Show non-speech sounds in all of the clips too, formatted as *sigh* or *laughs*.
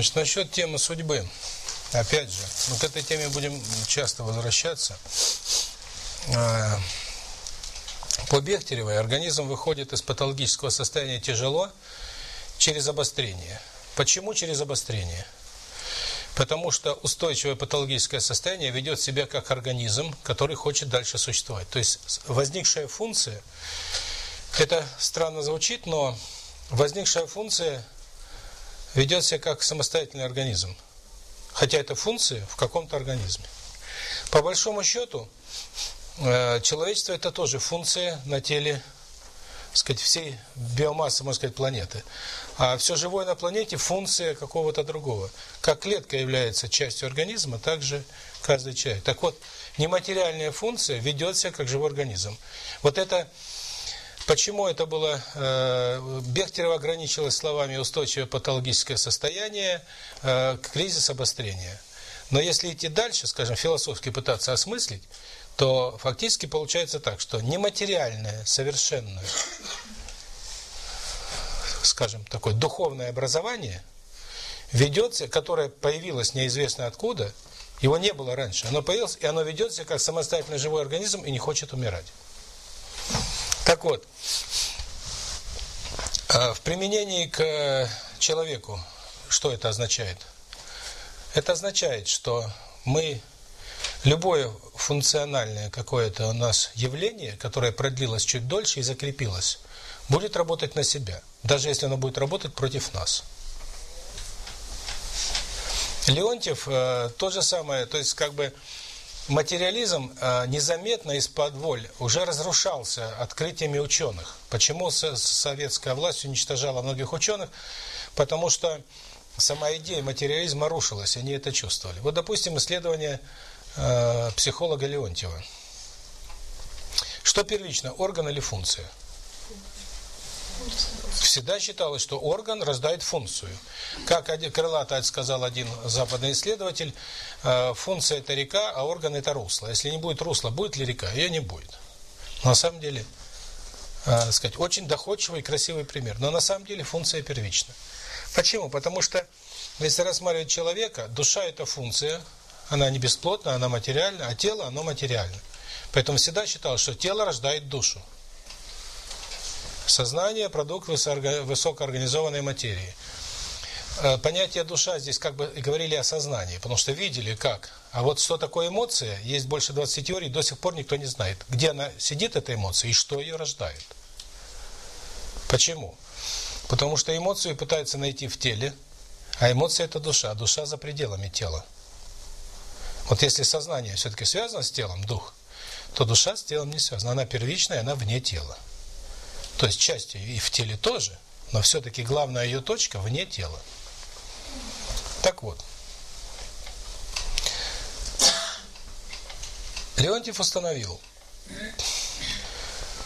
Значит, насчет темы судьбы. Опять же, мы к этой теме будем часто возвращаться. А, по Бехтеревой организм выходит из патологического состояния тяжело через обострение. Почему через обострение? Потому что устойчивое патологическое состояние ведет себя как организм, который хочет дальше существовать. То есть возникшая функция, это странно звучит, но возникшая функция ведет себя как самостоятельный организм. Хотя это функция в каком-то организме. По большому счету, э, человечество это тоже функция на теле сказать, всей биомассы, можно сказать, планеты. А все живое на планете – функция какого-то другого. Как клетка является частью организма, так же каждый человек. Так вот, нематериальная функция ведет себя как живой организм. Вот это Почему это было, э, Бехтерева ограничилась словами устойчивое патологическое состояние, э, кризис обострения. Но если идти дальше, скажем, философски пытаться осмыслить, то фактически получается так, что нематериальное, совершенное, скажем, такое духовное образование ведется, которое появилось неизвестно откуда, его не было раньше, оно появилось, и оно ведет себя как самостоятельный живой организм и не хочет умирать. Так вот, а, в применении к человеку, что это означает? Это означает, что мы любое функциональное какое-то у нас явление, которое продлилось чуть дольше и закрепилось, будет работать на себя, даже если оно будет работать против нас. Леонтьев э, то же самое, то есть как бы материализм э, незаметно из-под воль уже разрушался открытиями ученых. Почему советская власть уничтожала многих ученых? Потому что сама идея материализма рушилась, они это чувствовали. Вот, допустим, исследование э, психолога Леонтьева. Что первично, орган или функция? Всегда считалось, что орган раздает функцию. Как один, сказал один западный исследователь, э, функция это река, а орган это русло. Если не будет русла, будет ли река? Ее не будет. на самом деле, э, сказать, очень доходчивый и красивый пример. Но на самом деле функция первична. Почему? Потому что если рассматривать человека, душа это функция, она не бесплотна, она материальна, а тело оно материально. Поэтому всегда считал, что тело рождает душу. Сознание – продукт высокоорганизованной материи. Э, понятие душа здесь как бы говорили о сознании, потому что видели как. А вот что такое эмоция, есть больше 20 теорий, до сих пор никто не знает, где она сидит, эта эмоция, и что ее рождает. Почему? Потому что эмоцию пытаются найти в теле, а эмоция – это душа, душа за пределами тела. Вот если сознание все-таки связано с телом, дух, то душа с телом не связана. Она первичная, она вне тела. То есть часть и в теле тоже, но все-таки главная ее точка вне тела. Так вот. Леонтьев установил.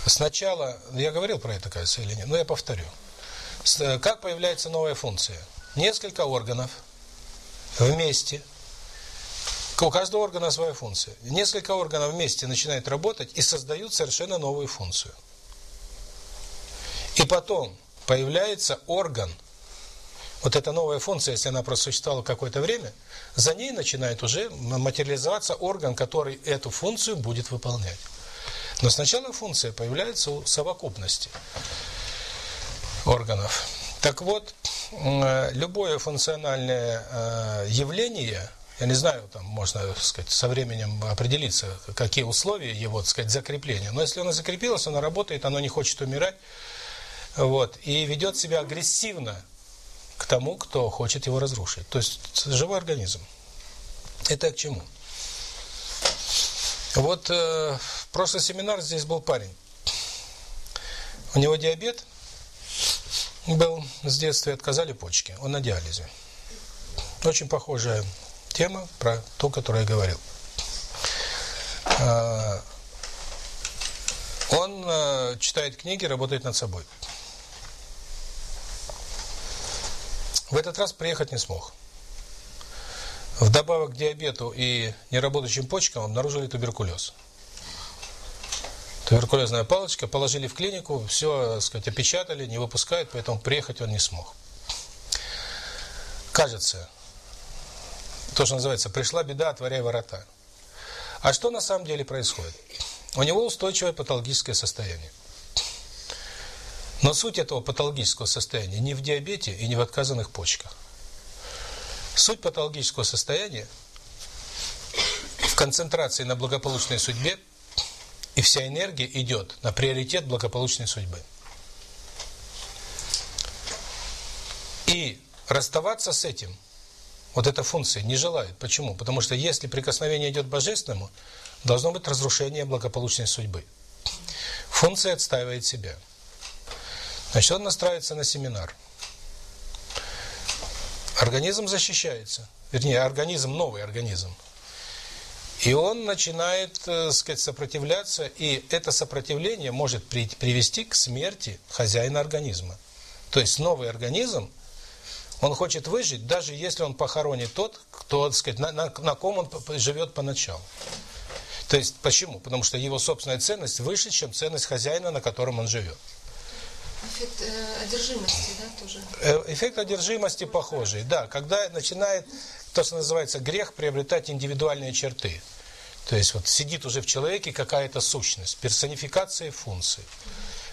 Сначала, я говорил про это, кажется, или нет, но я повторю. Как появляется новая функция? Несколько органов вместе. У каждого органа своя функция. Несколько органов вместе начинают работать и создают совершенно новую функцию. И потом появляется орган, вот эта новая функция, если она просуществовала какое-то время, за ней начинает уже материализоваться орган, который эту функцию будет выполнять. Но сначала функция появляется у совокупности органов. Так вот, любое функциональное э, явление, я не знаю, там можно, так сказать, со временем определиться, какие условия его, так сказать, закрепления, но если оно закрепилось, оно работает, оно не хочет умирать, вот, и ведет себя агрессивно к тому, кто хочет его разрушить. То есть живой организм. Это к чему? Вот э, прошлый семинар здесь был парень. У него диабет был с детства, отказали почки. Он на диализе. Очень похожая тема про ту, которую я говорил. Э, он э, читает книги, работает над собой. В этот раз приехать не смог. Вдобавок к диабету и неработающим почкам обнаружили туберкулез. Туберкулезная палочка, положили в клинику, все, так сказать, опечатали, не выпускают, поэтому приехать он не смог. кажется, то, что называется, пришла беда, отворяй ворота. А что на самом деле происходит? У него устойчивое патологическое состояние. Но суть этого патологического состояния не в диабете и не в отказанных почках. Суть патологического состояния в концентрации на благополучной судьбе, и вся энергия идет на приоритет благополучной судьбы. И расставаться с этим, вот эта функция, не желает. Почему? Потому что если прикосновение идет к Божественному, должно быть разрушение благополучной судьбы. Функция отстаивает себя. Значит, он настраивается на семинар. Организм защищается. Вернее, организм, новый организм. И он начинает, так сказать, сопротивляться, и это сопротивление может привести к смерти хозяина организма. То есть новый организм, он хочет выжить, даже если он похоронит тот, кто, так сказать, на, на, на ком он живет поначалу. То есть почему? Потому что его собственная ценность выше, чем ценность хозяина, на котором он живет. Эффект э, одержимости, да, тоже? Э, эффект одержимости похожий, да. Когда начинает, то, что называется, грех приобретать индивидуальные черты. То есть вот сидит уже в человеке какая-то сущность, персонификация функции.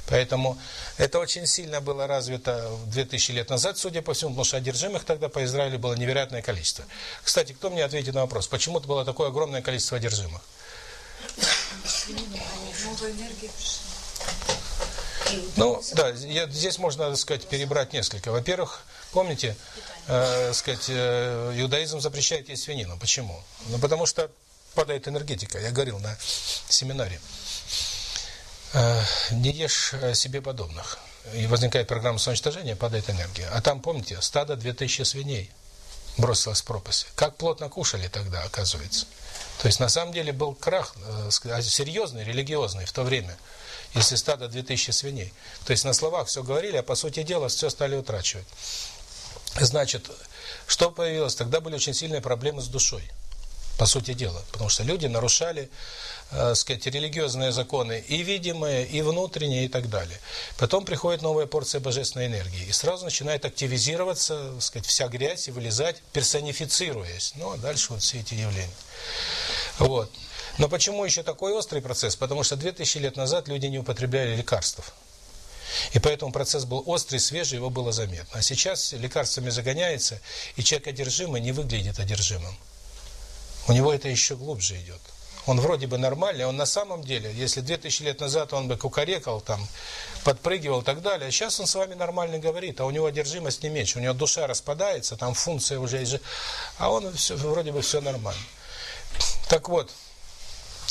Поэтому это очень сильно было развито 2000 лет назад, судя по всему, потому что одержимых тогда по Израилю было невероятное количество. Кстати, кто мне ответит на вопрос, почему это было такое огромное количество одержимых? Ну, да, я, здесь можно, так сказать, перебрать несколько. Во-первых, помните, э, сказать, э, иудаизм запрещает есть свинину. Почему? Ну, потому что падает энергетика. Я говорил на семинаре. Э, не ешь э, себе подобных. И возникает программа самоуничтожения, падает энергия. А там, помните, стадо 2000 свиней бросилось в пропасть. Как плотно кушали тогда, оказывается. То есть, на самом деле, был крах э, серьезный, религиозный в то время, если стадо 2000 свиней. То есть, на словах все говорили, а по сути дела все стали утрачивать. Значит, что появилось? Тогда были очень сильные проблемы с душой по сути дела. Потому что люди нарушали, э, сказать, религиозные законы и видимые, и внутренние, и так далее. Потом приходит новая порция божественной энергии. И сразу начинает активизироваться, сказать, вся грязь и вылезать, персонифицируясь. Ну, а дальше вот все эти явления. Вот. Но почему еще такой острый процесс? Потому что 2000 лет назад люди не употребляли лекарств. И поэтому процесс был острый, свежий, его было заметно. А сейчас лекарствами загоняется, и человек одержимый не выглядит одержимым. У него это еще глубже идет. Он вроде бы нормальный, он на самом деле, если 2000 лет назад он бы кукарекал, там, подпрыгивал и так далее, а сейчас он с вами нормально говорит, а у него одержимость не меньше, у него душа распадается, там функция уже, а он все, вроде бы все нормально. Так вот,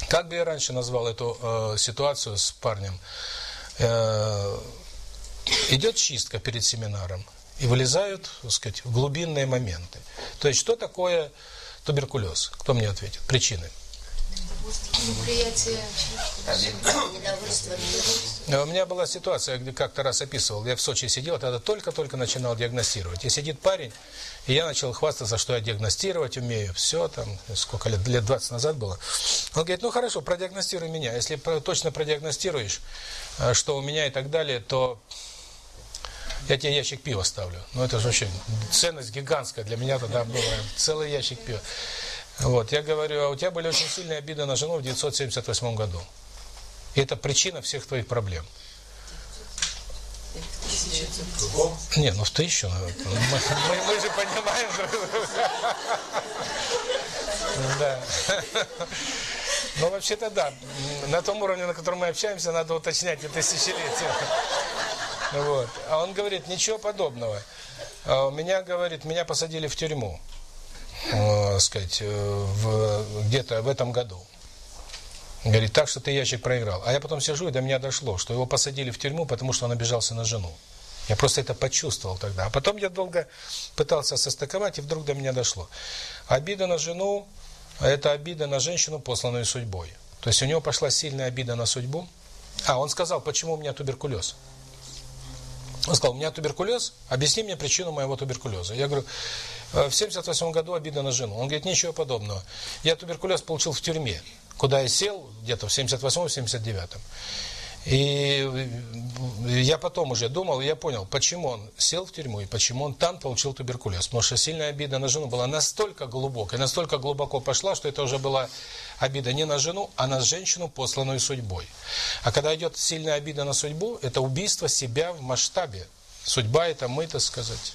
как бы я раньше назвал эту э, ситуацию с парнем? Э, идет чистка перед семинаром, и вылезают, так сказать, глубинные моменты. То есть, что такое Туберкулез. Кто мне ответит? Причины. У меня была ситуация, где как-то раз описывал, я в Сочи сидел, тогда только-только начинал диагностировать. И сидит парень, я начал хвастаться, что я диагностировать умею. Все, там, сколько лет, лет 20 назад было. Он говорит, ну хорошо, продиагностируй меня. Если точно продиагностируешь, э, что у меня и так далее, то я тебе ящик пива ставлю. Ну, это же вообще ценность гигантская для меня тогда была. Целый ящик пива. Вот, я говорю, а у тебя были очень сильные обиды на жену в 1978 году. И это причина всех твоих проблем. Не, ну в тысячу. Мы, мы, мы же понимаем Да. Ну, вообще-то да. На том уровне, на котором мы общаемся, надо уточнять это тысячелетие. Вот. А он говорит, ничего подобного. А меня, говорит, меня посадили в тюрьму, э, сказать, э, где-то в этом году. Говорит, так что ты ящик проиграл. А я потом сижу, и до меня дошло, что его посадили в тюрьму, потому что он обижался на жену. Я просто это почувствовал тогда. А потом я долго пытался состыковать, и вдруг до меня дошло. Обида на жену – это обида на женщину, посланную судьбой. То есть у него пошла сильная обида на судьбу. А, он сказал, почему у меня туберкулез. Он сказал, у меня туберкулез, объясни мне причину моего туберкулеза. Я говорю, «Э, в 78 году обида на жену. Он говорит, ничего подобного. Я туберкулез получил в тюрьме, куда я сел где-то в 78-79. И я потом уже думал, я понял, почему он сел в тюрьму и почему он там получил туберкулез. Потому что сильная обида на жену была настолько глубокой, настолько глубоко пошла, что это уже была обида не на жену, а на женщину, посланную судьбой. А когда идет сильная обида на судьбу, это убийство себя в масштабе. Судьба – это мы, так сказать.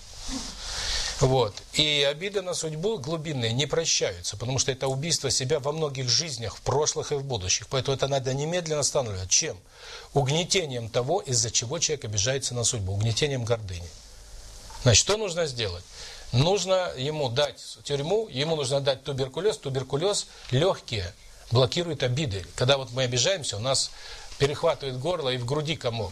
Вот. И обиды на судьбу глубинные не прощаются, потому что это убийство себя во многих жизнях, в прошлых и в будущих. Поэтому это надо немедленно останавливать. Чем? Угнетением того, из-за чего человек обижается на судьбу, угнетением гордыни. Значит, что нужно сделать? Нужно ему дать тюрьму, ему нужно дать туберкулез. Туберкулез легкие, блокирует обиды. Когда вот мы обижаемся, у нас перехватывает горло и в груди комок.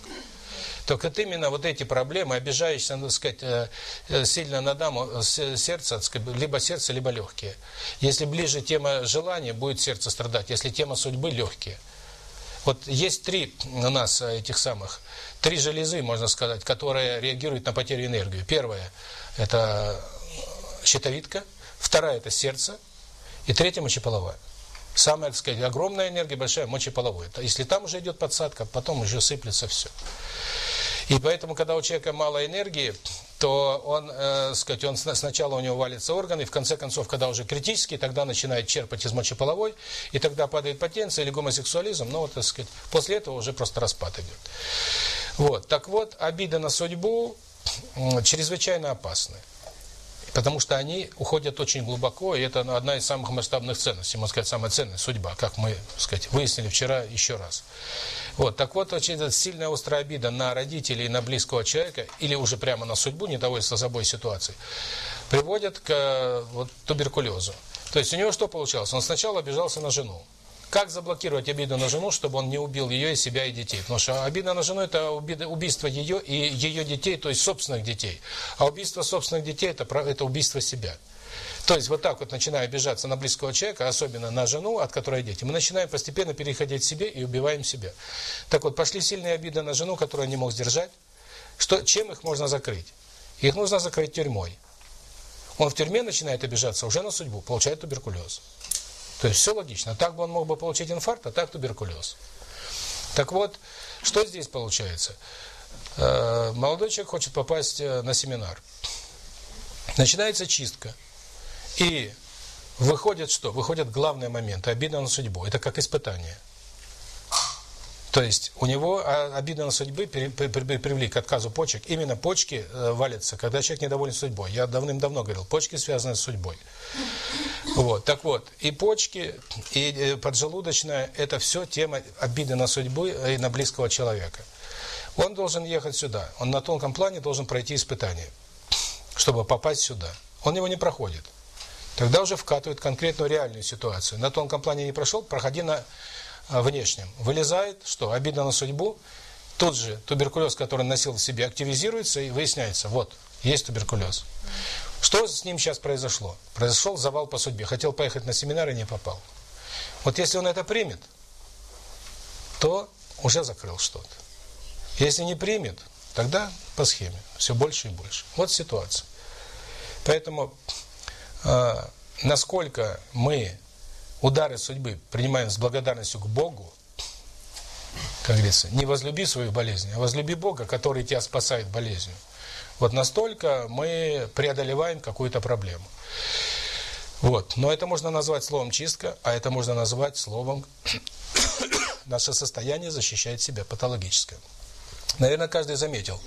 Только вот именно вот эти проблемы, обижаешься, так сказать, э, э, сильно на даму, э, сердце, либо сердце, либо легкие. Если ближе тема желания, будет сердце страдать. Если тема судьбы, легкие. Вот есть три у нас этих самых, три железы, можно сказать, которые реагируют на потерю энергии. Первая – это щитовидка, вторая – это сердце, и третья – мочеполовая. Самая, так сказать, огромная энергия, большая мочеполовой. Если там уже идет подсадка, потом уже сыплется все. И поэтому, когда у человека мало энергии, то он, э, сказать, он сначала у него валится органы, в конце концов, когда уже критический, тогда начинает черпать из мочеполовой, и тогда падает потенция или гомосексуализм, ну вот, так сказать, после этого уже просто распад идет. Вот, так вот, обида на судьбу чрезвычайно опасны. Потому что они уходят очень глубоко, и это одна из самых масштабных ценностей, можно сказать, самая ценная судьба, как мы, так сказать, выяснили вчера еще раз. Вот, так вот, очень сильная острая обида на родителей, на близкого человека, или уже прямо на судьбу, недовольство собой ситуации, приводит к вот, туберкулезу. То есть у него что получалось? Он сначала обижался на жену. Как заблокировать обиду на жену, чтобы он не убил ее и себя, и детей? Потому что обида на жену – это убийство ее и ее детей, то есть собственных детей. А убийство собственных детей – это, это убийство себя. То есть вот так вот, начиная обижаться на близкого человека, особенно на жену, от которой дети, мы начинаем постепенно переходить к себе и убиваем себя. Так вот, пошли сильные обиды на жену, которую не мог сдержать. Что, чем их можно закрыть? Их нужно закрыть тюрьмой. Он в тюрьме начинает обижаться уже на судьбу, получает туберкулез. То есть все логично. Так бы он мог бы получить инфаркт, а так туберкулез. Так вот, что здесь получается? Э, молодой человек хочет попасть э, на семинар. Начинается чистка. И выходит что? Выходят главные моменты. Обида на судьбу. Это как испытание. То есть у него а, обида на судьбы привели к отказу почек. Именно почки э, валятся, когда человек недоволен судьбой. Я давным-давно говорил, почки связаны с судьбой. Вот, так вот, и почки, и э, поджелудочная – это все тема обиды на судьбу и на близкого человека. Он должен ехать сюда. Он на тонком плане должен пройти испытание, чтобы попасть сюда. Он его не проходит. Тогда уже вкатывает конкретную реальную ситуацию. На тонком плане не прошел, проходи на а, внешнем. Вылезает, что обида на судьбу, тот же туберкулез, который носил в себе, активизируется и выясняется, вот, есть туберкулез. Что с ним сейчас произошло? Произошел завал по судьбе. Хотел поехать на семинар и не попал. Вот если он это примет, то уже закрыл что-то. Если не примет, тогда по схеме. Все больше и больше. Вот ситуация. Поэтому, насколько мы удары судьбы принимаем с благодарностью к Богу, как говорится, не возлюби свою болезнь, а возлюби Бога, который тебя спасает болезнью. Вот настолько мы преодолеваем какую-то проблему. Вот. Но это можно назвать словом чистка, а это можно назвать словом *coughs* наше состояние защищает себя патологическое. Наверное, каждый заметил,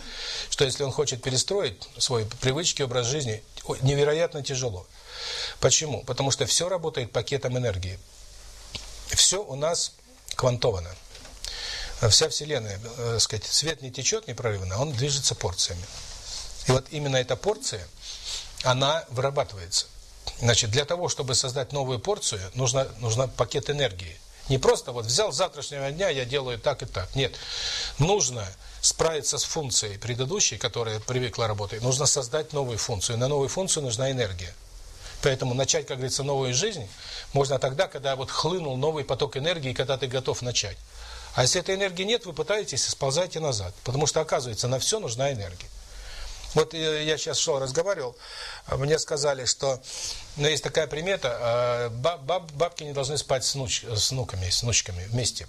что если он хочет перестроить свои привычки, образ жизни, невероятно тяжело. Почему? Потому что все работает пакетом энергии. Все у нас квантовано. Вся Вселенная, э, сказать, свет не течет непрерывно, он движется порциями. И вот именно эта порция, она вырабатывается. Значит, для того, чтобы создать новую порцию, нужно, нужно пакет энергии. Не просто вот взял завтрашнего дня, я делаю так и так. Нет. Нужно справиться с функцией предыдущей, которая привыкла работать. Нужно создать новую функцию. На новую функцию нужна энергия. Поэтому начать, как говорится, новую жизнь можно тогда, когда вот хлынул новый поток энергии, когда ты готов начать. А если этой энергии нет, вы пытаетесь и назад. Потому что, оказывается, на все нужна энергия. Вот э, я сейчас шел, разговаривал, а мне сказали, что ну, есть такая примета, а, баб, баб, бабки не должны спать с, внуч, с внуками, с внучками вместе.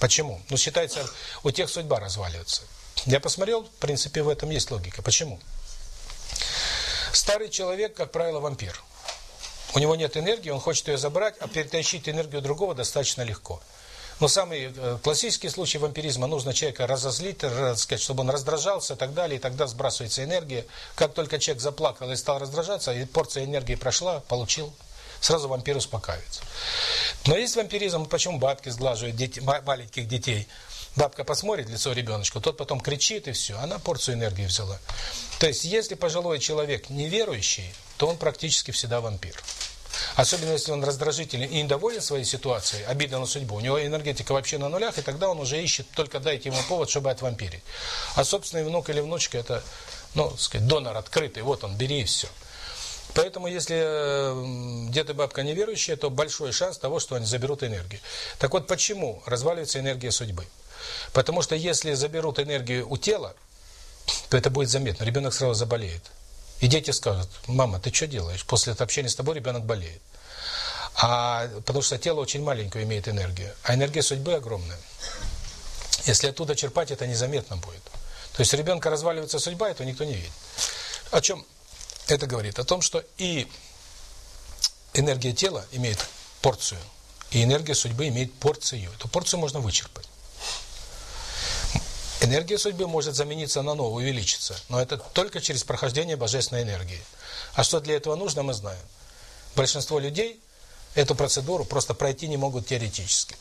Почему? Ну, считается, у тех судьба разваливается. Я посмотрел, в принципе, в этом есть логика. Почему? Старый человек, как правило, вампир. У него нет энергии, он хочет ее забрать, а перетащить энергию другого достаточно легко. Но самый э, классический случай вампиризма, нужно человека разозлить, сказать, чтобы он раздражался и так далее, и тогда сбрасывается энергия. Как только человек заплакал и стал раздражаться, и порция энергии прошла, получил, сразу вампир успокаивается. Но есть вампиризм, почему бабки сглаживают дети, маленьких детей – Бабка посмотрит лицо ребеночка, тот потом кричит и все. Она порцию энергии взяла. То есть, если пожилой человек неверующий, то он практически всегда вампир. Особенно, если он раздражительный и недоволен своей ситуацией, обида на судьбу. У него энергетика вообще на нулях, и тогда он уже ищет, только дайте ему повод, чтобы отвампирить. А собственный внук или внучка – это, ну, сказать, донор открытый, вот он, бери и все. Поэтому, если э, дед и бабка неверующие, то большой шанс того, что они заберут энергию. Так вот, почему разваливается энергия судьбы? Потому что если заберут энергию у тела, то это будет заметно. Ребенок сразу заболеет. И дети скажут, мама, ты что делаешь? После общения с тобой ребенок болеет. А, потому что тело очень маленькую имеет энергию. А энергия судьбы огромная. Если оттуда черпать, это незаметно будет. То есть ребенка разваливается судьба, это никто не видит. О чем это говорит? О том, что и энергия тела имеет порцию, и энергия судьбы имеет порцию. Эту порцию можно вычерпать. Энергия судьбы может замениться на новую, увеличиться, но это только через прохождение божественной энергии. А что для этого нужно, мы знаем. Большинство людей эту процедуру просто пройти не могут теоретически.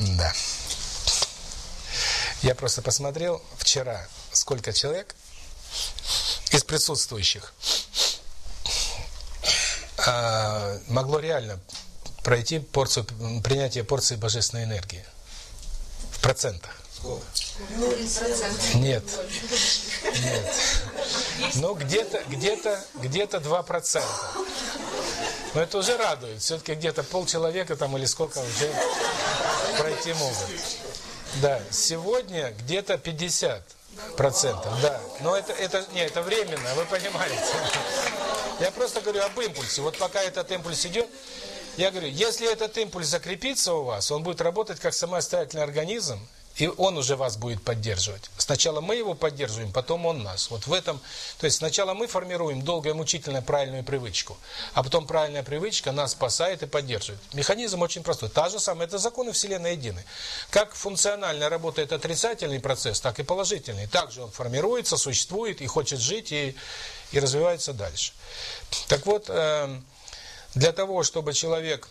Да. Я просто посмотрел вчера, сколько человек из присутствующих могло реально пройти порцию принятие порции божественной энергии в процентах. Сколько? Нет. Нет. Ну, где-то где-то где-то два процента. Но это уже радует. Все-таки где-то полчеловека там или сколько уже пройти могут. Да, сегодня где-то 50 процентов, да. Но это, это, не, это временно, вы понимаете. Я просто говорю об импульсе. Вот пока этот импульс идет, я говорю, если этот импульс закрепится у вас, он будет работать как самостоятельный организм, и он уже вас будет поддерживать. Сначала мы его поддерживаем, потом он нас. Вот в этом, то есть сначала мы формируем долгую, мучительную правильную привычку, а потом правильная привычка нас спасает и поддерживает. Механизм очень простой. Та же самая, это законы Вселенной едины. Как функционально работает отрицательный процесс, так и положительный. Также он формируется, существует и хочет жить, и, и развивается дальше. Так вот, э, для того, чтобы человек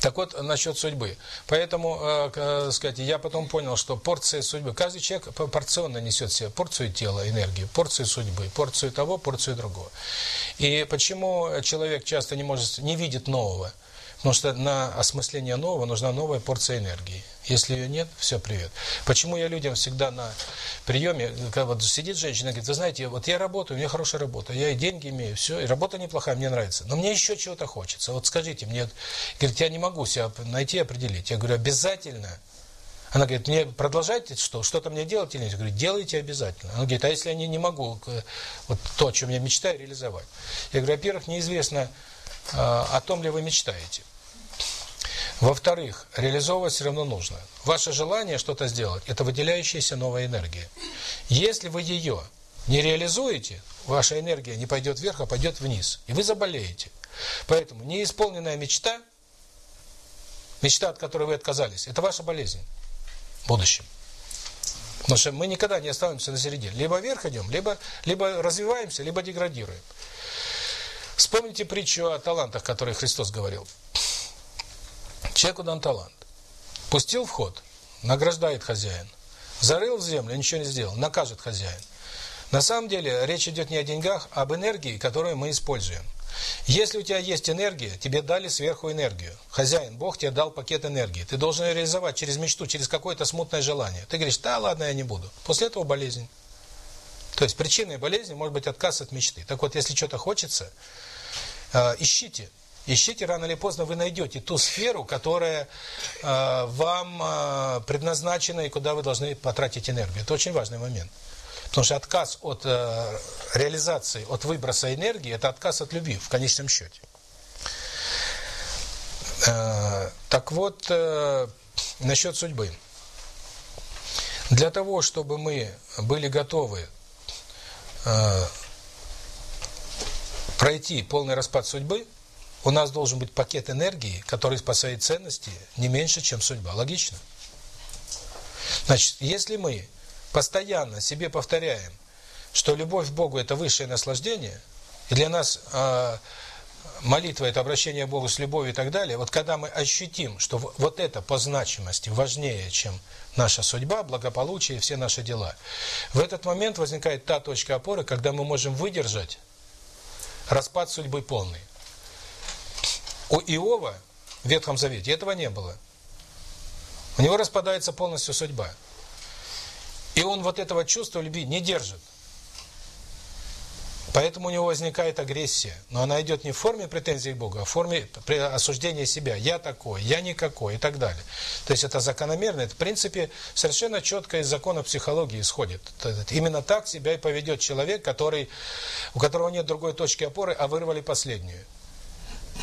так вот, насчет судьбы. Поэтому, э, э, сказать, я потом понял, что порция судьбы, каждый человек порционно несет себе порцию тела, энергию, порцию судьбы, порцию того, порцию другого. И почему человек часто не может, не видит нового? Потому что на осмысление нового нужна новая порция энергии. Если ее нет, все, привет. Почему я людям всегда на приеме, когда вот сидит женщина, говорит, вы знаете, вот я работаю, у меня хорошая работа, я и деньги имею, все, и работа неплохая, мне нравится, но мне еще чего-то хочется. Вот скажите мне, говорит, я не могу себя найти, определить. Я говорю, обязательно. Она говорит, мне продолжать что? Что-то мне делать или нет? Я говорю, делайте обязательно. Она говорит, а если я не, не могу вот то, о чем я мечтаю, реализовать? Я говорю, во-первых, неизвестно, о том ли вы мечтаете. Во-вторых, реализовывать все равно нужно. Ваше желание что-то сделать – это выделяющаяся новая энергия. Если вы ее не реализуете, ваша энергия не пойдет вверх, а пойдет вниз. И вы заболеете. Поэтому неисполненная мечта, мечта, от которой вы отказались, это ваша болезнь в будущем. Потому что мы никогда не останемся на середине. Либо вверх идем, либо, либо развиваемся, либо деградируем. Вспомните притчу о талантах, которые Христос говорил. Человеку дан талант. Пустил в ход, награждает хозяин. Зарыл в землю, ничего не сделал, накажет хозяин. На самом деле речь идет не о деньгах, а об энергии, которую мы используем. Если у тебя есть энергия, тебе дали сверху энергию. Хозяин, Бог тебе дал пакет энергии. Ты должен ее реализовать через мечту, через какое-то смутное желание. Ты говоришь, да ладно, я не буду. После этого болезнь. То есть причиной болезни может быть отказ от мечты. Так вот, если что-то хочется, ищите. Ищите, рано или поздно вы найдете ту сферу, которая э, вам э, предназначена и куда вы должны потратить энергию. Это очень важный момент. Потому что отказ от э, реализации, от выброса энергии – это отказ от любви в конечном счете. Э, так вот, э, насчет судьбы. Для того, чтобы мы были готовы э, пройти полный распад судьбы, у нас должен быть пакет энергии, который своей ценности не меньше, чем судьба. Логично? Значит, если мы постоянно себе повторяем, что любовь к Богу – это высшее наслаждение, и для нас э, молитва – это обращение к Богу с любовью и так далее, вот когда мы ощутим, что вот это по значимости важнее, чем наша судьба, благополучие и все наши дела, в этот момент возникает та точка опоры, когда мы можем выдержать распад судьбы полный. У Иова в Ветхом Завете этого не было. У него распадается полностью судьба. И он вот этого чувства любви не держит. Поэтому у него возникает агрессия. Но она идет не в форме претензий к Богу, а в форме осуждения себя. Я такой, я никакой и так далее. То есть это закономерно. Это, в принципе, совершенно четко из закона психологии исходит. Именно так себя и поведет человек, который, у которого нет другой точки опоры, а вырвали последнюю.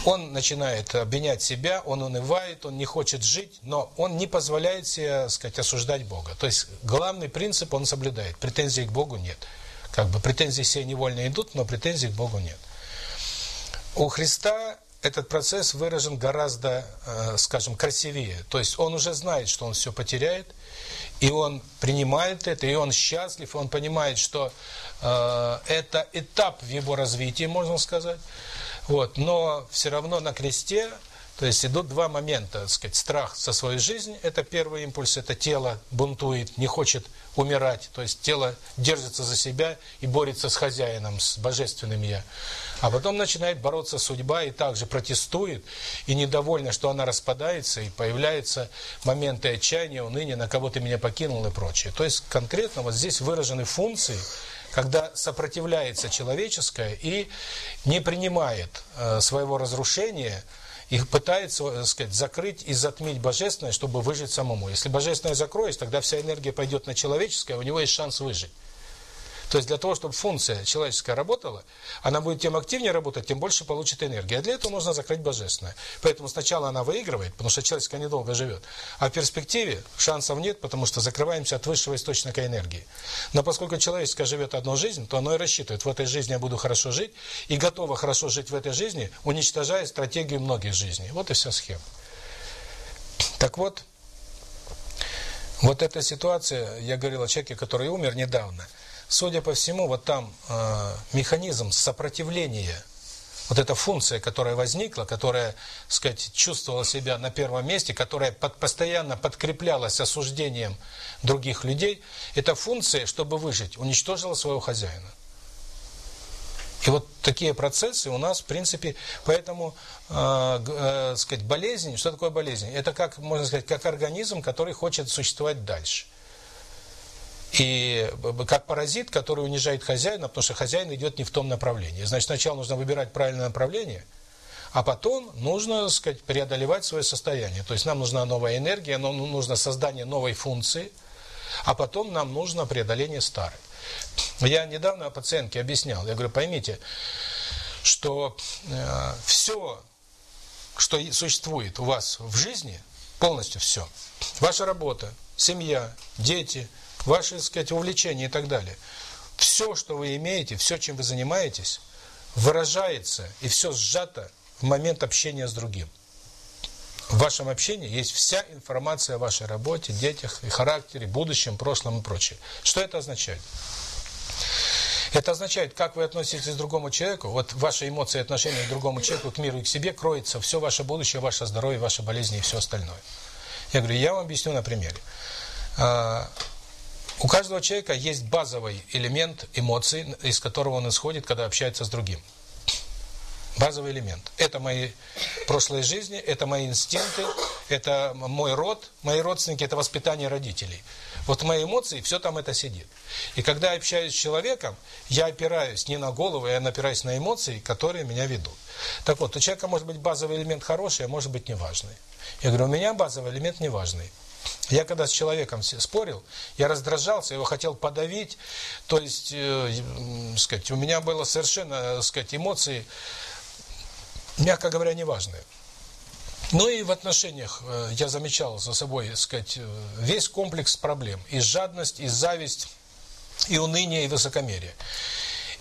Он начинает обвинять себя, он унывает, он не хочет жить, но он не позволяет себе, сказать, осуждать Бога. То есть главный принцип он соблюдает, претензий к Богу нет. Как бы претензии все невольно идут, но претензий к Богу нет. У Христа этот процесс выражен гораздо, э, скажем, красивее. То есть он уже знает, что он все потеряет, и он принимает это, и он счастлив, и он понимает, что э, это этап в его развитии, можно сказать. Вот, но все равно на кресте то есть идут два момента, так сказать, страх со своей жизнь, это первый импульс, это тело бунтует, не хочет умирать, то есть тело держится за себя и борется с хозяином, с божественным «я». А потом начинает бороться судьба и также протестует, и недовольна, что она распадается, и появляются моменты отчаяния, уныния, на кого ты меня покинул и прочее. То есть конкретно вот здесь выражены функции, когда сопротивляется человеческое и не принимает э, своего разрушения – их пытается, так сказать, закрыть и затмить божественное, чтобы выжить самому. Если божественное закроется, тогда вся энергия пойдет на человеческое, у него есть шанс выжить. То есть для того, чтобы функция человеческая работала, она будет тем активнее работать, тем больше получит энергии. А для этого нужно закрыть божественное. Поэтому сначала она выигрывает, потому что человеческая недолго живет. А в перспективе шансов нет, потому что закрываемся от высшего источника энергии. Но поскольку человеческая живет одну жизнь, то оно и рассчитывает, в этой жизни я буду хорошо жить, и готово хорошо жить в этой жизни, уничтожая стратегию многих жизней. Вот и вся схема. Так вот, вот эта ситуация, я говорил о человеке, который умер недавно – судя по всему, вот там э, механизм сопротивления, вот эта функция, которая возникла, которая, сказать, чувствовала себя на первом месте, которая под, постоянно подкреплялась осуждением других людей, эта функция, чтобы выжить, уничтожила своего хозяина. И вот такие процессы у нас, в принципе, поэтому, э, э, сказать, болезнь, что такое болезнь? Это как, можно сказать, как организм, который хочет существовать дальше. И как паразит, который унижает хозяина, потому что хозяин идет не в том направлении. Значит, сначала нужно выбирать правильное направление, а потом нужно, так сказать, преодолевать свое состояние. То есть нам нужна новая энергия, нам нужно создание новой функции, а потом нам нужно преодоление старой. Я недавно пациентке объяснял, я говорю, поймите, что э, все, что существует у вас в жизни, полностью все, ваша работа, семья, дети – ваши, так сказать, увлечения и так далее. Все, что вы имеете, все, чем вы занимаетесь, выражается и все сжато в момент общения с другим. В вашем общении есть вся информация о вашей работе, детях, и характере, будущем, прошлом и прочее. Что это означает? Это означает, как вы относитесь к другому человеку, вот ваши эмоции и отношения к другому человеку, к миру и к себе, кроется все ваше будущее, ваше здоровье, ваши болезни и все остальное. Я говорю, я вам объясню на примере. У каждого человека есть базовый элемент эмоций, из которого он исходит, когда общается с другим. Базовый элемент. Это мои прошлые жизни, это мои инстинкты, это мой род, мои родственники, это воспитание родителей. Вот мои эмоции, все там это сидит. И когда я общаюсь с человеком, я опираюсь не на голову, я опираюсь на эмоции, которые меня ведут. Так вот, у человека может быть базовый элемент хороший, а может быть неважный. Я говорю, у меня базовый элемент неважный. Я когда с человеком спорил, я раздражался, его хотел подавить, то есть, э, сказать, у меня было совершенно, э, сказать, эмоции, мягко говоря, неважные. Ну и в отношениях э, я замечал за собой, сказать, э, весь комплекс проблем. И жадность, и зависть, и уныние, и высокомерие.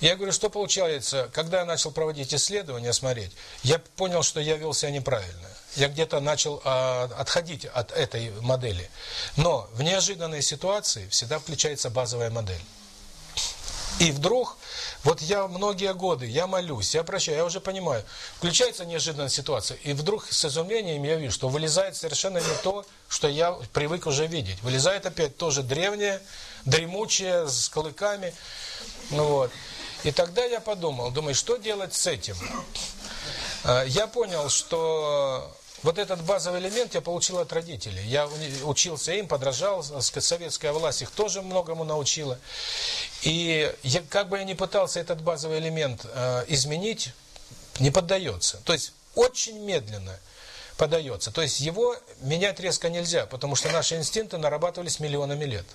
Я говорю, что получается, когда я начал проводить исследования, смотреть, я понял, что я вел себя неправильно. Я где-то начал а, отходить от этой модели. Но в неожиданной ситуации всегда включается базовая модель. И вдруг, вот я многие годы, я молюсь, я прощаю, я уже понимаю, включается неожиданная ситуация, и вдруг с изумлением я вижу, что вылезает совершенно не то, что я привык уже видеть. Вылезает опять тоже древнее, дремучее, с клыками. Ну вот. И тогда я подумал, думаю, что делать с этим? А, я понял, что вот этот базовый элемент я получил от родителей. Я учился им, подражал, советская власть их тоже многому научила. И я, как бы я ни пытался этот базовый элемент э, изменить, не поддается. То есть очень медленно подается. То есть его менять резко нельзя, потому что наши инстинкты нарабатывались миллионами лет.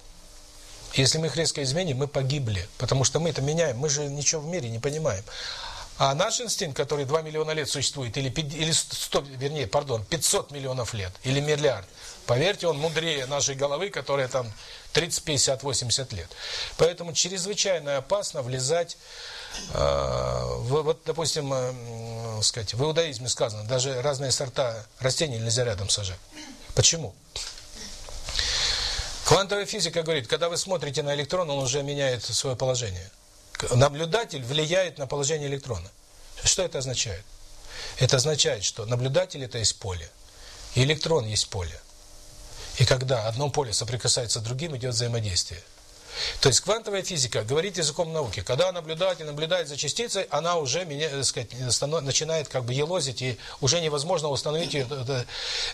Если мы их резко изменим, мы погибли, потому что мы это меняем, мы же ничего в мире не понимаем. А наш инстинкт, который 2 миллиона лет существует, или, или 100, вернее, пардон, 500 миллионов лет, или миллиард, поверьте, он мудрее нашей головы, которая там 30, 50, 80 лет. Поэтому чрезвычайно опасно влезать э, в, вот, допустим, э, сказать, в иудаизме сказано, даже разные сорта растений нельзя рядом сажать. Почему? Квантовая физика говорит, когда вы смотрите на электрон, он уже меняет свое положение наблюдатель влияет на положение электрона. Что это означает? Это означает, что наблюдатель это есть поле, и электрон есть поле. И когда одно поле соприкасается с другим, идет взаимодействие. То есть квантовая физика говорит языком науки. Когда наблюдатель наблюдает за частицей, она уже меня, так сказать, начинает как бы елозить, и уже невозможно установить ее.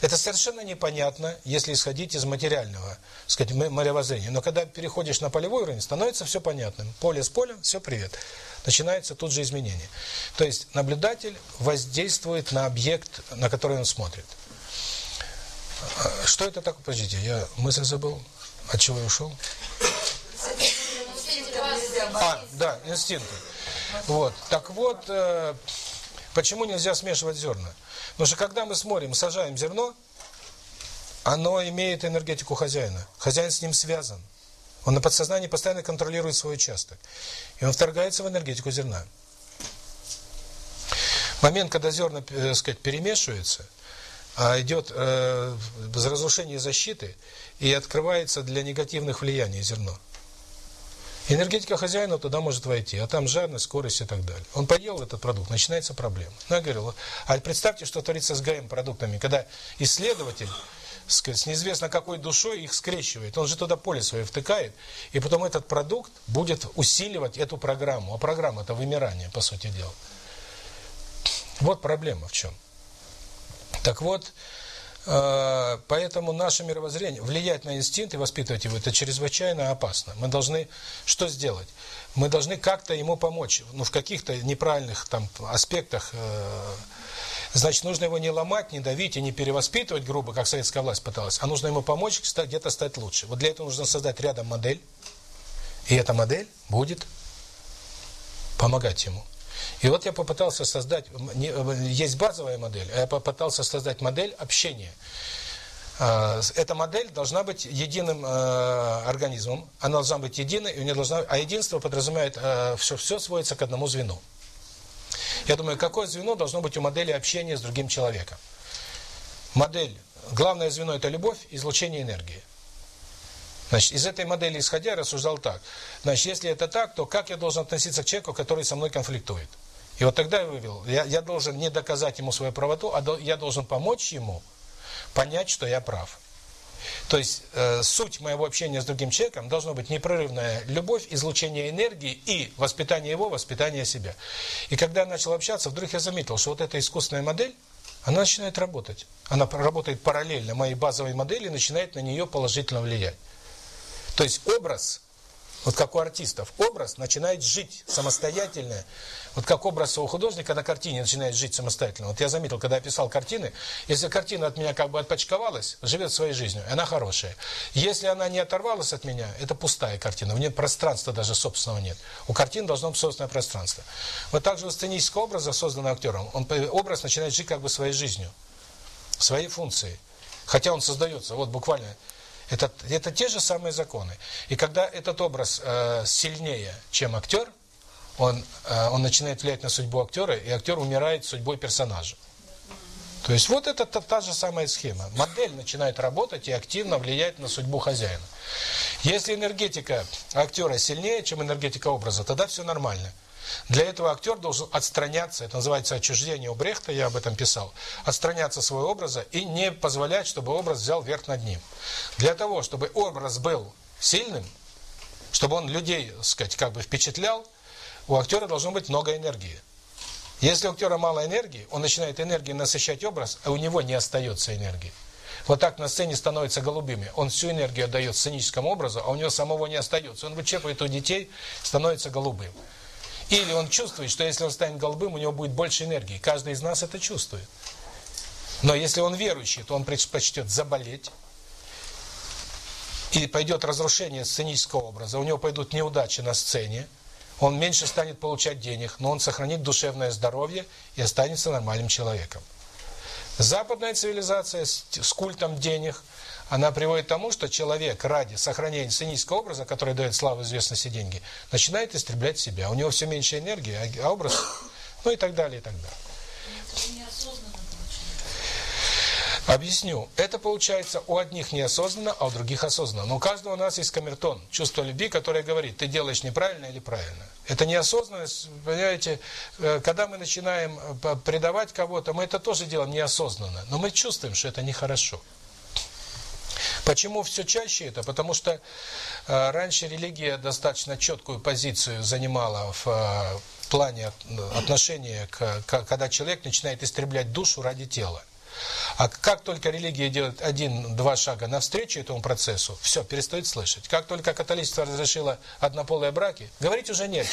Это совершенно непонятно, если исходить из материального, так сказать, мировоззрения. Но когда переходишь на полевой уровень, становится все понятным. Поле с полем, все привет. Начинается тут же изменение. То есть наблюдатель воздействует на объект, на который он смотрит. Что это такое? Подождите, я мысль забыл. От чего я ушел? А, да, инстинкты. Вот. Так вот, э, почему нельзя смешивать зерна? Потому что когда мы смотрим, сажаем зерно, оно имеет энергетику хозяина. Хозяин с ним связан. Он на подсознании постоянно контролирует свой участок. И он вторгается в энергетику зерна. Момент, когда зерна, так э, сказать, перемешиваются, а идет э, разрушение защиты, и открывается для негативных влияний зерно. Энергетика хозяина туда может войти, а там жадность, скорость и так далее. Он поел этот продукт, начинается проблема. Ну, я говорил, а представьте, что творится с ГМ-продуктами, когда исследователь с неизвестно какой душой их скрещивает. Он же туда поле свое втыкает, и потом этот продукт будет усиливать эту программу. А программа – это вымирание, по сути дела. Вот проблема в чем. Так вот, поэтому наше мировоззрение, влиять на инстинкт и воспитывать его, это чрезвычайно опасно. Мы должны что сделать? Мы должны как-то ему помочь, ну, в каких-то неправильных там аспектах. Э, значит, нужно его не ломать, не давить и не перевоспитывать грубо, как советская власть пыталась, а нужно ему помочь где-то стать лучше. Вот для этого нужно создать рядом модель, и эта модель будет помогать ему. И вот я попытался создать, есть базовая модель, а я попытался создать модель общения. А, эта модель должна быть единым э, организмом, она должна быть единой, и у нее должна, а единство подразумевает, все, э, все сводится к одному звену. Я думаю, какое звено должно быть у модели общения с другим человеком? Модель, главное звено – это любовь, излучение энергии. Значит, из этой модели исходя, я рассуждал так. Значит, если это так, то как я должен относиться к человеку, который со мной конфликтует? И вот тогда я вывел, я, я должен не доказать ему свою правоту, а до, я должен помочь ему понять, что я прав. То есть э, суть моего общения с другим человеком должна быть непрерывная любовь, излучение энергии и воспитание его, воспитание себя. И когда я начал общаться, вдруг я заметил, что вот эта искусственная модель, она начинает работать. Она работает параллельно моей базовой модели и начинает на нее положительно влиять. То есть образ вот как у артистов, образ начинает жить самостоятельно. Вот как образ у художника на картине начинает жить самостоятельно. Вот я заметил, когда я писал картины, если картина от меня как бы отпочковалась, живет своей жизнью, она хорошая. Если она не оторвалась от меня, это пустая картина, в ней пространства даже собственного нет. У картин должно быть собственное пространство. Вот так же у сценического образа, созданного актером, он, образ начинает жить как бы своей жизнью, своей функцией. Хотя он создается, вот буквально это, это те же самые законы. И когда этот образ э, сильнее, чем актер, он, э, он начинает влиять на судьбу актера, и актер умирает судьбой персонажа. То есть вот это та, та же самая схема. Модель начинает работать и активно влиять на судьбу хозяина. Если энергетика актера сильнее, чем энергетика образа, тогда все нормально. Для этого актер должен отстраняться, это называется отчуждение у Брехта, я об этом писал, отстраняться от своего образа и не позволять, чтобы образ взял верх над ним. Для того, чтобы образ был сильным, чтобы он людей, так сказать, как бы впечатлял, у актера должно быть много энергии. Если у актера мало энергии, он начинает энергией насыщать образ, а у него не остается энергии. Вот так на сцене становятся голубыми. Он всю энергию отдает сценическому образу, а у него самого не остается. Он вычерпывает у детей, становится голубым. Или он чувствует, что если он станет голубым, у него будет больше энергии. Каждый из нас это чувствует. Но если он верующий, то он предпочтет заболеть, и пойдет разрушение сценического образа, у него пойдут неудачи на сцене, он меньше станет получать денег, но он сохранит душевное здоровье и останется нормальным человеком. Западная цивилизация с культом денег – она приводит к тому, что человек ради сохранения сценического образа, который дает славу, известность и деньги, начинает истреблять себя. У него все меньше энергии, а образ, ну и так далее, и так далее. Объясню. Это получается у одних неосознанно, а у других осознанно. Но у каждого у нас есть камертон, чувство любви, которое говорит, ты делаешь неправильно или правильно. Это неосознанность, понимаете, э, когда мы начинаем э, предавать кого-то, мы это тоже делаем неосознанно, но мы чувствуем, что это нехорошо. Почему все чаще это? Потому что э, раньше религия достаточно четкую позицию занимала в э, плане отношения, к, к, когда человек начинает истреблять душу ради тела. А как только религия делает один-два шага навстречу этому процессу, все, перестает слышать. Как только католичество разрешило однополые браки, говорить уже нет.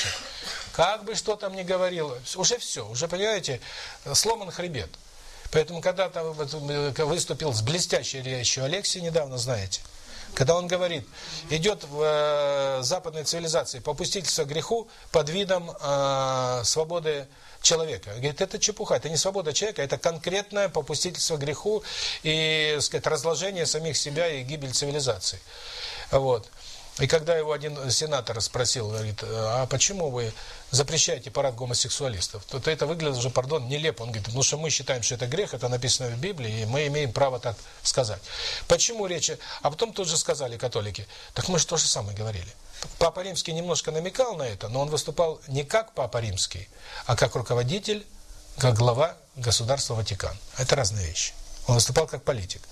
Как бы что там ни говорил, уже все, уже, понимаете, сломан хребет. Поэтому когда-то выступил с блестящей речью Алексей недавно, знаете, когда он говорит, идет в э, западной цивилизации попустительство греху под видом э, свободы человека. Говорит, это чепуха, это не свобода человека, это конкретное попустительство греху и, сказать, разложение самих себя и гибель цивилизации. Вот. И когда его один сенатор спросил, говорит, а почему вы запрещаете парад гомосексуалистов, то, то это выглядит уже, пардон, нелепо. Он говорит, потому что мы считаем, что это грех, это написано в Библии, и мы имеем право так сказать. Почему речь? А потом тут же сказали католики, так мы же то же самое говорили. Папа Римский немножко намекал на это, но он выступал не как Папа Римский, а как руководитель, как глава государства Ватикан. Это разные вещи. Он выступал как политик.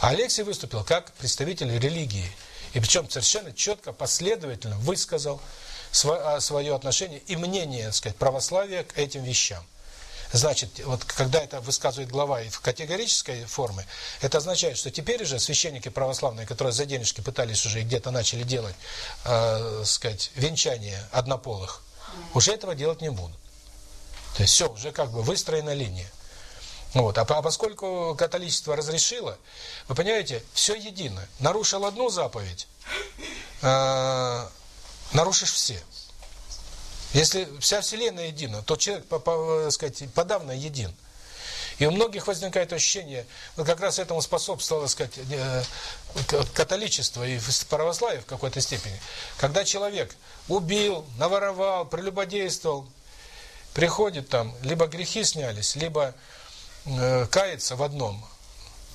А Алексей выступил как представитель религии. И причем совершенно четко, последовательно высказал а, свое отношение и мнение, так сказать, православия к этим вещам. Значит, вот когда это высказывает глава в категорической форме, это означает, что теперь уже священники православные, которые за денежки пытались уже где-то начали делать, э, сказать, венчание однополых, уже этого делать не будут. То есть все, уже как бы выстроена линия. Вот. А, а поскольку католичество разрешило, вы понимаете, все едино. Нарушил одну заповедь, э, нарушишь все. Если вся Вселенная едина, то человек, по, по, сказать, подавно един. И у многих возникает ощущение, вот как раз этому способствовало, сказать, э, католичество и православие в какой-то степени. Когда человек убил, наворовал, прелюбодействовал, приходит там, либо грехи снялись, либо э, кается в одном.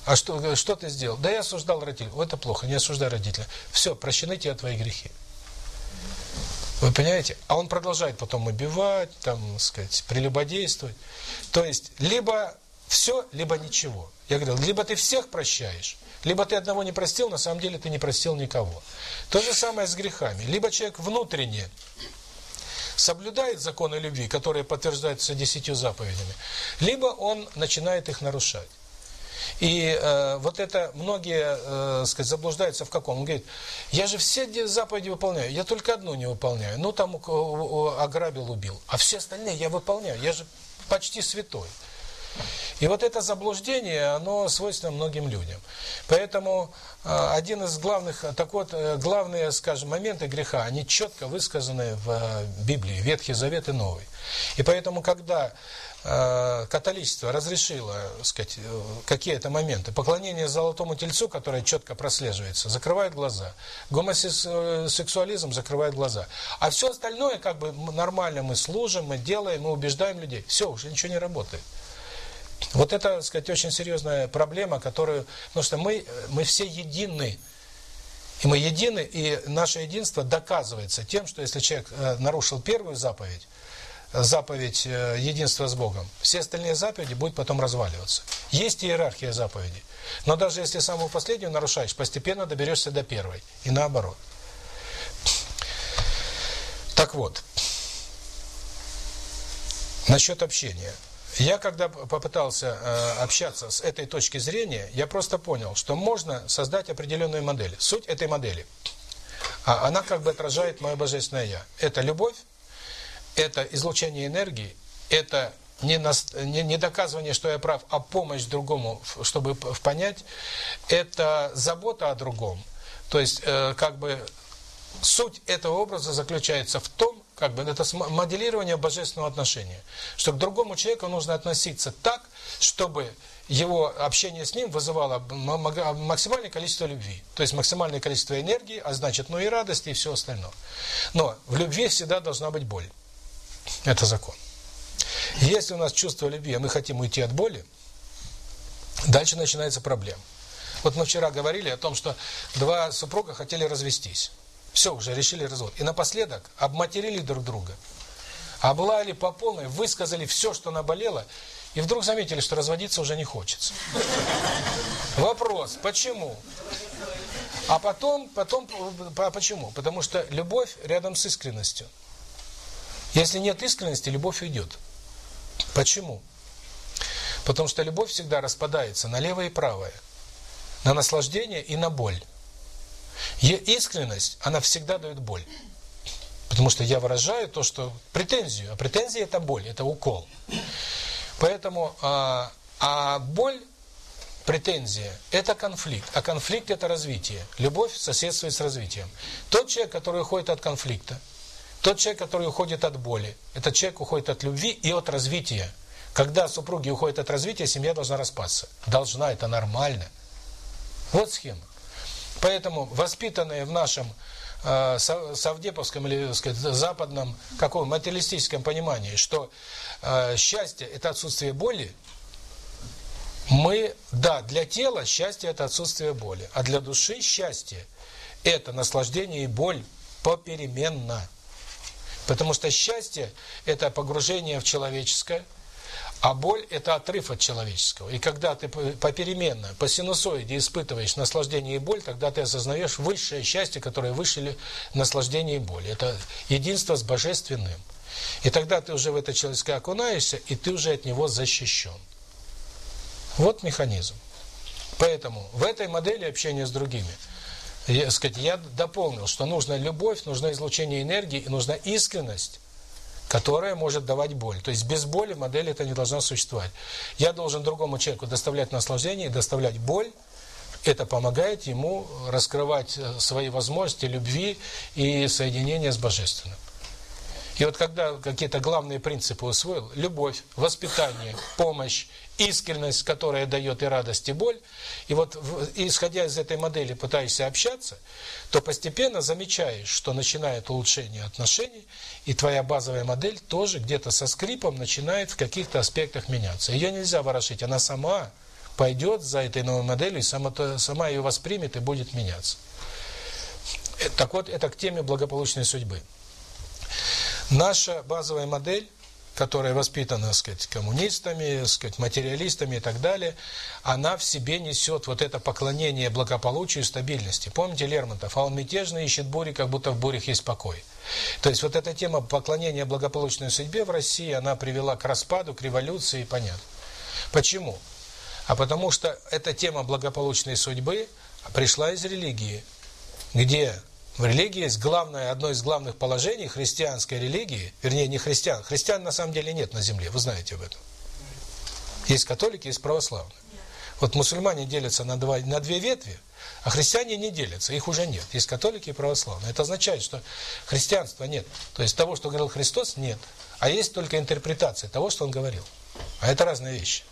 А что, что ты сделал? Да я осуждал родителей. Это плохо, не осуждай родителя. Все, прощены тебе твои грехи. Вы понимаете? А он продолжает потом убивать, там, сказать, прелюбодействовать. То есть, либо все, либо ничего. Я говорил, либо ты всех прощаешь, либо ты одного не простил, на самом деле ты не простил никого. То же самое с грехами. Либо человек внутренне соблюдает законы любви, которые подтверждаются десятью заповедями, либо он начинает их нарушать. И э, вот это многие, э, сказать, заблуждаются в каком? Он говорит, я же все заповеди выполняю, я только одну не выполняю. Ну, там ограбил, убил. А все остальные я выполняю, я же почти святой. И вот это заблуждение, оно свойственно многим людям. Поэтому э, один из главных, так вот, э, главные, скажем, моменты греха, они четко высказаны в э, Библии, Ветхий Завет и Новый. И поэтому, когда католичество разрешило, сказать, э, какие-то моменты. Поклонение золотому тельцу, которое четко прослеживается, закрывает глаза. Гомосексуализм закрывает глаза. А все остальное, как бы, нормально мы служим, мы делаем, мы убеждаем людей. Все, уже ничего не работает. Вот это, так сказать, очень серьезная проблема, которую... Потому что мы, мы все едины. И мы едины, и наше единство доказывается тем, что если человек э, нарушил первую заповедь, заповедь э, единства с Богом, все остальные заповеди будут потом разваливаться. Есть иерархия заповедей. Но даже если самую последнюю нарушаешь, постепенно доберешься до первой. И наоборот. Так вот, насчет общения. Я когда попытался э, общаться с этой точки зрения, я просто понял, что можно создать определенную модель. Суть этой модели, а она как бы отражает мое Божественное Я. Это любовь, это излучение энергии, это не, нас, не, не доказывание, что я прав, а помощь другому, чтобы понять, это забота о другом. То есть, э, как бы, суть этого образа заключается в том, как бы, это моделирование божественного отношения, что к другому человеку нужно относиться так, чтобы его общение с ним вызывало максимальное количество любви, то есть максимальное количество энергии, а значит, ну и радости, и все остальное. Но в любви всегда должна быть боль. Это закон. Если у нас чувство любви, а мы хотим уйти от боли, дальше начинается проблема. Вот мы вчера говорили о том, что два супруга хотели развестись. Все, уже решили развод. И напоследок обматерили друг друга. Облаяли по полной, высказали все, что наболело, и вдруг заметили, что разводиться уже не хочется. Вопрос, почему? А потом, потом, почему? Потому что любовь рядом с искренностью. Если нет искренности, любовь уйдет. Почему? Потому что любовь всегда распадается на левое и правое, на наслаждение и на боль. Искренность, она всегда дает боль. Потому что я выражаю то, что претензию, а претензия это боль, это укол. Поэтому, а, а боль, претензия – это конфликт, а конфликт – это развитие. Любовь соседствует с развитием. Тот человек, который уходит от конфликта, тот человек, который уходит от боли, этот человек уходит от любви и от развития. Когда супруги уходят от развития, семья должна распасться. Должна, это нормально. Вот схема. Поэтому воспитанные в нашем э, совдеповском или сказать, западном каком материалистическом понимании, что э, счастье – это отсутствие боли, мы, да, для тела счастье – это отсутствие боли, а для души счастье – это наслаждение и боль попеременно. Потому что счастье – это погружение в человеческое, а боль – это отрыв от человеческого. И когда ты попеременно, по синусоиде испытываешь наслаждение и боль, тогда ты осознаешь высшее счастье, которое выше наслаждение и боль. Это единство с Божественным. И тогда ты уже в это человеческое окунаешься, и ты уже от него защищен. Вот механизм. Поэтому в этой модели общения с другими – я, сказать, я дополнил, что нужна любовь, нужно излучение энергии и нужна искренность, которая может давать боль. То есть без боли модель это не должна существовать. Я должен другому человеку доставлять наслаждение, доставлять боль. Это помогает ему раскрывать э, свои возможности любви и соединения с Божественным. И вот когда какие-то главные принципы усвоил, любовь, воспитание, помощь, искренность, которая дает и радость, и боль, и вот исходя из этой модели пытаешься общаться, то постепенно замечаешь, что начинает улучшение отношений, и твоя базовая модель тоже где-то со скрипом начинает в каких-то аспектах меняться. Ее нельзя ворошить, она сама пойдет за этой новой моделью, и сама, сама ее воспримет и будет меняться. Э, так вот, это к теме благополучной судьбы. Наша базовая модель, которая воспитана, так сказать, коммунистами, так сказать, материалистами и так далее, она в себе несет вот это поклонение благополучию и стабильности. Помните Лермонтов? А он мятежно ищет бури, как будто в бурях есть покой. То есть вот эта тема поклонения благополучной судьбе в России, она привела к распаду, к революции, понятно. Почему? а потому что эта тема благополучной судьбы пришла из религии, где в религии есть главное, одно из главных положений христианской религии, вернее, не христиан, христиан на самом деле нет на земле, вы знаете об этом. Есть католики, есть православные. Вот мусульмане делятся на, два, на две ветви, а христиане не делятся, их уже нет. Есть католики и православные. Это означает, что христианства нет. То есть того, что говорил Христос, нет. А есть только интерпретация того, что Он говорил. А это разные вещи.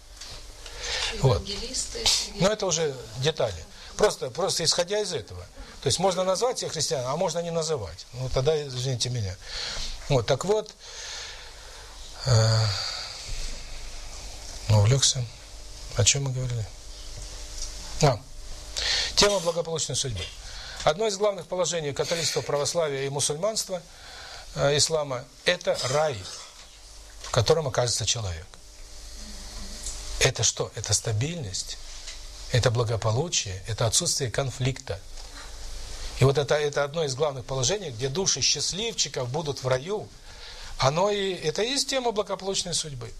Вот. Но это уже детали. Просто, просто исходя из этого. То есть можно назвать всех христиан, а можно не называть. Ну тогда, извините меня. Вот, так вот, э, увлекся. О чем мы говорили? А, тема благополучной судьбы. Одно из главных положений католичества, православия и мусульманства, э, ислама, это рай, в котором окажется человек. Это что? Это стабильность, это благополучие, это отсутствие конфликта. И вот это, это одно из главных положений, где души счастливчиков будут в раю, оно и, это и есть тема благополучной судьбы.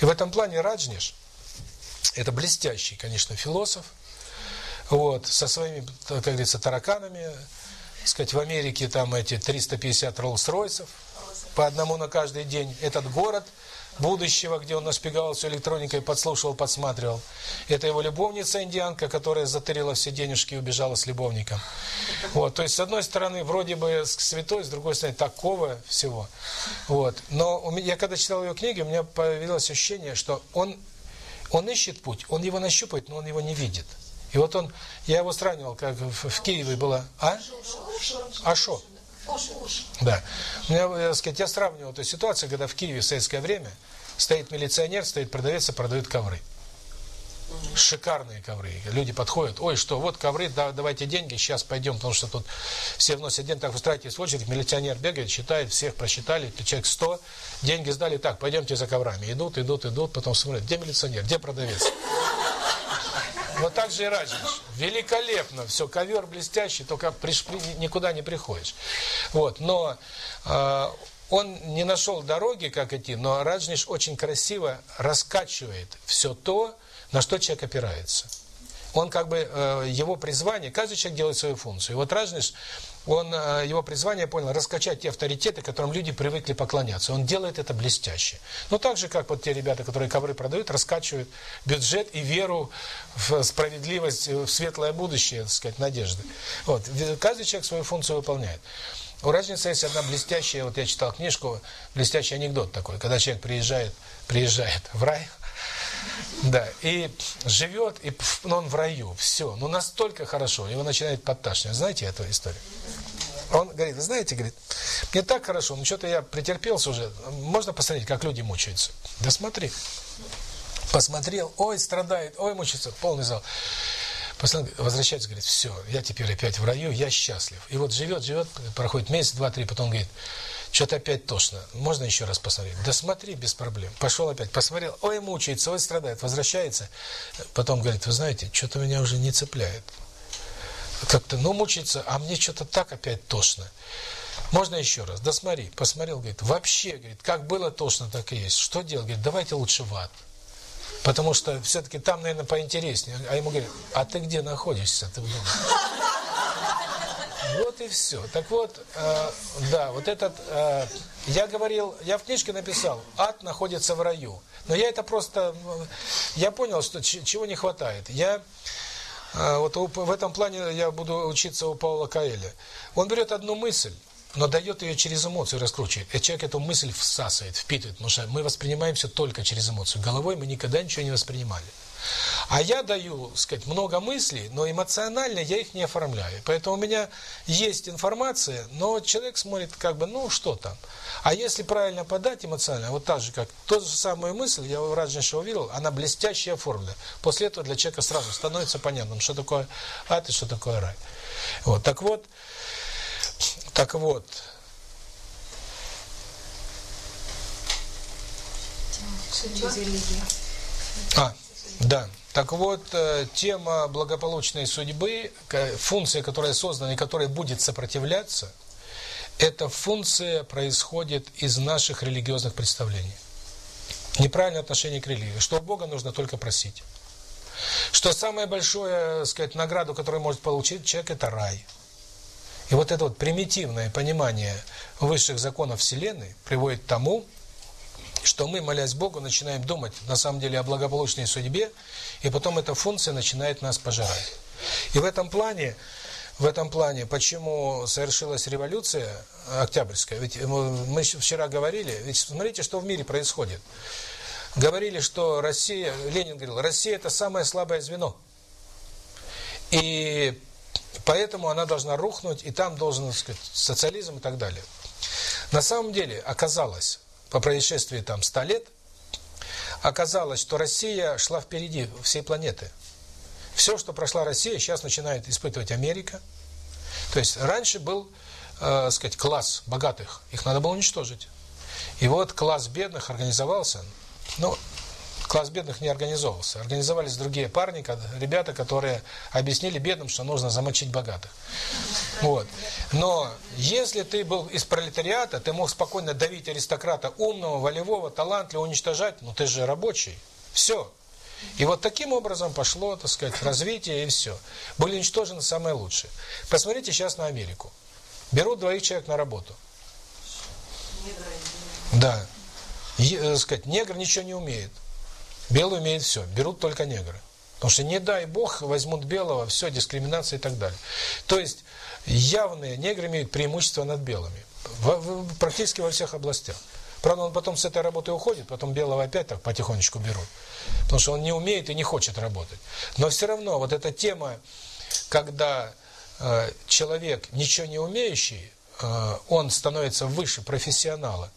И в этом плане Раджниш, это блестящий, конечно, философ, вот, со своими, как говорится, тараканами, сказать, в Америке там эти 350 Роллс-Ройсов, по одному на каждый день. Этот город будущего, где он нашпиговал всю электроникой, подслушивал, подсматривал. Это его любовница индианка, которая затырила все денежки и убежала с любовником. Вот, то есть, с одной стороны, вроде бы святой, с другой стороны, такого всего. Вот. Но у меня, я когда читал его книги, у меня появилось ощущение, что он, он ищет путь, он его нащупает, но он его не видит. И вот он, я его сравнивал, как в, в Киеве было, а? Ашо. Да. У меня, я, сказать, я сравнивал эту ситуацию, когда в Киеве в советское время стоит милиционер, стоит продавец и продают ковры. Шикарные ковры. Люди подходят, ой, что, вот ковры, да, давайте деньги, сейчас пойдем, потому что тут все вносят деньги, так устраивайтесь в очередь, милиционер бегает, считает, всех просчитали, человек 100, деньги сдали, так, пойдемте за коврами. Идут, идут, идут, потом смотрят, где милиционер, где продавец? Вот так же и Раджиш. Великолепно, все, ковер блестящий, только приш, никуда не приходишь. Вот, но э, он не нашел дороги, как идти, но Раджниш очень красиво раскачивает все то, на что человек опирается. Он как бы, э, его призвание, каждый человек делает свою функцию. И вот Раджниш, он, э, его призвание, понял, раскачать те авторитеты, которым люди привыкли поклоняться. Он делает это блестяще. Но так же, как вот те ребята, которые ковры продают, раскачивают бюджет и веру в справедливость, в светлое будущее, так сказать, надежды. Вот. Каждый человек свою функцию выполняет. У разницы есть одна блестящая, вот я читал книжку, блестящий анекдот такой, когда человек приезжает, приезжает в рай, да, и живет, и ну, он в раю, все, ну настолько хорошо, его начинает подташнивать. Знаете эту историю? Он говорит, вы знаете, говорит, мне так хорошо, ну что-то я претерпелся уже, можно посмотреть, как люди мучаются? Да смотри. Посмотрел, ой, страдает, ой, мучается, полный зал. Посмотрел, возвращается, говорит, все, я теперь опять в раю, я счастлив. И вот живет, живет, проходит месяц, два, три, потом говорит, что-то опять тошно. Можно еще раз посмотреть? Да смотри, без проблем. Пошел опять, посмотрел. Ой, мучается, ой, страдает. Возвращается. Потом говорит, вы знаете, что-то меня уже не цепляет. Как-то, ну, мучается, а мне что-то так опять тошно. Можно еще раз? Да смотри. Посмотрел, говорит, вообще, говорит, как было тошно, так и есть. Что делать? Говорит, давайте лучше в ад. Потому что все-таки там, наверное, поинтереснее. А ему говорят, а ты где находишься? Ты в? Вот и все. Так вот, э, да, вот этот, э, я говорил, я в книжке написал, ад находится в раю. Но я это просто, э, я понял, что чего не хватает. Я, э, вот в этом плане я буду учиться у Паула Каэля. Он берет одну мысль, но дает ее через эмоцию, раскручивает. И человек эту мысль всасывает, впитывает, потому что мы воспринимаемся только через эмоцию. Головой мы никогда ничего не воспринимали. А я даю, сказать, много мыслей, но эмоционально я их не оформляю. Поэтому у меня есть информация, но человек смотрит как бы, ну, что там. А если правильно подать эмоционально, вот так же, как ту же самую мысль, я в Раджнише увидел, она блестяще оформлена. После этого для человека сразу становится понятным, что такое ад и что такое рай. Вот, так вот, так вот, А, да. Так вот, э, тема благополучной судьбы, функция, которая создана и которая будет сопротивляться, эта функция происходит из наших религиозных представлений. Неправильное отношение к религии. Что у Бога нужно только просить. Что самая большая, сказать, награду, которую может получить человек, это рай. И вот это вот примитивное понимание высших законов Вселенной приводит к тому, что мы, молясь Богу, начинаем думать на самом деле о благополучной судьбе, и потом эта функция начинает нас пожирать. И в этом плане, в этом плане, почему совершилась революция Октябрьская, ведь мы вчера говорили, ведь смотрите, что в мире происходит. Говорили, что Россия, Ленин говорил, Россия это самое слабое звено. И поэтому она должна рухнуть, и там должен, так сказать, социализм и так далее. На самом деле, оказалось, по происшествии там 100 лет, оказалось, что Россия шла впереди всей планеты. Все, что прошла Россия, сейчас начинает испытывать Америка. То есть раньше был, э, сказать, класс богатых, их надо было уничтожить. И вот класс бедных организовался, ну, класс бедных не организовывался. Организовались другие парни, ребята, которые объяснили бедным, что нужно замочить богатых. Вот. Но если ты был из пролетариата, ты мог спокойно давить аристократа умного, волевого, талантливого, уничтожать, ну ты же рабочий. Все. И вот таким образом пошло, так сказать, развитие и все. Были уничтожены самые лучшие. Посмотрите сейчас на Америку. Берут двоих человек на работу. Да. Е, э, сказать, негр ничего не умеет. Белый умеет все. Берут только негры. Потому что не дай бог возьмут белого, все, дискриминация и так далее. То есть явные негры имеют преимущество над белыми. Практически во всех областях. Правда, он потом с этой работы уходит, потом белого опять так потихонечку берут. Потому что он не умеет и не хочет работать. Но все равно вот эта тема, когда э, человек ничего не умеющий, э, он становится выше профессионала,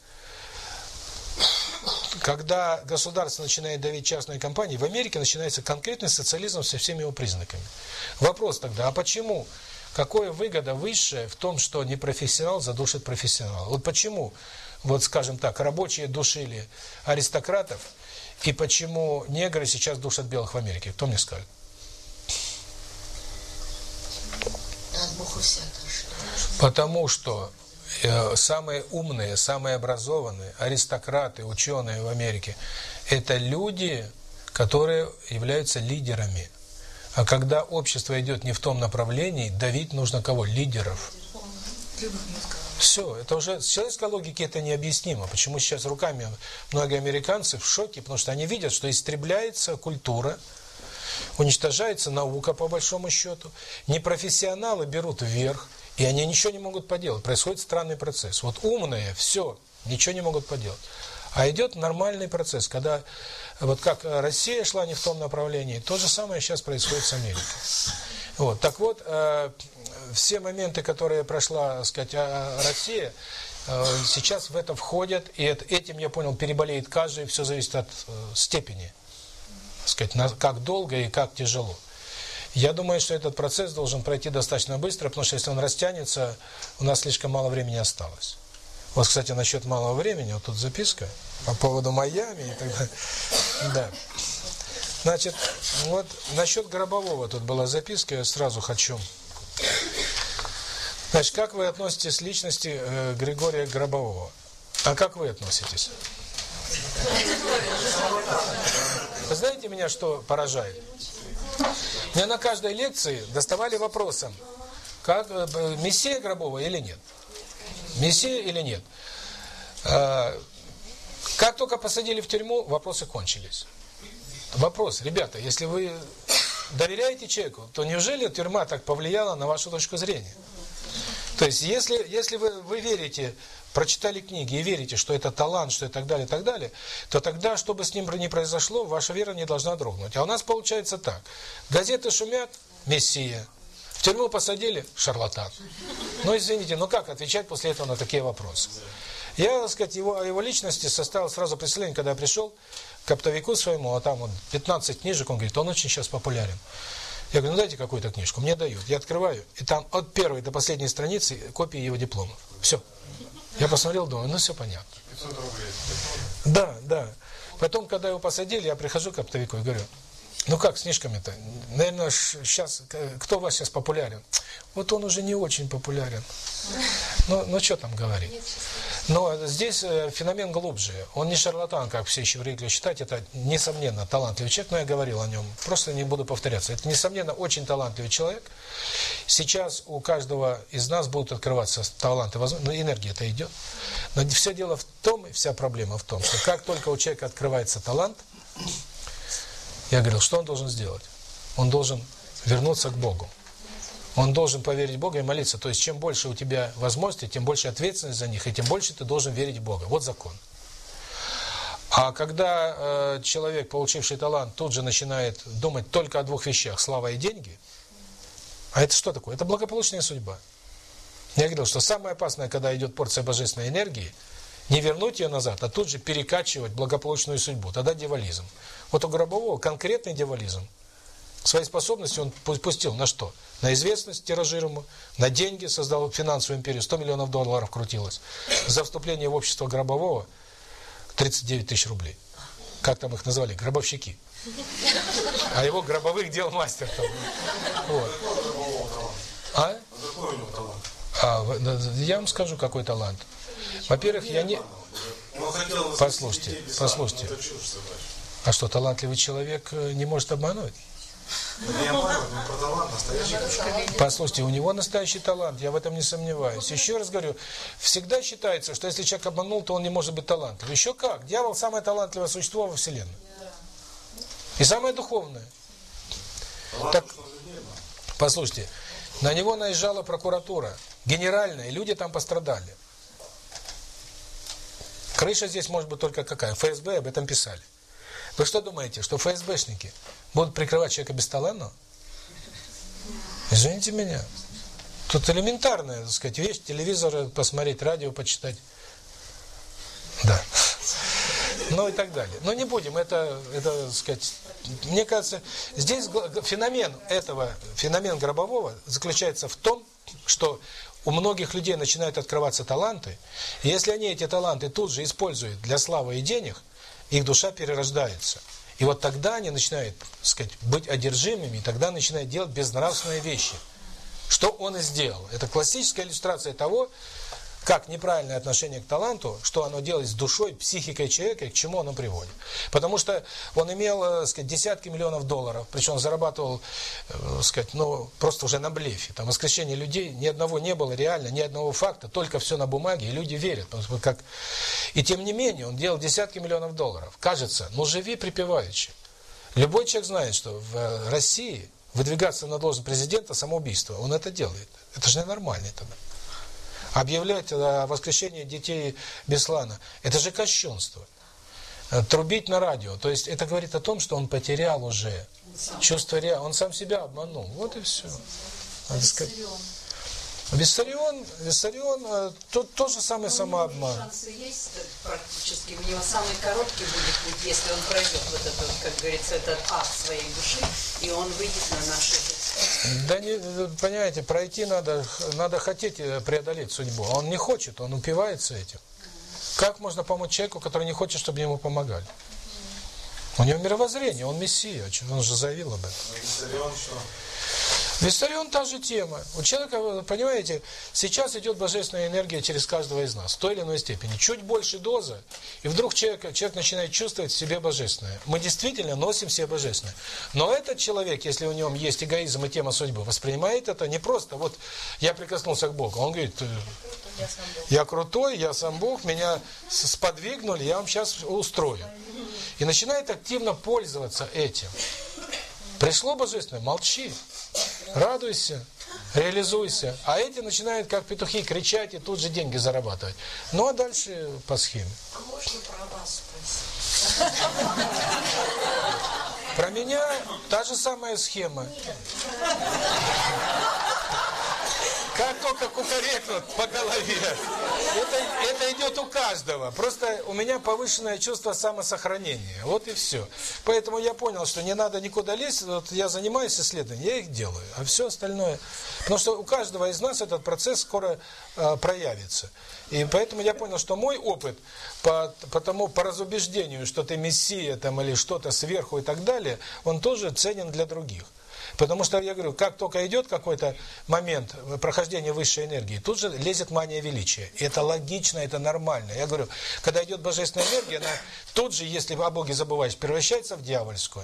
когда государство начинает давить частные компании, в Америке начинается конкретный социализм со всеми его признаками. Вопрос тогда, а почему? Какое выгода высшая в том, что непрофессионал задушит профессионала? Вот почему, вот скажем так, рабочие душили аристократов, и почему негры сейчас душат белых в Америке? Кто мне скажет? Потому что самые умные, самые образованные, аристократы, ученые в Америке, это люди, которые являются лидерами. А когда общество идет не в том направлении, давить нужно кого? Лидеров. Все, это уже с человеческой логики это необъяснимо. Почему сейчас руками многие американцы в шоке, потому что они видят, что истребляется культура, уничтожается наука по большому счету, непрофессионалы берут вверх, и они ничего не могут поделать. Происходит странный процесс. Вот умные, все, ничего не могут поделать. А идет нормальный процесс, когда вот как Россия шла не в том направлении, то же самое сейчас происходит с Америкой. Вот, так вот, э, все моменты, которые прошла, так сказать, а, Россия, э, сейчас в это входят, и это, этим, я понял, переболеет каждый, все зависит от э, степени, так сказать, на, как долго и как тяжело. Я думаю, что этот процесс должен пройти достаточно быстро, потому что если он растянется, у нас слишком мало времени осталось. Вот, кстати, насчет малого времени, вот тут записка по поводу Майами и так далее. Да. Значит, вот насчет Гробового тут была записка, я сразу хочу. Значит, как вы относитесь личности э, Григория Гробового? А как вы относитесь? Знаете меня, что поражает? Мне на каждой лекции доставали вопросом, как э, Мессия Гробова или нет. Мессия или нет. А, как только посадили в тюрьму, вопросы кончились. Вопрос, ребята, если вы доверяете человеку, то неужели тюрьма так повлияла на вашу точку зрения? То есть, если, если вы, вы верите прочитали книги и верите, что это талант, что и так далее, и так далее, то тогда, что бы с ним ни произошло, ваша вера не должна дрогнуть. А у нас получается так. Газеты шумят, мессия. В тюрьму посадили, шарлатан. Ну, извините, ну как отвечать после этого на такие вопросы? Я, так сказать, его, о его личности составил сразу представление, когда я пришел к оптовику своему, а там вот 15 книжек, он говорит, он очень сейчас популярен. Я говорю, ну дайте какую-то книжку. Мне дают. Я открываю, и там от первой до последней страницы копии его дипломов. Все. Я посмотрел, думаю, ну все понятно. Да, да. Потом, когда его посадили, я прихожу к оптовику и говорю, ну как с книжками-то? Наверное, сейчас, кто у вас сейчас популярен? Вот он уже не очень популярен. Ну, ну что там говорить? Но здесь э, феномен глубже. Он не шарлатан, как все еще привыкли считать. Это, несомненно, талантливый человек, но я говорил о нем. Просто не буду повторяться. Это, несомненно, очень талантливый человек. Сейчас у каждого из нас будут открываться таланты, возможно, но энергия это идет. Но все дело в том, вся проблема в том, что как только у человека открывается талант, я говорил, что он должен сделать? Он должен вернуться к Богу. Он должен поверить в Бога и молиться. То есть, чем больше у тебя возможностей, тем больше ответственность за них, и тем больше ты должен верить в Бога. Вот закон. А когда э, человек, получивший талант, тут же начинает думать только о двух вещах – слава и деньги, а это что такое? Это благополучная судьба. Я говорил, что самое опасное, когда идет порция божественной энергии, не вернуть ее назад, а тут же перекачивать благополучную судьбу. Тогда дьяволизм. Вот у Гробового конкретный дьяволизм. Свои способности он пустил на что? На известность тиражируемую, на деньги, создал финансовую империю, 100 миллионов долларов крутилось. За вступление в общество Гробового 39 тысяч рублей. Как там их назвали? Гробовщики. А его гробовых дел мастер там. Вот. А? А, я вам скажу, какой талант. Во-первых, я не... Послушайте, послушайте. А что, талантливый человек э, не может обмануть? Послушайте, у него настоящий талант, я в этом не сомневаюсь. Еще раз говорю, всегда считается, что если человек обманул, то он не может быть талантлив. Еще как? Дьявол самое талантливое существо во Вселенной. И самое духовное. Так, послушайте, на него наезжала прокуратура, генеральная, и люди там пострадали. Крыша здесь может быть только какая? ФСБ об этом писали. Вы что думаете, что ФСБшники будут прикрывать человека бесталанного? Извините меня. Тут элементарная, так сказать, вещь, телевизор посмотреть, радио почитать. Да. Ну и так далее. Но не будем, это, это, так сказать, мне кажется, здесь феномен этого, феномен гробового заключается в том, что у многих людей начинают открываться таланты, и если они эти таланты тут же используют для славы и денег, их душа перерождается. И вот тогда они начинают, так сказать, быть одержимыми, и тогда начинают делать безнравственные вещи. Что он и сделал. Это классическая иллюстрация того, как неправильное отношение к таланту, что оно делает с душой, психикой человека и к чему оно приводит. Потому что он имел, так э, сказать, десятки миллионов долларов, причем зарабатывал, так э, сказать, ну, просто уже на блефе. Там воскрешение людей, ни одного не было реально, ни одного факта, только все на бумаге, и люди верят. Как... И тем не менее, он делал десятки миллионов долларов. Кажется, ну живи припеваючи. Любой человек знает, что в э, России выдвигаться на должность президента самоубийство, он это делает. Это же ненормально тогда объявлять о воскрешении детей Беслана, это же кощунство. Э, трубить на радио, то есть это говорит о том, что он потерял уже чувство реальности, он сам себя обманул, вот и все. Надо сказать. Виссарион, Виссарион, э, тот тот же самый самообман. Шансы есть практически. У него самый короткий будет путь, если он пройдет вот этот, как говорится, этот ад своей души, и он выйдет на наши да не, понимаете, пройти надо, надо хотеть э, преодолеть судьбу. А он не хочет, он упивается этим. Как можно помочь человеку, который не хочет, чтобы ему помогали? У него мировоззрение, он мессия, он же заявил об этом. Виссарион та же тема. У человека, понимаете, сейчас идет божественная энергия через каждого из нас, в той или иной степени. Чуть больше доза, и вдруг человек, человек начинает чувствовать в себе божественное. Мы действительно носим в себе божественное. Но этот человек, если у него есть эгоизм и тема судьбы, воспринимает это не просто, вот я прикоснулся к Богу. Он говорит, я крутой, я сам Бог, меня сподвигнули, я вам сейчас устрою. И начинает активно пользоваться этим. Пришло божественное, молчи. Радуйся, реализуйся. А эти начинают, как петухи, кричать и тут же деньги зарабатывать. Ну, а дальше по схеме. А можно про вас спросить? Про меня та же самая схема. Как только кукарекнут по голове. Это, это идет у каждого. Просто у меня повышенное чувство самосохранения. Вот и все. Поэтому я понял, что не надо никуда лезть. Вот я занимаюсь исследованием, я их делаю. А все остальное... Потому что у каждого из нас этот процесс скоро э, проявится. И поэтому я понял, что мой опыт по, по тому, по разубеждению, что ты мессия там или что-то сверху и так далее, он тоже ценен для других. Потому что, я говорю, как только идет какой-то момент прохождения высшей энергии, тут же лезет мания величия. И это логично, это нормально. Я говорю, когда идет божественная энергия, она тут же, если о Боге забываешь, превращается в дьявольскую.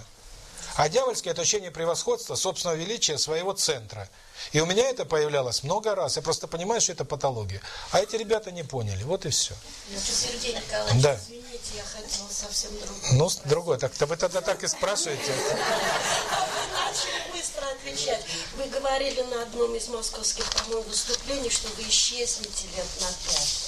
А дьявольское – это ощущение превосходства, собственного величия своего центра. И у меня это появлялось много раз. Я просто понимаю, что это патология. А эти ребята не поняли. Вот и все. Сергей Николаевич, да. извините, я хотела совсем другое. Ну, другое. Так, то вы тогда так и спрашиваете. Очень быстро отвечать. Вы говорили на одном из московских, по-моему, выступлений, что вы исчезнете лет на пять.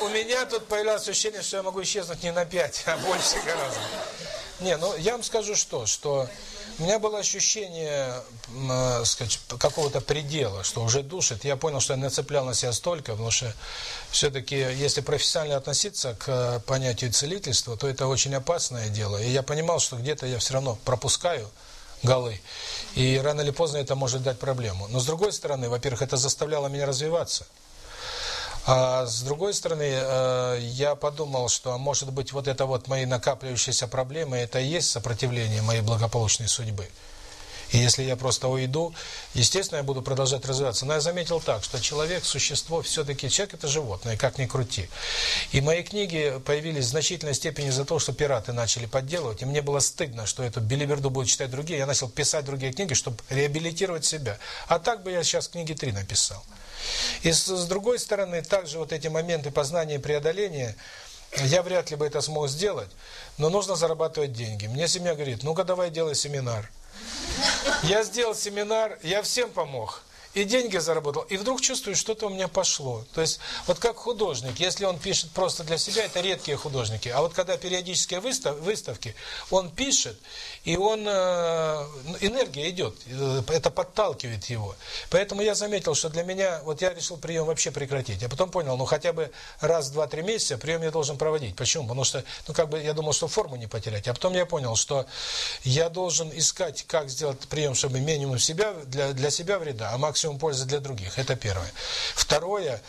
У меня тут появилось ощущение, что я могу исчезнуть не на 5, а больше гораздо. Не, ну я вам скажу что, что у меня было ощущение, э, какого-то предела, что уже душит. Я понял, что я нацеплял на себя столько, потому что все-таки, если профессионально относиться к понятию целительства, то это очень опасное дело. И я понимал, что где-то я все равно пропускаю голы. И рано или поздно это может дать проблему. Но с другой стороны, во-первых, это заставляло меня развиваться. А с другой стороны, э, я подумал, что, может быть, вот это вот мои накапливающиеся проблемы, это и есть сопротивление моей благополучной судьбы. И если я просто уйду, естественно, я буду продолжать развиваться. Но я заметил так, что человек, существо, все-таки человек – это животное, как ни крути. И мои книги появились в значительной степени из-за того, что пираты начали подделывать. И мне было стыдно, что эту билиберду будут читать другие. Я начал писать другие книги, чтобы реабилитировать себя. А так бы я сейчас книги три написал. И с, другой стороны, также вот эти моменты познания и преодоления, я вряд ли бы это смог сделать, но нужно зарабатывать деньги. Мне семья говорит, ну-ка давай делай семинар. Я сделал семинар, я всем помог и деньги заработал, и вдруг чувствую, что-то у меня пошло. То есть, вот как художник, если он пишет просто для себя, это редкие художники, а вот когда периодические выстав, выставки, он пишет, и он, э, ну, энергия идет, э, это подталкивает его. Поэтому я заметил, что для меня, вот я решил прием вообще прекратить, а потом понял, ну хотя бы раз, два, три месяца прием я должен проводить. Почему? Потому что, ну как бы, я думал, что форму не потерять, а потом я понял, что я должен искать, как сделать прием, чтобы минимум себя, для, для себя вреда, а максимум максимум пользы для других. Это первое. Второе,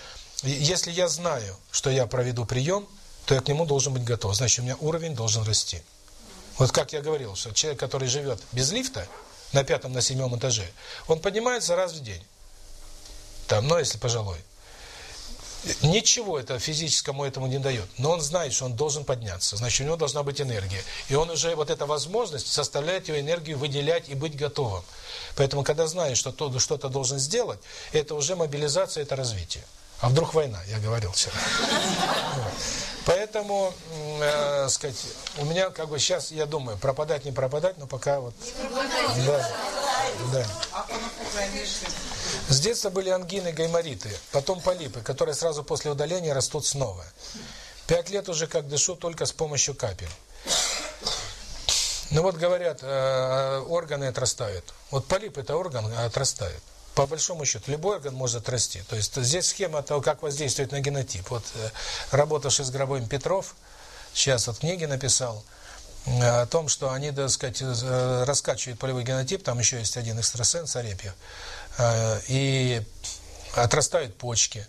если я знаю, что я проведу прием, то я к нему должен быть готов. Значит, у меня уровень должен расти. Вот как я говорил, что человек, который живет без лифта, на пятом, на седьмом этаже, он поднимается раз в день. Там, ну, если пожилой. Ничего это физическому этому не дает. Но он знает, что он должен подняться. Значит, у него должна быть энергия. И он уже, вот эта возможность, заставляет его энергию выделять и быть готовым. Поэтому, когда знаешь, что что-то должен сделать, это уже мобилизация, это развитие. А вдруг война, я говорил вчера. Поэтому, э, сказать, у меня как бы сейчас, я думаю, пропадать, не пропадать, но пока вот... Да, да. С детства были ангины, гаймориты, потом полипы, которые сразу после удаления растут снова. Пять лет уже как дышу только с помощью капель. Ну вот говорят, э, органы отрастают. Вот полип это орган отрастает. По большому счету, любой орган может отрасти. То есть здесь схема того, как воздействует на генотип. Вот э, работавший с Гробовым Петров, сейчас вот книги написал, э, о том, что они, так сказать, раскачивают полевой генотип, там еще есть один экстрасенс, Арепьев, и отрастают почки,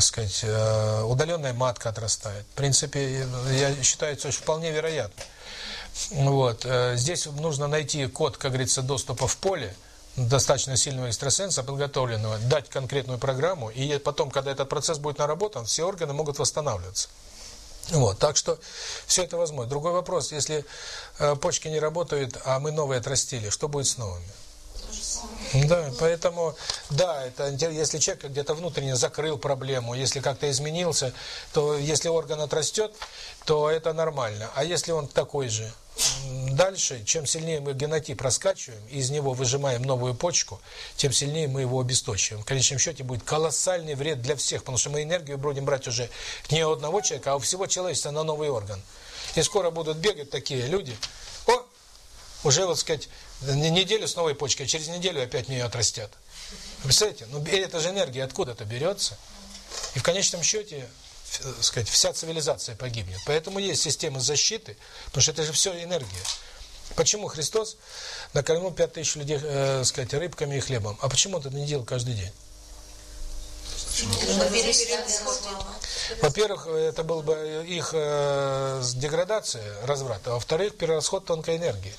сказать, удаленная матка отрастает. В принципе, я считаю, что вполне вероятно. Вот. Э, здесь нужно найти код, как говорится, доступа в поле, достаточно сильного экстрасенса, подготовленного, дать конкретную программу, и потом, когда этот процесс будет наработан, все органы могут восстанавливаться. Вот, так что все это возможно. Другой вопрос, если э, почки не работают, а мы новые отрастили, что будет с новыми? Да, поэтому, да, это если человек где-то внутренне закрыл проблему, если как-то изменился, то если орган отрастет, то это нормально. А если он такой же, дальше, чем сильнее мы генотип раскачиваем, и из него выжимаем новую почку, тем сильнее мы его обесточиваем. В конечном счете будет колоссальный вред для всех, потому что мы энергию будем брать уже не у одного человека, а у всего человечества на новый орган. И скоро будут бегать такие люди, о, уже, вот сказать, неделю с новой почкой, через неделю опять нее отрастят. Представляете? Ну, это же энергия откуда-то берется. И в конечном счете Э, сказать, вся цивилизация погибнет. Поэтому есть система защиты, потому что это же все энергия. Почему Христос накормил пять тысяч людей, э, сказать, рыбками и хлебом? А почему он это не делал каждый день? Во-первых, это был бы их э, деградация, разврат, а во-вторых, перерасход тонкой энергии.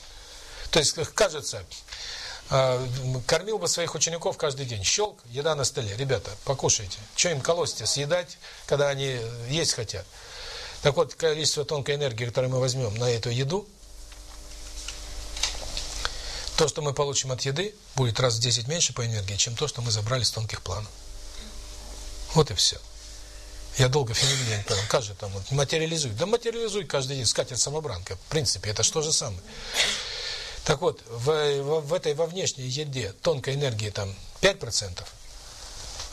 То есть, кажется, э, кормил бы своих учеников каждый день. Щелк, еда на столе. Ребята, покушайте. Что им колосьте, съедать, когда они есть хотят? Так вот, количество тонкой энергии, которое мы возьмем на эту еду, то, что мы получим от еды, будет раз в 10 меньше по энергии, чем то, что мы забрали с тонких планов. Вот и все. Я долго феномен не понял, как же там, вот, материализуй. Да материализуй каждый день, скатерть самобранка. В принципе, это что же самое. Так вот, в, в, в этой, во внешней еде тонкой энергии там 5%,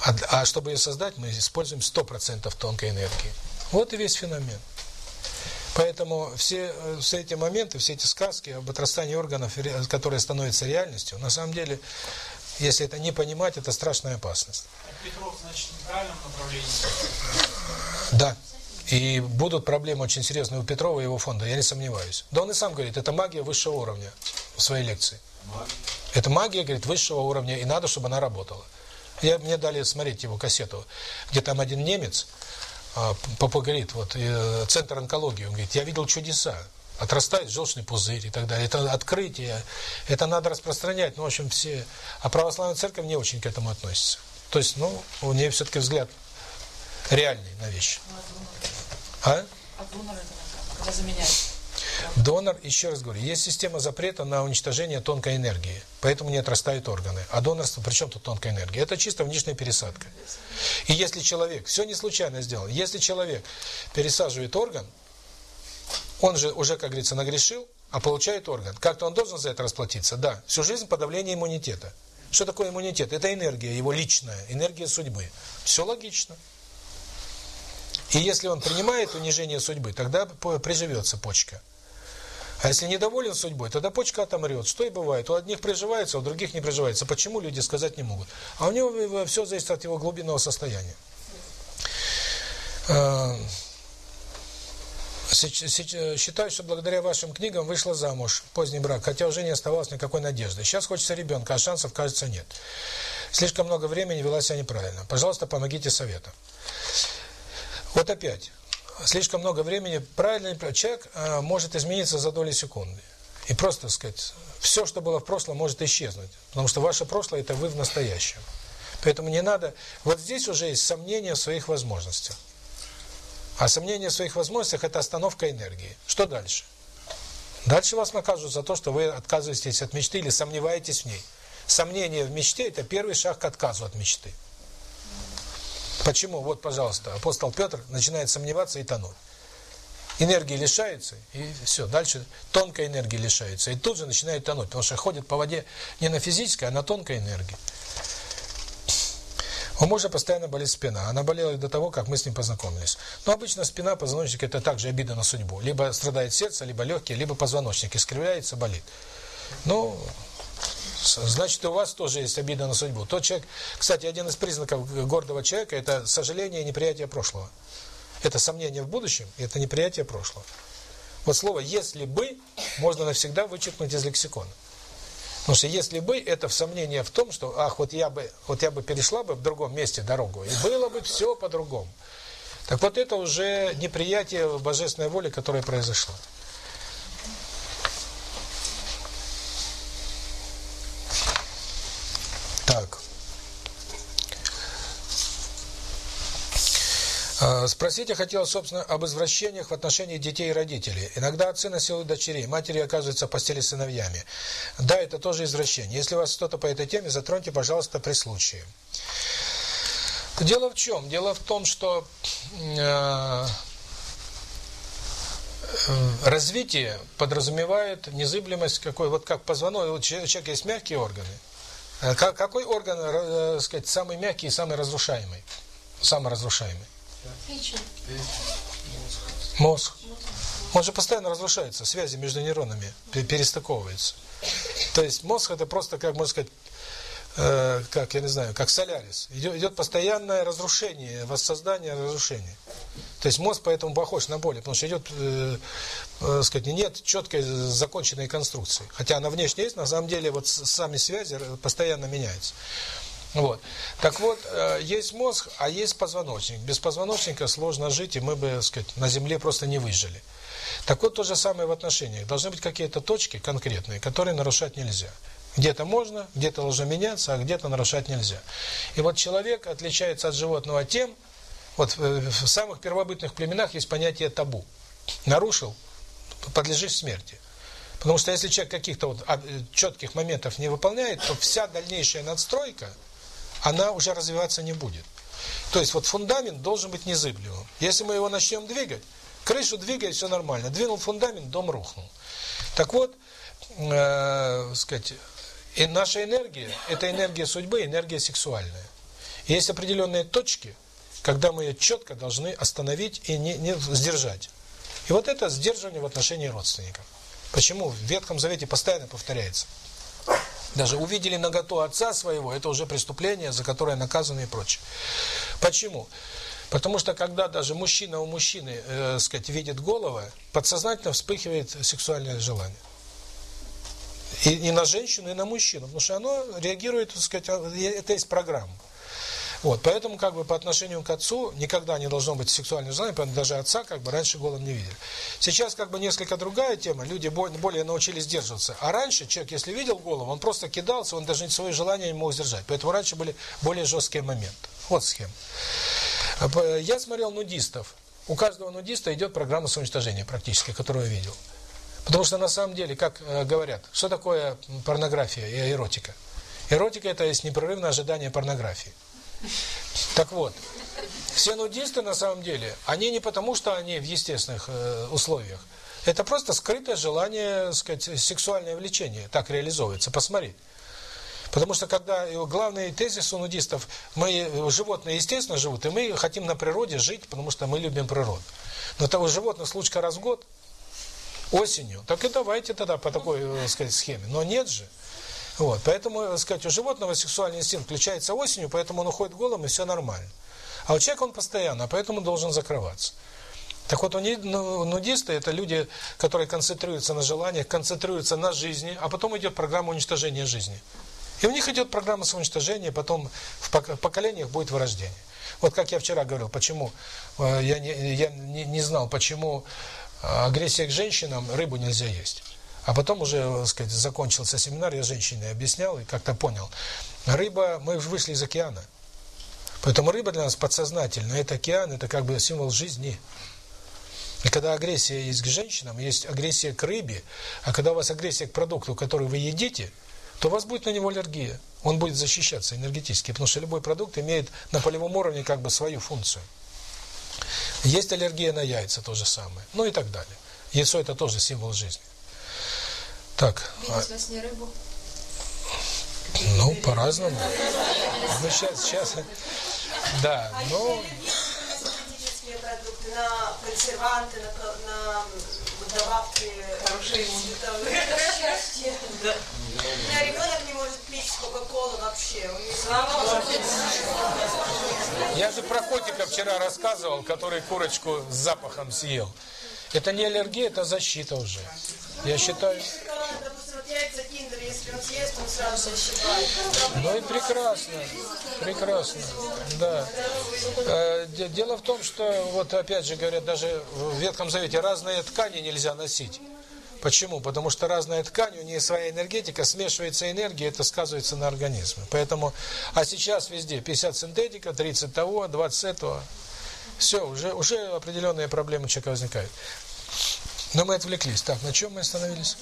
а, а чтобы ее создать, мы используем 100% тонкой энергии. Вот и весь феномен. Поэтому все, э, все эти моменты, все эти сказки об отрастании органов, которые становятся реальностью, на самом деле, если это не понимать, это страшная опасность. А Петров, значит, в правильном направлении? Да. И будут проблемы очень серьезные у Петрова и его фонда, я не сомневаюсь. Да он и сам говорит, это магия высшего уровня в своей лекции. Магия. Это магия, говорит, высшего уровня, и надо, чтобы она работала. Я, мне дали смотреть его кассету, где там один немец, папа говорит, вот, э, центр онкологии, он говорит, я видел чудеса, отрастает желчный пузырь и так далее. Это открытие, это надо распространять. Ну, в общем, все... А православная церковь не очень к этому относится. То есть, ну, у нее все-таки взгляд реальный на вещи. А? А донор это когда заменяет? Донор, еще раз говорю, есть система запрета на уничтожение тонкой энергии, поэтому не отрастают органы. А донорство, при чем тут тонкая энергия? Это чисто внешняя пересадка. И если человек, все не случайно сделано, если человек пересаживает орган, он же уже, как говорится, нагрешил, а получает орган. Как-то он должен за это расплатиться? Да. Всю жизнь подавление иммунитета. Что такое иммунитет? Это энергия, его личная, энергия судьбы. Все логично. И если он принимает унижение судьбы, тогда приживется почка. А если недоволен судьбой, тогда почка отомрет. Что и бывает. У одних приживается, у других не приживается. Почему, люди сказать не могут. А у него все зависит от его глубинного состояния. А, считаю, что благодаря вашим книгам вышла замуж, поздний брак, хотя уже не оставалось никакой надежды. Сейчас хочется ребенка, а шансов, кажется, нет. Слишком много времени вела себя неправильно. Пожалуйста, помогите советом. Вот опять, слишком много времени, правильно человек э, может измениться за доли секунды. И просто, сказать, все, что было в прошлом, может исчезнуть. Потому что ваше прошлое – это вы в настоящем. Поэтому не надо... Вот здесь уже есть сомнение в своих возможностях. А сомнение в своих возможностях – это остановка энергии. Что дальше? Дальше вас накажут за то, что вы отказываетесь от мечты или сомневаетесь в ней. Сомнение в мечте – это первый шаг к отказу от мечты. Почему? Вот, пожалуйста, апостол Петр начинает сомневаться и тонуть. Энергии лишается, и все. Дальше тонкая энергия лишается. И тут же начинает тонуть, потому что ходит по воде не на физической, а на тонкой энергии. У мужа постоянно болит спина. Она болела до того, как мы с ним познакомились. Но обычно спина, позвоночник – это также обида на судьбу. Либо страдает сердце, либо легкие, либо позвоночник. Искривляется, болит. Ну, значит, у вас тоже есть обида на судьбу. Тот человек, кстати, один из признаков гордого человека – это сожаление и неприятие прошлого. Это сомнение в будущем, и это неприятие прошлого. Вот слово «если бы» можно навсегда вычеркнуть из лексикона. Потому что если бы, это в сомнение в том, что, ах, вот я бы, вот я бы перешла бы в другом месте дорогу, и было бы все по-другому. Так вот это уже неприятие божественной воли, которая произошла. Так. А, спросить я хотел, собственно, об извращениях в отношении детей и родителей. Иногда отцы насилуют дочерей, матери оказываются в постели с сыновьями. Да, это тоже извращение. Если у вас что-то по этой теме, затроньте, пожалуйста, при случае. Дело в чем? Дело в том, что э, э развитие подразумевает незыблемость какой, вот как позвонок, у человека есть мягкие органы. Э, какой орган, э, сказать, самый мягкий и самый разрушаемый? Самый разрушаемый. Мозг. Он же постоянно разрушается, связи между нейронами перестыковываются. То есть мозг это просто, как можно сказать, э, как, я не знаю, как солярис. Идет, идет постоянное разрушение, воссоздание, разрушение. То есть мозг поэтому похож на боли, потому что идет, э, э, сказать, нет четкой законченной конструкции. Хотя она внешне есть, на самом деле вот сами связи постоянно меняются. Вот. Так вот, э, есть мозг, а есть позвоночник. Без позвоночника сложно жить, и мы бы, сказать, на Земле просто не выжили. Так вот, то же самое в отношениях. Должны быть какие-то точки конкретные, которые нарушать нельзя. Где-то можно, где-то должно меняться, а где-то нарушать нельзя. И вот человек отличается от животного тем, вот э, в самых первобытных племенах есть понятие табу. Нарушил, подлежишь смерти. Потому что если человек каких-то вот а, четких моментов не выполняет, то вся дальнейшая надстройка, она уже развиваться не будет. То есть вот фундамент должен быть незыблемым. Если мы его начнем двигать, крышу двигает, все нормально. Двинул фундамент, дом рухнул. Так вот, э, сказать, и наша энергия – это энергия судьбы, энергия сексуальная. И есть определенные точки, когда мы ее четко должны остановить и не, не сдержать. И вот это сдерживание в отношении родственников. Почему в Ветхом Завете постоянно повторяется? Даже увидели наготу отца своего, это уже преступление, за которое наказаны и прочее. Почему? Потому что когда даже мужчина у мужчины, э, сказать, видит голову, подсознательно вспыхивает сексуальное желание. И, и на женщину, и на мужчину, потому что оно реагирует, так сказать, а, это есть программа. Вот, поэтому как бы по отношению к отцу никогда не должно быть сексуального желания, поэтому даже отца как бы раньше голым не видели. Сейчас как бы несколько другая тема, люди более научились сдерживаться. А раньше человек, если видел голову, он просто кидался, он даже свое желание не мог сдержать. Поэтому раньше были более жесткие моменты. Вот схема. Я смотрел нудистов. У каждого нудиста идет программа самоуничтожения практически, которую я видел. Потому что на самом деле, как э, говорят, что такое порнография и эротика? Эротика – это есть непрерывное ожидание порнографии. Так вот, все нудисты на самом деле, они не потому, что они в естественных э, условиях. Это просто скрытое желание, сказать, сексуальное влечение так реализовывается. Посмотри. Потому что когда главный тезис у нудистов, мы животные естественно живут, и мы хотим на природе жить, потому что мы любим природу. Но того животных случка раз в год, осенью, так и давайте тогда по такой, так сказать, схеме. Но нет же. Вот, поэтому, так сказать, у животного сексуальный инстинкт включается осенью, поэтому он уходит голым, и все нормально. А у человека он постоянно, поэтому должен закрываться. Так вот, ну, нудисты – это люди, которые концентрируются на желаниях, концентрируются на жизни, а потом идет программа уничтожения жизни. И у них идет программа самоуничтожения, потом в поколениях будет вырождение. Вот как я вчера говорил, почему э, я не, я не, не знал, почему э, агрессия к женщинам, рыбу нельзя есть. А потом уже, так сказать, закончился семинар, я женщине объяснял и как-то понял. Рыба, мы вышли из океана. Поэтому рыба для нас подсознательно, это океан, это как бы символ жизни. И когда агрессия есть к женщинам, есть агрессия к рыбе, а когда у вас агрессия к продукту, который вы едите, то у вас будет на него аллергия. Он будет защищаться энергетически, потому что любой продукт имеет на полевом уровне как бы свою функцию. Есть аллергия на яйца, то же самое. Ну и так далее. Яйцо – это тоже символ жизни. Так. Рыбу? Ну, по-разному. Ну, сейчас, сейчас. Да, ну... продукты, на консерванты, на, на добавки хорошие счастье. Да. У меня ребенок не может пить кока-колу вообще. Я же про котика вчера рассказывал, который курочку с запахом съел. Это не аллергия, это защита уже. Я считаю... Ну и прекрасно, прекрасно, да. Э, дело в том, что, вот опять же говорят, даже в Ветхом Завете разные ткани нельзя носить. Почему? Потому что разная ткань, у нее своя энергетика, смешивается энергия, это сказывается на организме. Поэтому, а сейчас везде 50 синтетика, 30 того, 20 этого. Все, уже, уже определенные проблемы у человека возникают. Но мы отвлеклись. Так, на чем мы остановились?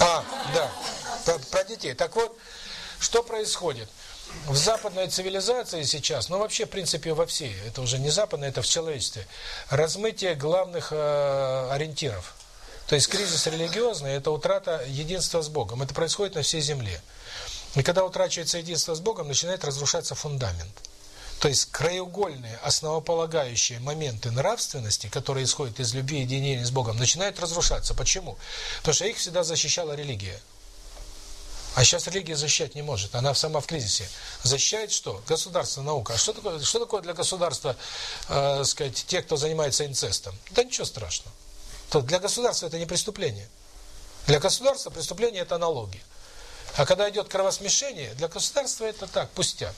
А, да, про, про детей. Так вот, что происходит? В западной цивилизации сейчас, ну вообще, в принципе, во всей, это уже не западная, это в человечестве, размытие главных э, ориентиров. То есть кризис религиозный – это утрата единства с Богом. Это происходит на всей земле. И когда утрачивается единство с Богом, начинает разрушаться фундамент. То есть краеугольные, основополагающие моменты нравственности, которые исходят из любви и единения с Богом, начинают разрушаться. Почему? Потому что их всегда защищала религия. А сейчас религия защищать не может, она сама в кризисе. Защищает что? Государство, наука. А что такое, что такое для государства, э, сказать, те, кто занимается инцестом? Да ничего страшного. То для государства это не преступление. Для государства преступление – это налоги. А когда идет кровосмешение, для государства это так, пустяк.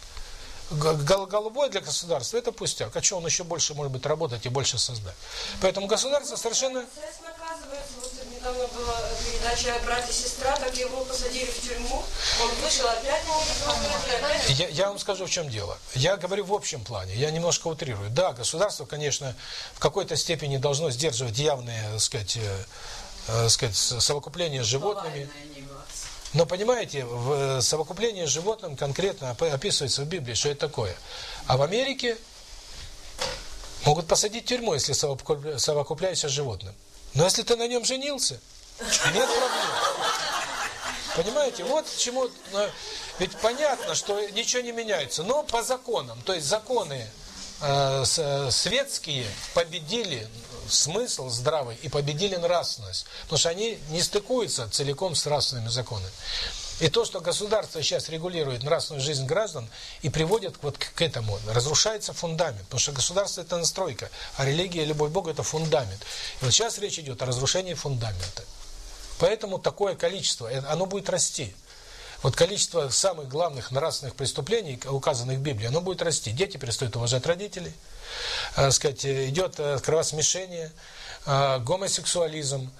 Гол- Голубой для государства это пустяк. А что он еще больше может быть работать и больше создать? Поэтому государство совершенно... Процесс. Вот недавно была передача «Брат и сестра», так его посадили в тюрьму. Он вышел, опять не. Я, я вам скажу, в чем дело. Я говорю в общем плане, я немножко утрирую. Да, государство, конечно, в какой-то степени должно сдерживать явные, так сказать, э, э, сказать, с- совокупления с животными. Нюанс. Но понимаете, в э, совокуплении с животным конкретно оп- описывается в Библии, что это такое. А в Америке могут посадить в тюрьму, если совокуп- совокупляешься с животным. Но если ты на нем женился, нет проблем. Понимаете, вот чему... Ведь понятно, что ничего не меняется, но по законам, то есть законы э, э, светские победили смысл здравый и победили нравственность, потому что они не стыкуются целиком с нравственными законами. И то, что государство сейчас регулирует нравственную жизнь граждан и приводит вот к, этому, разрушается фундамент, потому что государство это настройка, а религия, любовь к это фундамент. И вот сейчас речь идет о разрушении фундамента. Поэтому такое количество, э, оно будет расти. Вот количество самых главных нравственных преступлений, указанных в Библии, оно будет расти. Дети перестают уважать родителей, сказать, э, идет э, кровосмешение, э, гомосексуализм,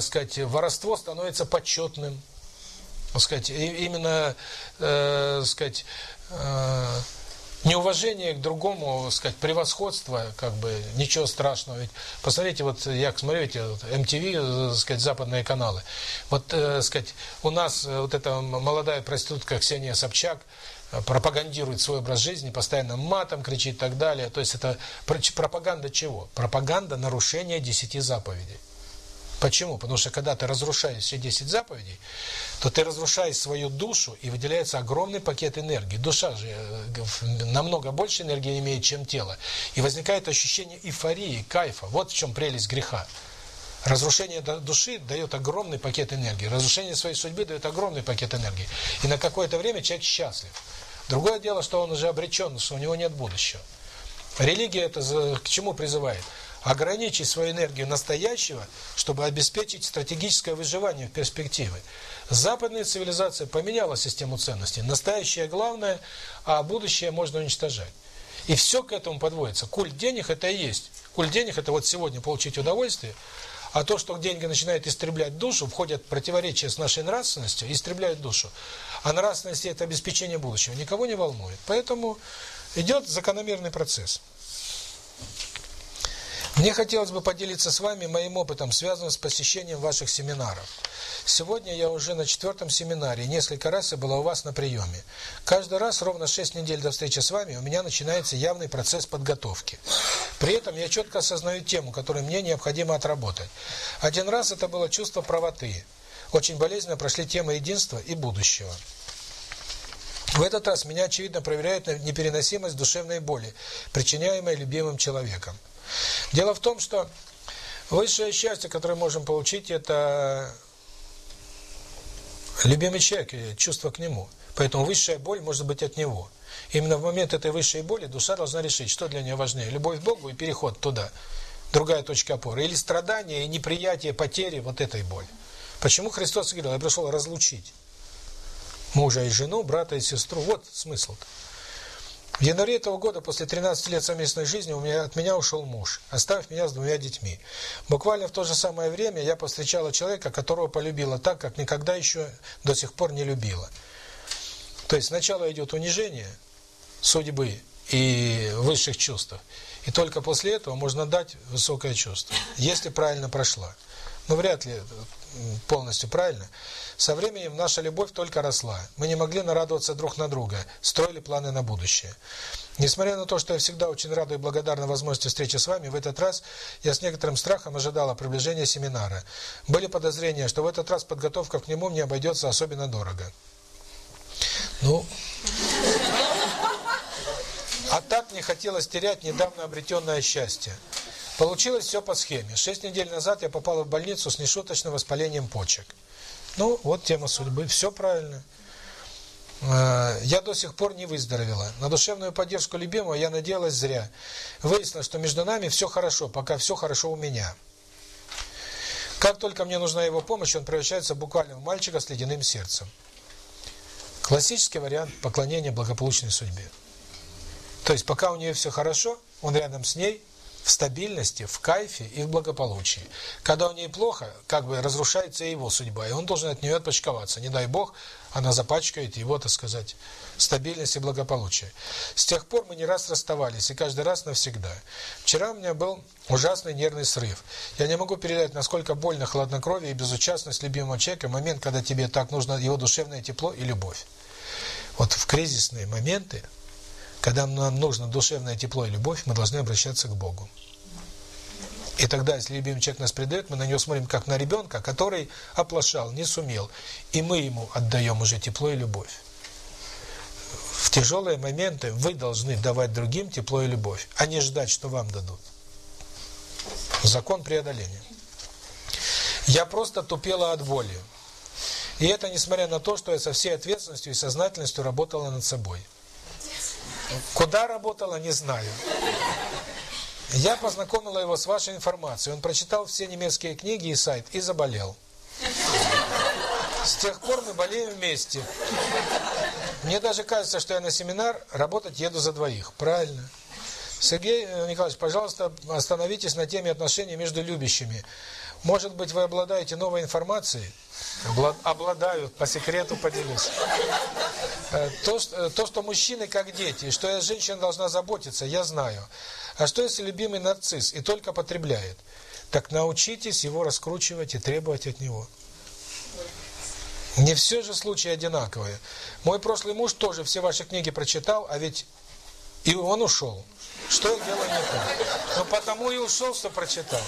сказать, воровство становится почетным, сказать, именно, сказать, неуважение к другому, сказать, превосходство, как бы, ничего страшного. Ведь посмотрите, вот я смотрю эти MTV, сказать, западные каналы. Вот, э, сказать, у нас вот эта молодая проститутка Ксения Собчак пропагандирует свой образ жизни, постоянно матом кричит и так далее. То есть это пропаганда чего? Пропаганда нарушения десяти заповедей. Почему? Потому что когда ты разрушаешь все 10 заповедей, то ты разрушаешь свою душу, и выделяется огромный пакет энергии. Душа же э, намного больше энергии имеет, чем тело. И возникает ощущение эйфории, кайфа. Вот в чем прелесть греха. Разрушение ду- души дает огромный пакет энергии. Разрушение своей судьбы дает огромный пакет энергии. И на какое-то время человек счастлив. Другое дело, что он уже обречен, что у него нет будущего. Религия это к чему призывает? Ограничить свою энергию настоящего, чтобы обеспечить стратегическое выживание в перспективе. Западная цивилизация поменяла систему ценностей. Настоящее главное, а будущее можно уничтожать. И все к этому подводится. Культ денег – это и есть. Культ денег – это вот сегодня получить удовольствие, а то, что деньги начинают истреблять душу, входят в противоречие с нашей нравственностью, истребляют душу. А нравственность – это обеспечение будущего. Никого не волнует. Поэтому идет закономерный процесс. Мне хотелось бы поделиться с вами моим опытом, связанным с посещением ваших семинаров. Сегодня я уже на четвертом семинаре, несколько раз я была у вас на приеме. Каждый раз, ровно 6 недель до встречи с вами, у меня начинается явный процесс подготовки. При этом я четко осознаю тему, которую мне необходимо отработать. Один раз это было чувство правоты. Очень болезненно прошли темы единства и будущего. В этот раз меня, очевидно, проверяет непереносимость душевной боли, причиняемой любимым человеком. Дело в том, что высшее счастье, которое можем получить, это любимый человек, чувство к нему. Поэтому высшая боль может быть от него. Именно в момент этой высшей боли душа должна решить, что для нее важнее. Любовь к Богу и переход туда. Другая точка опоры. Или страдание и неприятие потери вот этой боли. Почему Христос говорил, я пришел разлучить мужа и жену, брата и сестру. Вот смысл-то. В январе этого года, после 13 лет совместной жизни, у меня, от меня ушел муж, оставив меня с двумя детьми. Буквально в то же самое время я повстречала человека, которого полюбила так, как никогда еще до сих пор не любила. То есть сначала идет унижение судьбы и высших чувств, и только после этого можно дать высокое чувство, если правильно прошла. Но вряд ли полностью правильно. Со временем наша любовь только росла. Мы не могли нарадоваться друг на друга, строили планы на будущее. Несмотря на то, что я всегда очень рада и благодарна возможности встречи с вами, в этот раз я с некоторым страхом ожидала приближения семинара. Были подозрения, что в этот раз подготовка к нему мне обойдется особенно дорого. Ну, а так не хотелось терять недавно обретенное счастье. Получилось все по схеме. Шесть недель назад я попала в больницу с нешуточным воспалением почек. Ну, вот тема судьбы. Все правильно. Я до сих пор не выздоровела. На душевную поддержку любимого я надеялась зря. Выяснилось, что между нами все хорошо, пока все хорошо у меня. Как только мне нужна его помощь, он превращается буквально в мальчика с ледяным сердцем. Классический вариант поклонения благополучной судьбе. То есть пока у нее все хорошо, он рядом с ней, в стабильности, в кайфе и в благополучии. Когда у нее плохо, как бы разрушается его судьба, и он должен от нее отпочковаться. Не дай бог, она запачкает его, так сказать, стабильность и благополучие. С тех пор мы не раз расставались, и каждый раз навсегда. Вчера у меня был ужасный нервный срыв. Я не могу передать, насколько больно хладнокровие и безучастность любимого человека, момент, когда тебе так нужно его душевное тепло и любовь. Вот в кризисные моменты когда нам нужно душевное тепло и любовь, мы должны обращаться к Богу. И тогда, если любимый человек нас предает, мы на него смотрим как на ребенка, который оплошал, не сумел. И мы ему отдаем уже тепло и любовь. В тяжелые моменты вы должны давать другим тепло и любовь, а не ждать, что вам дадут. Закон преодоления. Я просто тупела от боли. И это несмотря на то, что я со всей ответственностью и сознательностью работала над собой. Куда работала, не знаю. Я познакомила его с вашей информацией. Он прочитал все немецкие книги и сайт и заболел. С тех пор мы болеем вместе. Мне даже кажется, что я на семинар работать еду за двоих. Правильно. Сергей Николаевич, пожалуйста, остановитесь на теме отношений между любящими. Может быть, вы обладаете новой информацией? Обладаю, по секрету поделюсь. Э, то, э, то, что мужчины как дети, что женщина должна заботиться, я знаю. А что если любимый нарцисс и только потребляет? Так научитесь его раскручивать и требовать от него. Не все же случаи одинаковые. Мой прошлый муж тоже все ваши книги прочитал, а ведь и он ушел. Что я делаю не так? Ну, потому и ушел, что прочитал.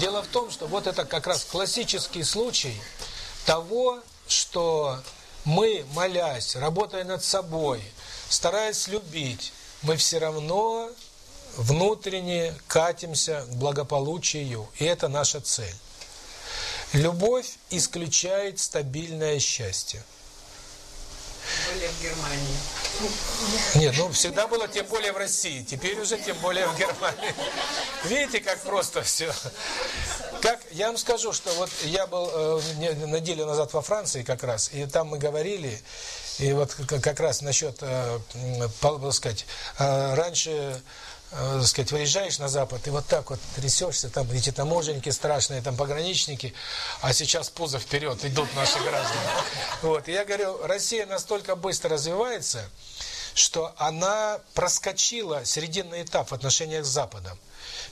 Дело в том, что вот это как раз классический случай того, что мы, молясь, работая над собой, стараясь любить, мы все равно внутренне катимся к благополучию, и это наша цель. Любовь исключает стабильное счастье. Нет, ну всегда было, тем более в России. Теперь уже тем более в Германии. Видите, как просто все. Как я вам скажу, что вот я был э, неделю назад во Франции как раз, и там мы говорили, и вот как раз насчет, э, сказать, э, раньше э, сказать, выезжаешь на Запад, и вот так вот трясешься, там эти таможенники страшные, там пограничники, а сейчас пузо вперед идут наши граждане. Вот, и я говорю, Россия настолько быстро развивается, что она проскочила срединный этап в отношениях с Западом.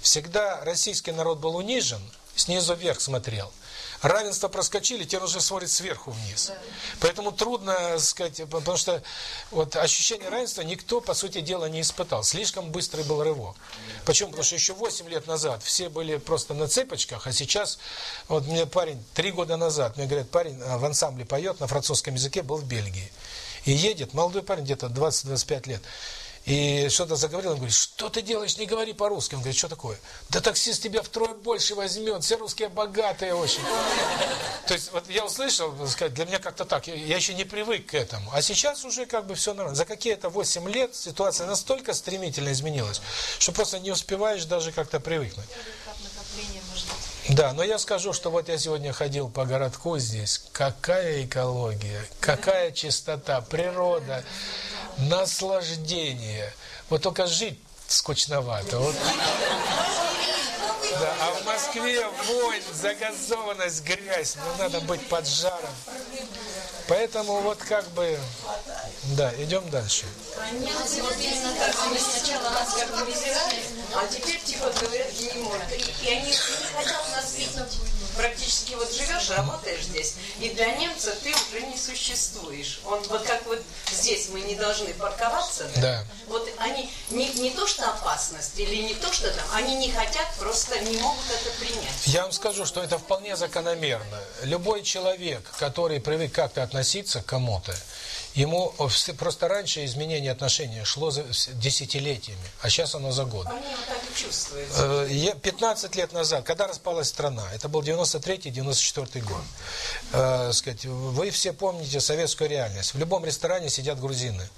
Всегда российский народ был унижен, снизу вверх смотрел. Равенство проскочили, теперь уже смотрит сверху вниз. Поэтому трудно сказать, потому что вот ощущение равенства никто, по сути дела, не испытал. Слишком быстрый был рывок. Почему? Потому что еще 8 лет назад все были просто на цепочках, а сейчас, вот мне парень, три года назад, мне говорят, парень а, в ансамбле поет на французском языке, был в Бельгии. И едет, молодой парень, где-то 20-25 лет. И что-то заговорил, он говорит, что ты делаешь, не говори по-русски. Он говорит, что такое? Да таксист тебя втрое больше возьмет, все русские богатые очень. То есть, вот я услышал, сказать, для меня как-то так, я еще не привык к этому. А сейчас уже как бы все нормально. За какие-то 8 лет ситуация настолько стремительно изменилась, что просто не успеваешь даже как-то привыкнуть. Да, но я скажу, что вот я сегодня ходил по городку здесь, какая экология, какая чистота, природа наслаждение. Вот только жить скучновато. Вот. Да, а в Москве вонь, загазованность, грязь. Ну, надо быть под жаром. Поэтому вот как бы... Да, идем дальше. Сначала нас как бы а теперь типа говорят, не. И они хотят нас видеть практически вот живешь, работаешь здесь, и для немца ты уже не существуешь. Он вот как вот здесь мы не должны парковаться, да? да. Вот они не, не то что опасность или не то что там, они не хотят, просто не могут это принять. Я вам скажу, что это вполне закономерно. Любой человек, который привык как-то относиться к кому-то, Ему просто раньше изменение отношений шло за десятилетиями, а сейчас оно за год. Они вот так и чувствуют. 15 лет назад, когда распалась страна, это был 93-94 год, э, сказать, вы все помните советскую реальность. В любом ресторане сидят грузины.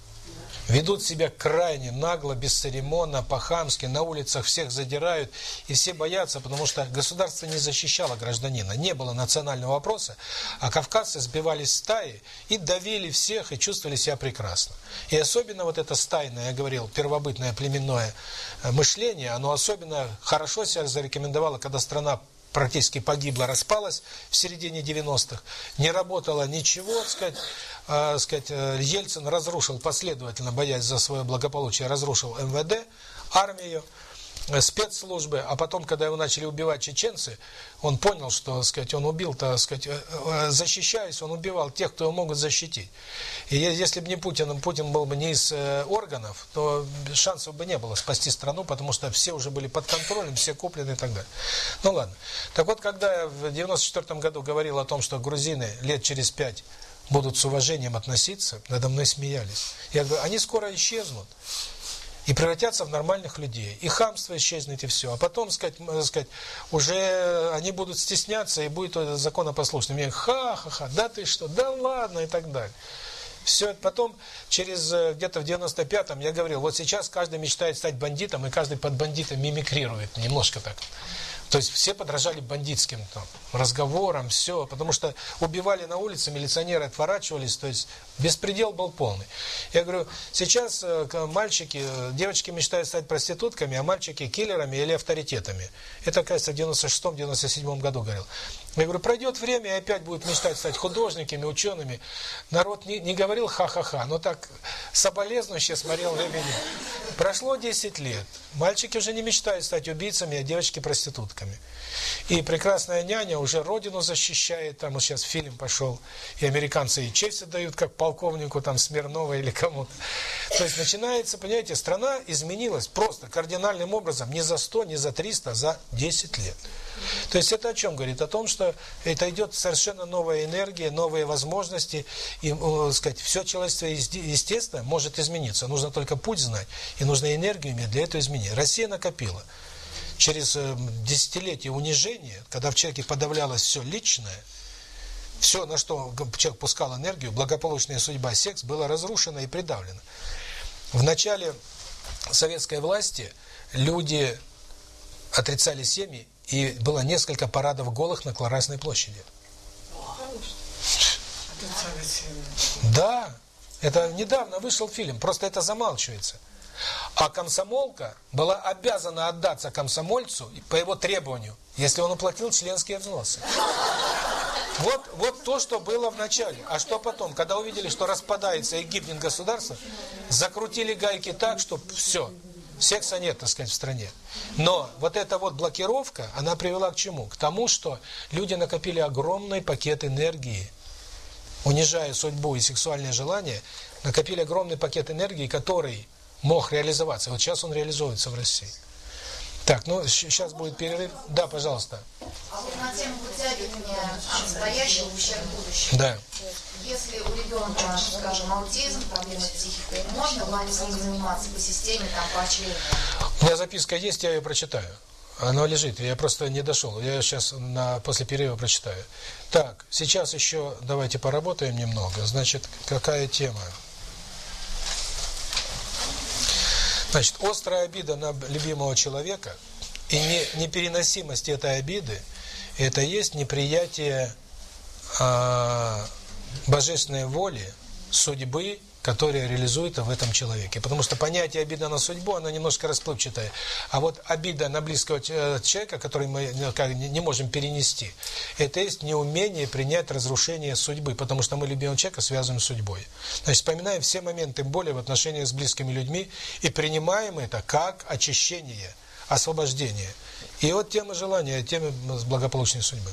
Ведут себя крайне нагло, бесцеремонно, по-хамски, на улицах всех задирают, и все боятся, потому что государство не защищало гражданина, не было национального вопроса, а кавказцы сбивались в стаи и давили всех, и чувствовали себя прекрасно. И особенно вот это стайное, я говорил, первобытное племенное э, мышление, оно особенно хорошо себя зарекомендовало, когда страна практически погибла, распалась в середине 90-х, не работало ничего, так сказать, э, сказать, э, Ельцин разрушил последовательно, боясь за свое благополучие, разрушил МВД, армию, спецслужбы, а потом, когда его начали убивать чеченцы, он понял, что, сказать, он убил, так сказать, э, э, защищаясь, он убивал тех, кто его могут защитить. И если бы не Путин, Путин был бы не из органов, то шансов бы не было спасти страну, потому что все уже были под контролем, все куплены и так далее. Ну ладно. Так вот, когда я в 94 году говорил о том, что грузины лет через пять будут с уважением относиться, надо мной смеялись. Я говорю, они скоро исчезнут и превратятся в нормальных людей. И хамство исчезнет, и все. А потом, сказать, сказать, уже они будут стесняться, и будет законопослушным. ха-ха-ха, да ты что, да ладно, и так далее. Все это потом, через э, где-то в 95-м я говорил, вот сейчас каждый мечтает стать бандитом, и каждый под бандитом мимикрирует, немножко так. То есть все подражали бандитским там, разговорам, все, потому что убивали на улице, милиционеры отворачивались, то есть беспредел был полный. Я говорю, сейчас э, мальчики, э, девочки мечтают стать проститутками, а мальчики киллерами или авторитетами. Это, кажется, в 96-97 году говорил. Я говорю, пройдет время, и опять будут мечтать стать художниками, учеными. Народ не, не говорил ха-ха-ха, но так соболезнующе смотрел времени. Прошло 10 лет. Мальчики уже не мечтают стать убийцами, а девочки проститутками. И прекрасная няня уже родину защищает, там вот сейчас фильм пошел, и американцы и честь отдают, как полковнику там Смирнова или кому-то. То есть начинается, понимаете, страна изменилась просто кардинальным образом не за 100, не за 300, а за 10 лет. То есть это о чем говорит? О том, что это идет совершенно новая энергия, новые возможности, и, сказать, все человечество, естественно, может измениться. Нужно только путь знать, и нужно энергию иметь для этого изменения. Россия накопила. Через э, десятилетия унижения, когда в человеке подавлялось все личное, все, на что человек пускал энергию, благополучная судьба, секс, было разрушено и придавлено. В начале советской власти люди отрицали семьи и было несколько парадов голых на Кларасной площади. Да, это недавно вышел фильм, просто это замалчивается. А комсомолка была обязана отдаться комсомольцу по его требованию, если он уплатил членские взносы. Вот, вот то, что было в начале. А что потом? Когда увидели, что распадается и гибнет государство, закрутили гайки так, что все, Секса нет, так сказать, в стране. Но вот эта вот блокировка, она привела к чему? К тому, что люди накопили огромный пакет энергии, унижая судьбу и сексуальные желания, накопили огромный пакет энергии, который мог реализоваться. Вот сейчас он реализуется в России. Так, ну сейчас будет перерыв. Да, пожалуйста. А вот на тему вытягивания настоящего ущерб будущего. Да если у ребенка, скажем, аутизм, проблемы с психикой, можно вами заниматься по системе там поощрения? У меня записка есть, я ее прочитаю. Она лежит, я просто не дошел. Я сейчас на после перерыва прочитаю. Так, сейчас еще давайте поработаем немного. Значит, какая тема? Значит, острая обида на любимого человека и не, непереносимость этой обиды – это есть неприятие а, божественной воли, судьбы, которая реализуется в этом человеке. Потому что понятие обида на судьбу, оно немножко расплывчатое. А вот обида на близкого э, человека, который мы не можем перенести, это есть неумение принять разрушение судьбы, потому что мы любимого человека связываем с судьбой. Значит, вспоминаем все моменты боли в отношениях с близкими людьми и принимаем это как очищение, освобождение. И вот тема желания, тема благополучной судьбы.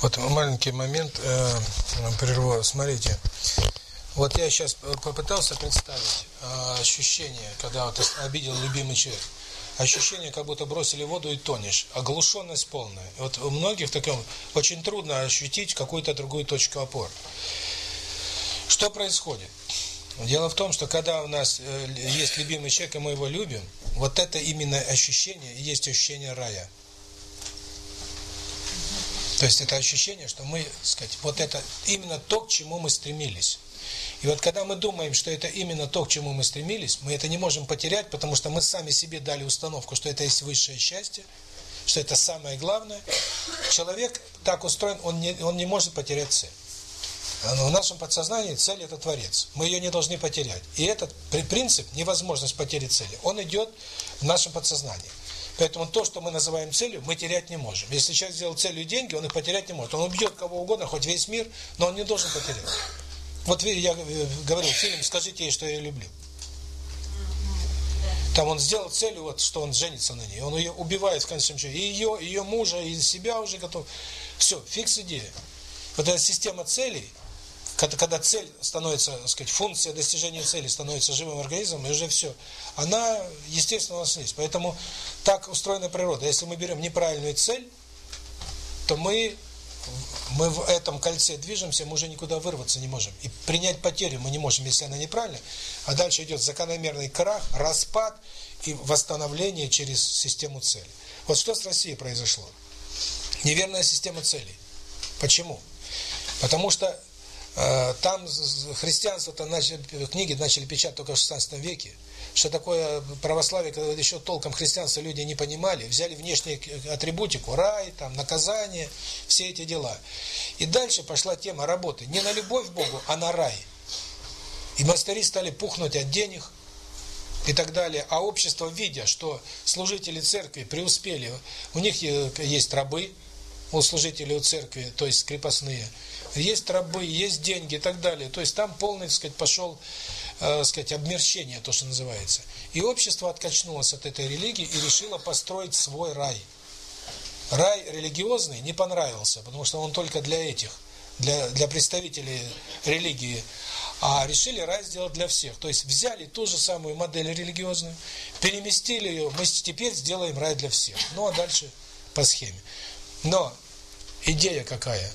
Вот маленький момент э, прерву. Смотрите, вот я сейчас попытался представить э, ощущение, когда вот обидел любимый человек. Ощущение, как будто бросили воду и тонешь. Оглушенность полная. Вот у многих таком очень трудно ощутить какую-то другую точку опоры. Что происходит? Дело в том, что когда у нас э, есть любимый человек, и мы его любим, вот это именно ощущение есть ощущение рая. То есть это ощущение, что мы, сказать, вот это именно то, к чему мы стремились. И вот когда мы думаем, что это именно то, к чему мы стремились, мы это не можем потерять, потому что мы сами себе дали установку, что это есть высшее счастье, что это самое главное. Человек так устроен, он не, он не может потерять цель. В нашем подсознании цель – это Творец. Мы ее не должны потерять. И этот принцип, невозможность потери цели, он идет в нашем подсознании. Поэтому то, что мы называем целью, мы терять не можем. Если человек сделал целью деньги, он их потерять не может. Он убьет кого угодно, хоть весь мир, но он не должен потерять. Вот я э, говорил, фильм «Скажите ей, что я ее люблю». Там он сделал целью, вот, что он женится на ней. Он ее убивает в конечном счете. И ее, ее мужа, и себя уже готов. Все, фикс идея. Вот эта система целей, когда, когда цель становится, так сказать, функция достижения цели становится живым организмом, и уже все, она, естественно, у нас есть. Поэтому так устроена природа. Если мы берем неправильную цель, то мы мы в этом кольце движемся, мы уже никуда вырваться не можем. И принять потерю мы не можем, если она неправильная. А дальше идет закономерный крах, распад и восстановление через систему цели. Вот что с Россией произошло? Неверная система целей. Почему? Потому что там христианство-то начали, книги начали печатать только в 16 веке. Что такое православие, когда еще толком христианство люди не понимали, взяли внешнюю атрибутику, рай, там, наказание, все эти дела. И дальше пошла тема работы не на любовь к Богу, а на рай. И монастыри стали пухнуть от денег и так далее. А общество, видя, что служители церкви преуспели, у них есть рабы, у служителей у церкви, то есть крепостные, есть рабы, есть деньги и так далее. То есть там полный, так сказать, пошел, э, сказать, обмерщение, то, что называется. И общество откачнулось от этой религии и решило построить свой рай. Рай религиозный не понравился, потому что он только для этих, для, для представителей религии. А решили рай сделать для всех. То есть взяли ту же самую модель религиозную, переместили ее, мы теперь сделаем рай для всех. Ну а дальше по схеме. Но идея какая?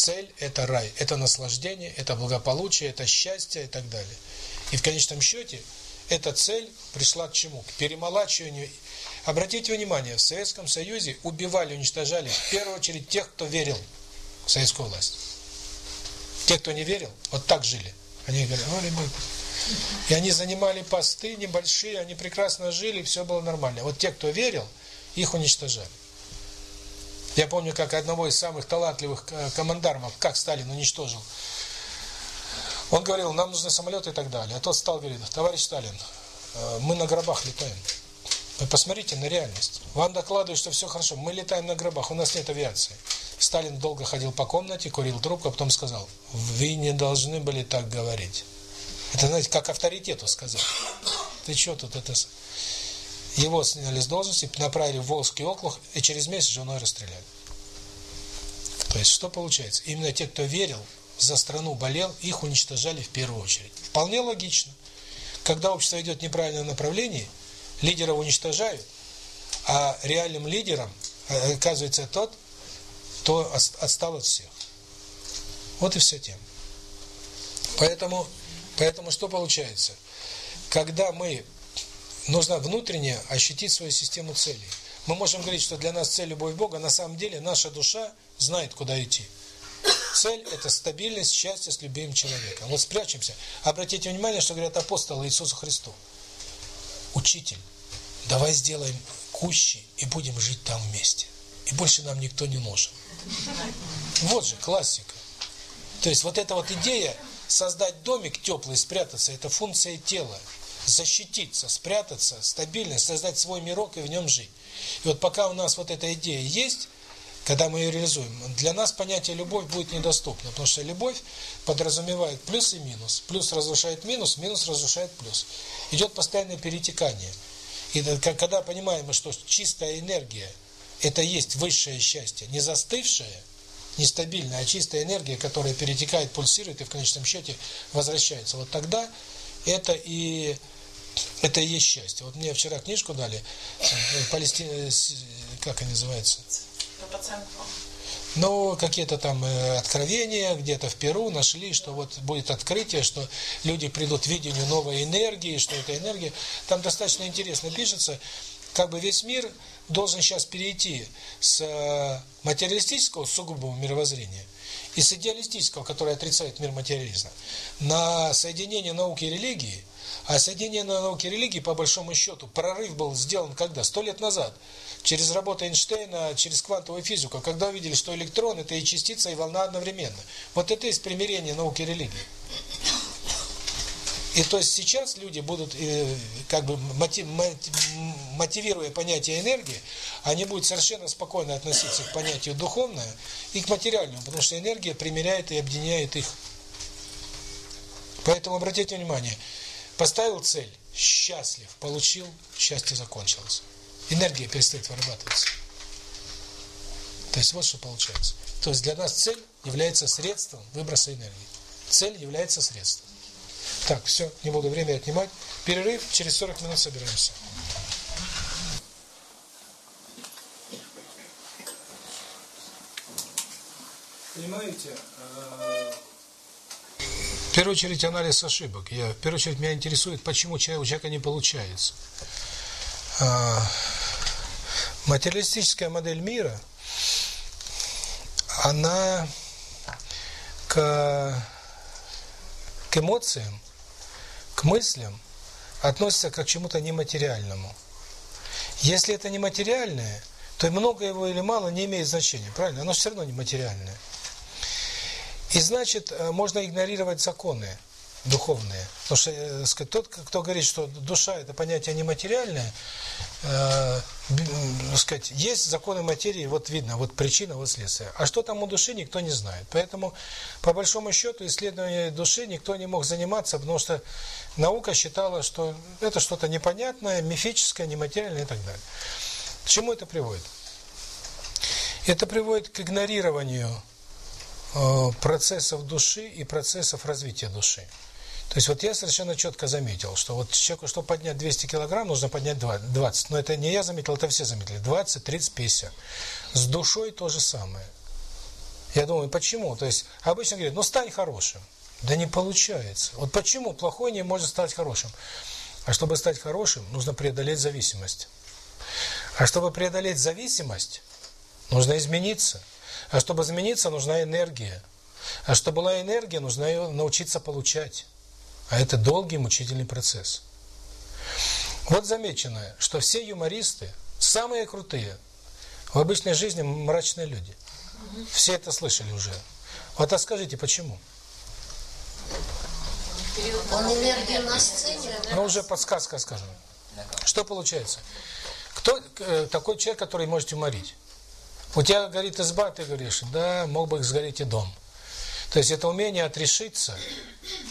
Цель – это рай, это наслаждение, это благополучие, это счастье и так далее. И в конечном счете эта цель пришла к чему? К перемолачиванию. Обратите внимание, в Советском Союзе убивали, уничтожали в первую очередь тех, кто верил в советскую власть. Те, кто не верил, вот так жили. Они говорили, ребята. И они занимали посты небольшие, они прекрасно жили, все было нормально. Вот те, кто верил, их уничтожали. Я помню, как одного из самых талантливых э, командармов, как Сталин уничтожил. Он говорил, нам нужны самолеты и так далее. А тот стал говорить, товарищ Сталин, э, мы на гробах летаем. Вы посмотрите на реальность. Вам докладывают, что все хорошо. Мы летаем на гробах, у нас нет авиации. Сталин долго ходил по комнате, курил трубку, а потом сказал, вы не должны были так говорить. Это, знаете, как авторитету сказать. Ты что тут это... Его сняли с должности, направили в Волжский округ, и через месяц женой расстреляли. То есть, что получается? Именно те, кто верил, за страну болел, их уничтожали в первую очередь. Вполне логично. Когда общество идет в неправильном направлении, лидеров уничтожают, а реальным лидером э, оказывается тот, кто отстал от всех. Вот и вся тема. Поэтому, поэтому что получается? Когда мы нужно внутренне ощутить свою систему целей. Мы можем говорить, что для нас цель любовь Бога, на самом деле наша душа знает, куда идти. Цель – это стабильность, счастье с любым человеком. Вот спрячемся. Обратите внимание, что говорят апостолы Иисусу Христу. Учитель, давай сделаем кущи и будем жить там вместе. И больше нам никто не нужен. Вот же классика. То есть вот эта вот идея создать домик теплый, спрятаться – это функция тела защититься, спрятаться, стабильно, создать свой мирок и в нем жить. И вот пока у нас вот эта идея есть, когда мы ее реализуем, для нас понятие любовь будет недоступно, потому что любовь подразумевает плюс и минус. Плюс разрушает минус, минус разрушает плюс. Идет постоянное перетекание. И когда понимаем, что чистая энергия – это есть высшее счастье, не застывшее, нестабильная, а чистая энергия, которая перетекает, пульсирует и в конечном счете возвращается. Вот тогда это и это и есть счастье. Вот мне вчера книжку дали, э, Палестина, э, как она называется? Ну, какие-то там э, откровения где-то в Перу нашли, что вот будет открытие, что люди придут к видению новой энергии, что эта энергия. Там достаточно интересно пишется, как бы весь мир должен сейчас перейти с э, материалистического, сугубого мировоззрения, и с идеалистического, которое отрицает мир материализма, на соединение науки и религии, а соединение науки и религии, по большому счету, прорыв был сделан когда? Сто лет назад. Через работу Эйнштейна, через квантовую физику, когда увидели, что электрон – это и частица, и волна одновременно. Вот это есть примирение науки и религии. И то есть сейчас люди будут, э, как бы мотивируя понятие энергии, они будут совершенно спокойно относиться к понятию духовное и к материальному, потому что энергия примиряет и объединяет их. Поэтому обратите внимание, поставил цель, счастлив, получил, счастье закончилось. Энергия перестает вырабатываться. То есть вот что получается. То есть для нас цель является средством выброса энергии. Цель является средством. Так, все, не буду время отнимать. Перерыв, через 40 минут собираемся. Понимаете, э, в первую очередь анализ ошибок. Я, в первую очередь меня интересует, почему у человека не получается. А, материалистическая модель мира, она к, к эмоциям, к мыслям относится как к чему-то нематериальному. Если это нематериальное, то много его или мало не имеет значения, правильно? Оно все равно нематериальное. И значит, э, можно игнорировать законы духовные. Потому что э, сказать, тот, кто говорит, что душа это понятие нематериальное, э, сказать, есть законы материи, вот видно, вот причина, вот следствие. А что там у души, никто не знает. Поэтому, по большому счету, исследованием души никто не мог заниматься, потому что наука считала, что это что-то непонятное, мифическое, нематериальное и так далее. К чему это приводит? Это приводит к игнорированию процессов души и процессов развития души. То есть вот я совершенно четко заметил, что вот человеку, чтобы поднять 200 килограмм, нужно поднять 20. Но это не я заметил, это все заметили. 20, 30, 50. С душой то же самое. Я думаю, почему? То есть обычно говорят, ну стань хорошим. Да не получается. Вот почему плохой не может стать хорошим? А чтобы стать хорошим, нужно преодолеть зависимость. А чтобы преодолеть зависимость, нужно измениться. А чтобы измениться, нужна энергия. А чтобы была энергия, нужно ее научиться получать. А это долгий мучительный процесс. Вот замечено, что все юмористы, самые крутые, в обычной жизни мрачные люди. Все это слышали уже. Вот а скажите, почему? Он энергию на сцене. Ну, уже подсказка, скажем. Что получается? Кто э, такой человек, который может юморить? У тебя горит изба, ты говоришь, да, мог бы сгореть и дом. То есть это умение отрешиться,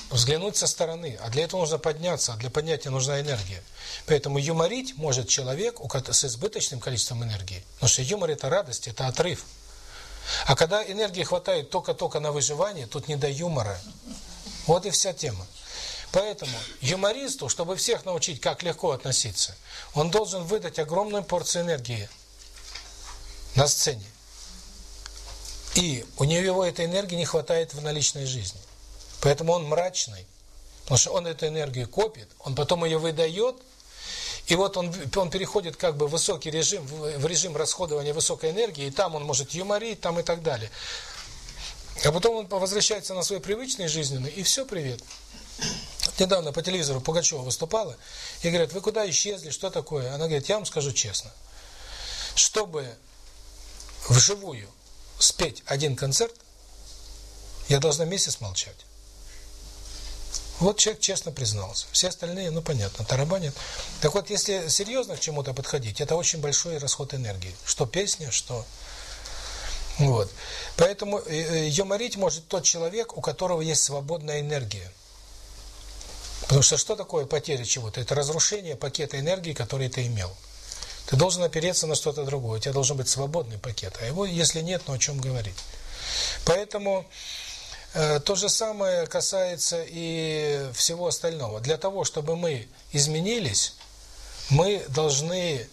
взглянуть со стороны. А для этого нужно подняться, а для поднятия нужна энергия. Поэтому юморить может человек с избыточным количеством энергии. Потому что юмор – это радость, это отрыв. А когда энергии хватает только-только на выживание, тут не до юмора. Вот и вся тема. Поэтому юмористу, чтобы всех научить, как легко относиться, он должен выдать огромную порцию энергии на сцене. И у него этой энергии не хватает в наличной жизни. Поэтому он мрачный. Потому что он эту энергию копит, он потом ее выдает, и вот он, он переходит как бы в высокий режим, в режим расходования высокой энергии, и там он может юморить, там и так далее. А потом он возвращается на свой привычный жизненный, и все, привет. Недавно по телевизору Пугачева выступала, и говорят, вы куда исчезли, что такое? Она говорит, я вам скажу честно, чтобы вживую спеть один концерт, я должна месяц молчать. Вот человек честно признался. Все остальные, ну понятно, тарабанят. Так вот, если серьезно к чему-то подходить, это очень большой расход энергии. Что песня, что... Вот. Поэтому э, э, юморить может тот человек, у которого есть свободная энергия. Потому что что такое потеря чего-то? Это разрушение пакета энергии, который ты имел. Ты должен опереться на что-то другое. У тебя должен быть свободный пакет. А его, если нет, ну о чем говорить? Поэтому э, то же самое касается и всего остального. Для того, чтобы мы изменились, мы должны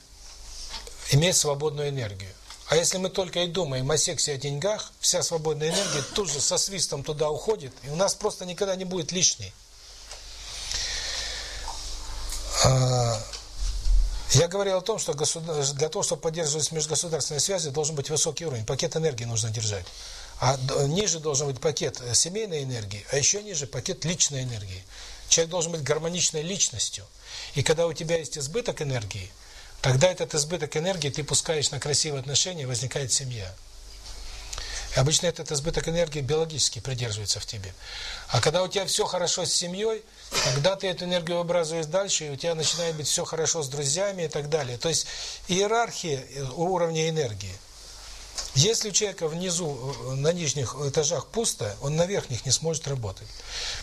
иметь свободную энергию. А если мы только и думаем о сексе, о деньгах, вся свободная энергия тут же со свистом туда уходит, и у нас просто никогда не будет лишней. Я говорил о том, что для того, чтобы поддерживать межгосударственные связи, должен быть высокий уровень. Пакет энергии нужно держать. А ниже должен быть пакет э, семейной энергии, а еще ниже пакет личной энергии. Человек должен быть гармоничной личностью. И когда у тебя есть избыток энергии, тогда этот избыток энергии ты пускаешь на красивые отношения, возникает семья. И обычно этот избыток энергии биологически придерживается в тебе. А когда у тебя все хорошо с семьей, тогда ты эту энергию выбрасываешь дальше, у тебя начинает быть все хорошо с друзьями и так далее. То есть иерархия э, уровня энергии. Если у человека внизу, э, на нижних этажах пусто, он на верхних не сможет работать.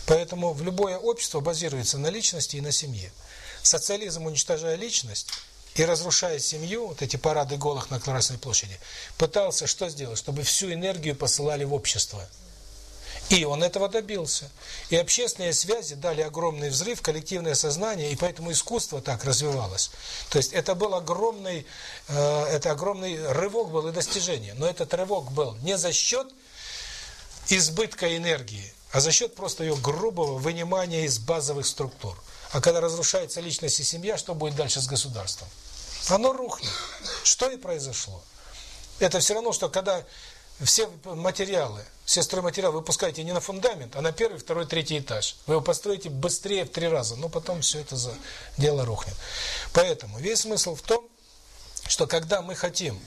Поэтому в любое общество базируется на личности и на семье. Социализм, уничтожая личность, и разрушая семью, вот эти парады голых на Красной площади, пытался что сделать? Чтобы всю энергию посылали в общество. И он этого добился. И общественные связи дали огромный взрыв, коллективное сознание, и поэтому искусство так развивалось. То есть это был огромный, э, это огромный рывок был и достижение. Но этот рывок был не за счет избытка энергии, а за счет просто ее грубого вынимания из базовых структур. А когда разрушается личность и семья, что будет дальше с государством? Оно рухнет. Что и произошло. Это все равно, что когда все материалы, все стройматериалы выпускаете не на фундамент, а на первый, второй, третий этаж. Вы его построите быстрее в три раза, но потом все это за дело рухнет. Поэтому весь смысл в том, что когда мы хотим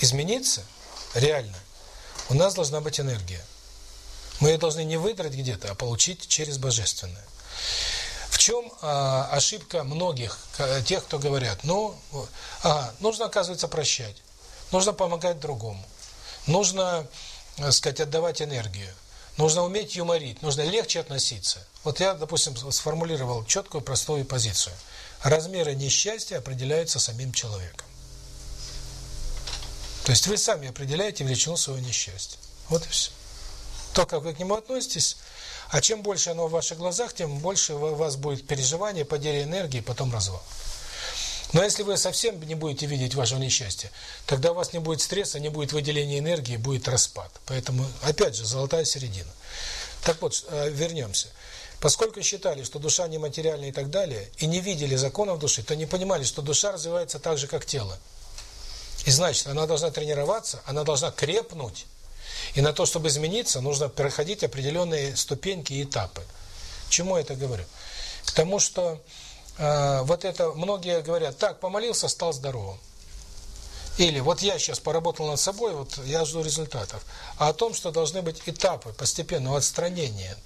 измениться, реально, у нас должна быть энергия. Мы ее должны не выдрать где-то, а получить через Божественное. В чем а, ошибка многих, тех, кто говорят, ну, а, нужно, оказывается, прощать, нужно помогать другому, нужно, так сказать, отдавать энергию, нужно уметь юморить, нужно легче относиться. Вот я, допустим, сформулировал четкую, простую позицию. Размеры несчастья определяются самим человеком. То есть вы сами определяете величину своего несчастья. Вот и все. То, как вы к нему относитесь, а чем больше оно в ваших глазах, тем больше у вас будет переживание, потеря энергии, потом развал. Но если вы совсем не будете видеть вашего несчастья, тогда у вас не будет стресса, не будет выделения энергии, будет распад. Поэтому, опять же, золотая середина. Так вот, э, вернемся. Поскольку считали, что душа нематериальна и так далее, и не видели законов души, то не понимали, что душа развивается так же, как тело. И значит, она должна тренироваться, она должна крепнуть, и на то, чтобы измениться, нужно проходить определенные ступеньки и этапы. Чему я это говорю? К тому, что вот это многие говорят, так, помолился, стал здоровым. Или вот я сейчас поработал над собой, вот я жду результатов. А о том, что должны быть этапы постепенного отстранения,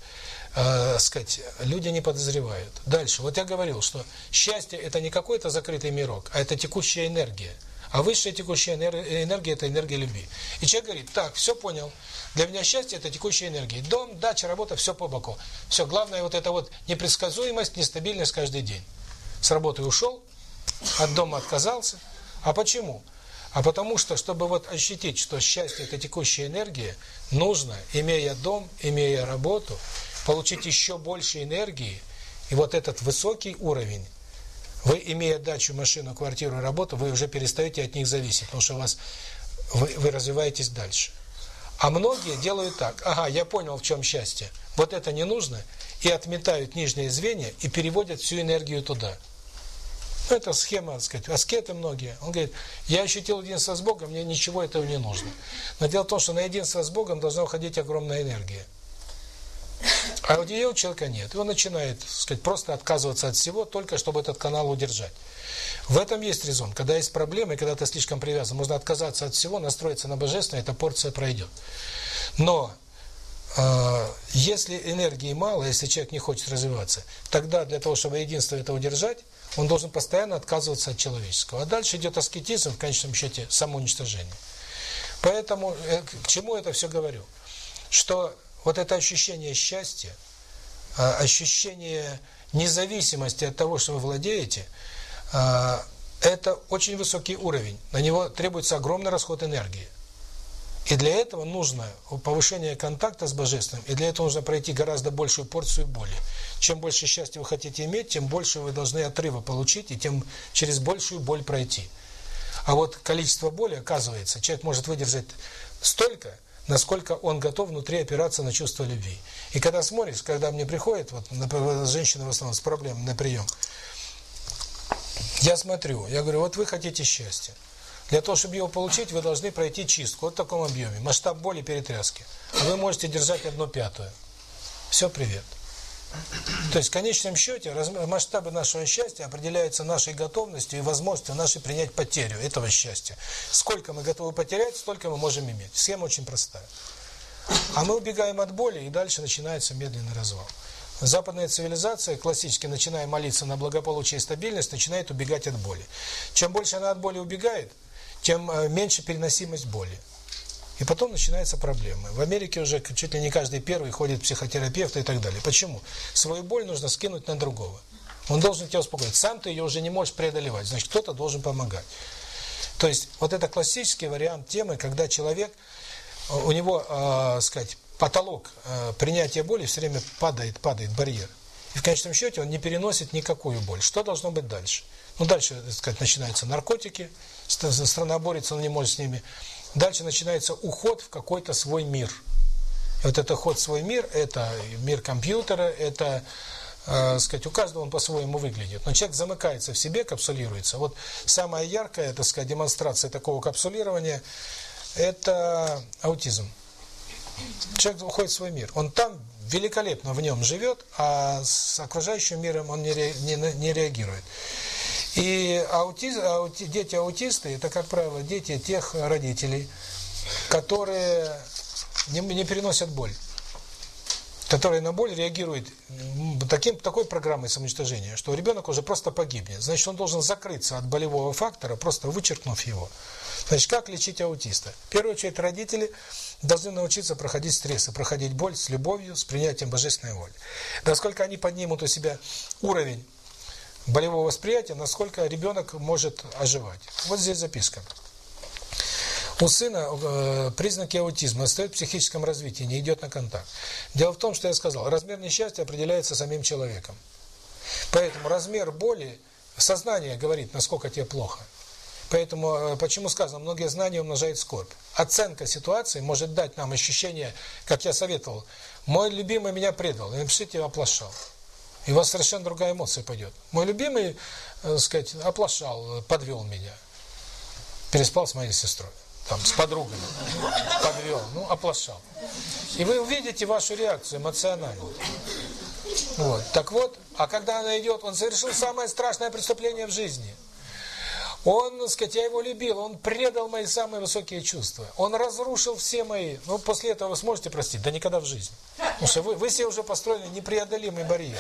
э, сказать, люди не подозревают. Дальше, вот я говорил, что счастье – это не какой-то закрытый мирок, а это текущая энергия. А высшая текущая энергия – это энергия любви. И человек говорит, так, все понял, для меня счастье – это текущая энергия. Дом, дача, работа – все по боку. Все, главное вот это вот непредсказуемость, нестабильность каждый день. С работы ушел, от дома отказался. А почему? А потому что, чтобы вот ощутить, что счастье – это текущая энергия, нужно, имея дом, имея работу, получить еще больше энергии, и вот этот высокий уровень вы, имея дачу, машину, квартиру, работу, вы уже перестаете от них зависеть, потому что у вас вы, вы развиваетесь дальше. А многие делают так. Ага, я понял, в чем счастье. Вот это не нужно. И отметают нижние звенья и переводят всю энергию туда. Ну, это схема, так сказать, аскеты многие. Он говорит, я ощутил единство с Богом, мне ничего этого не нужно. Но дело в том, что на единство с Богом должна уходить огромная энергия. А у нее у человека нет. И он начинает, так сказать, просто отказываться от всего, только чтобы этот канал удержать. В этом есть резон. Когда есть проблемы, когда ты слишком привязан, можно отказаться от всего, настроиться на божественное, эта порция пройдет. Но если энергии мало, если человек не хочет развиваться, тогда для того, чтобы единство это удержать, он должен постоянно отказываться от человеческого. А дальше идет аскетизм, в конечном счете, самоуничтожение. Поэтому, э, к чему это все говорю? Что вот это ощущение счастья, а, ощущение независимости от того, что вы владеете, а, это очень высокий уровень. На него требуется огромный расход энергии. И для этого нужно повышение контакта с Божественным, и для этого нужно пройти гораздо большую порцию боли. Чем больше счастья вы хотите иметь, тем больше вы должны отрыва получить, и тем через большую боль пройти. А вот количество боли, оказывается, человек может выдержать столько, насколько он готов внутри опираться на чувство любви. И когда смотришь, когда мне приходит, вот женщина в основном с проблемой на прием, я смотрю, я говорю, вот вы хотите счастья. Для того, чтобы его получить, вы должны пройти чистку вот в таком объеме. Масштаб боли перетряски. Вы можете держать одну пятую. Все, привет. То есть в конечном счете масштабы нашего счастья определяются нашей готовностью и возможностью нашей принять потерю этого счастья. Сколько мы готовы потерять, столько мы можем иметь. Схема очень простая. А мы убегаем от боли, и дальше начинается медленный развал. Западная цивилизация, классически начиная молиться на благополучие и стабильность, начинает убегать от боли. Чем больше она от боли убегает, тем э, меньше переносимость боли. И потом начинаются проблемы. В Америке уже чуть ли не каждый первый ходит психотерапевт и так далее. Почему? Свою боль нужно скинуть на другого. Он должен тебя успокоить. Сам ты ее уже не можешь преодолевать, значит, кто-то должен помогать. То есть, вот это классический вариант темы, когда человек, э, у него, э, сказать, потолок э, принятия боли все время падает, падает барьер. И в конечном счете он не переносит никакую боль. Что должно быть дальше? Ну, дальше, так сказать, начинаются наркотики, страна борется, но не может с ними. Дальше начинается уход в какой-то свой мир. И вот это ход в свой мир, это мир компьютера, это, э, сказать, у каждого он по-своему выглядит. Но человек замыкается в себе, капсулируется. Вот самая яркая, так сказать, демонстрация такого капсулирования – это аутизм. Человек уходит в свой мир. Он там великолепно в нем живет, а с окружающим миром он не, не, не реагирует. И аутиз, аути, дети аутисты, это, как правило, дети тех родителей, которые не, не переносят боль. Которые на боль реагируют таким, такой программой самоуничтожения, что ребенок уже просто погибнет. Значит, он должен закрыться от болевого фактора, просто вычеркнув его. Значит, как лечить аутиста? В первую очередь, родители должны научиться проходить стрессы, проходить боль с любовью, с принятием божественной воли. Насколько они поднимут у себя уровень болевого восприятия, насколько ребенок может оживать. Вот здесь записка. У сына э, признаки аутизма стоит в психическом развитии, не идет на контакт. Дело в том, что я сказал, размер несчастья определяется самим человеком. Поэтому размер боли, сознание говорит, насколько тебе плохо. Поэтому, э, почему сказано, многие знания умножают скорбь. Оценка ситуации может дать нам ощущение, как я советовал, мой любимый меня предал, напишите оплошал. И у вас совершенно другая эмоция пойдет. Мой любимый, так сказать, оплошал, подвел меня. Переспал с моей сестрой, там, с подругами. Подвел, ну, оплошал. И вы увидите вашу реакцию эмоциональную. Вот. Так вот, а когда она идет, он совершил самое страшное преступление в жизни – он, так сказать, я его любил, он предал мои самые высокие чувства. Он разрушил все мои... Ну, после этого вы сможете простить? Да никогда в жизни. Потому что вы, вы себе уже построили непреодолимый барьер.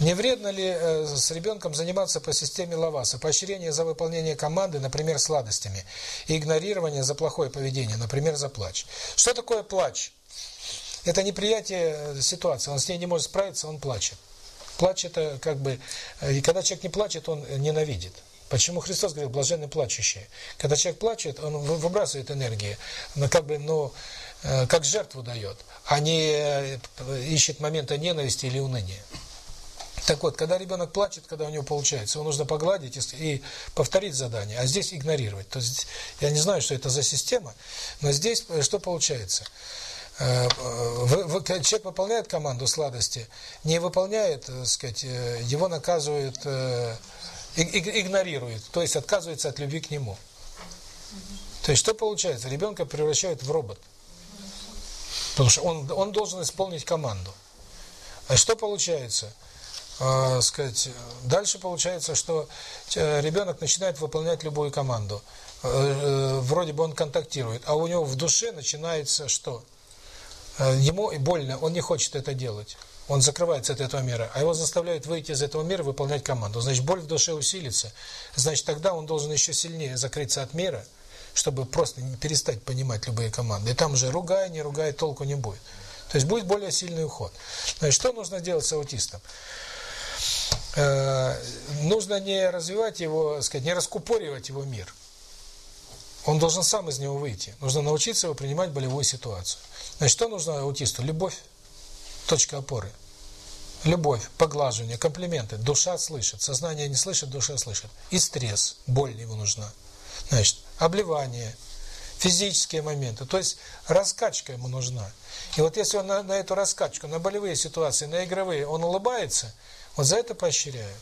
Не вредно ли э, с ребенком заниматься по системе Лаваса? Поощрение за выполнение команды, например, сладостями, и игнорирование за плохое поведение, например, за плач. Что такое плач? Это неприятие э, ситуации, он с ней не может справиться, он плачет. Плач это как бы... Э, и когда человек не плачет, он ненавидит. Почему Христос говорил блаженны плачущие? Когда человек плачет, он выбрасывает энергии, но как бы, ну, как жертву дает, а не э, ищет момента ненависти или уныния. Так вот, когда ребенок плачет, когда у него получается, его нужно погладить и повторить задание, а здесь игнорировать. То есть, я не знаю, что это за система, но здесь что получается? Человек выполняет команду сладости, не выполняет, так сказать, его наказывают игнорирует, то есть отказывается от любви к нему. То есть что получается? Ребенка превращают в робот. Потому что он, он должен исполнить команду. А что получается? Э, сказать, дальше получается, что э, ребенок начинает выполнять любую команду. Э, э, вроде бы он контактирует, а у него в душе начинается что? Э, ему больно, он не хочет это делать он закрывается от этого мира, а его заставляют выйти из этого мира, выполнять команду. Значит, боль в душе усилится. Значит, тогда он должен еще сильнее закрыться от мира, чтобы просто перестать понимать любые команды. И там уже ругай, не ругай, толку не будет. То есть будет более сильный уход. Значит, что нужно делать с аутистом? э, нужно не развивать его, сказать, не раскупоривать его мир. Он должен сам из него выйти. Нужно научиться его принимать болевую ситуацию. Значит, что нужно аутисту? Любовь. Точка опоры. Любовь, поглаживание, комплименты. Душа слышит, сознание не слышит, душа слышит. И стресс, боль ему нужна. Значит, обливание, физические моменты. То есть раскачка ему нужна. И вот если он на, на эту раскачку, на болевые ситуации, на игровые, он улыбается, вот за это поощряют.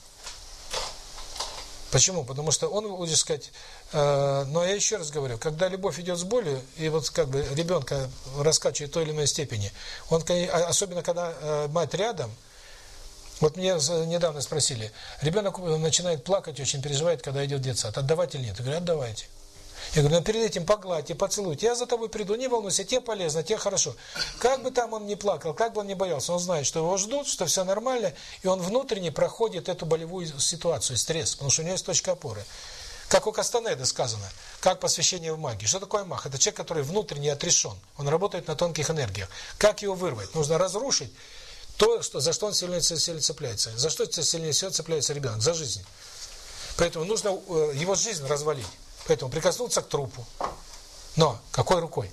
Почему? Потому что он, будет сказать, э, но я еще раз говорю, когда любовь идет с болью, и вот как бы ребенка раскачивает в той или иной степени, он, а, особенно когда э, мать рядом, вот мне недавно спросили, ребенок начинает плакать, очень переживает, когда идет детсад, отдавать или нет? Я говорю, отдавайте. Я говорю, ну перед этим погладьте, поцелуйте, я за тобой приду, не волнуйся, тебе полезно, тебе хорошо. Как бы там он ни плакал, как бы он ни боялся, он знает, что его ждут, что все нормально, и он внутренне проходит эту болевую ситуацию, стресс, потому что у него есть точка опоры. Как у Кастанеды сказано, как посвящение в магии. Что такое маг? Это человек, который внутренне отрешен, он работает на тонких энергиях. Как его вырвать? Нужно разрушить то, что, за что он сильно, сильно цепляется. За что сильнее всего цепляется ребенок? За жизнь. Поэтому нужно э, его жизнь развалить. Поэтому прикоснуться к трупу. Но какой рукой?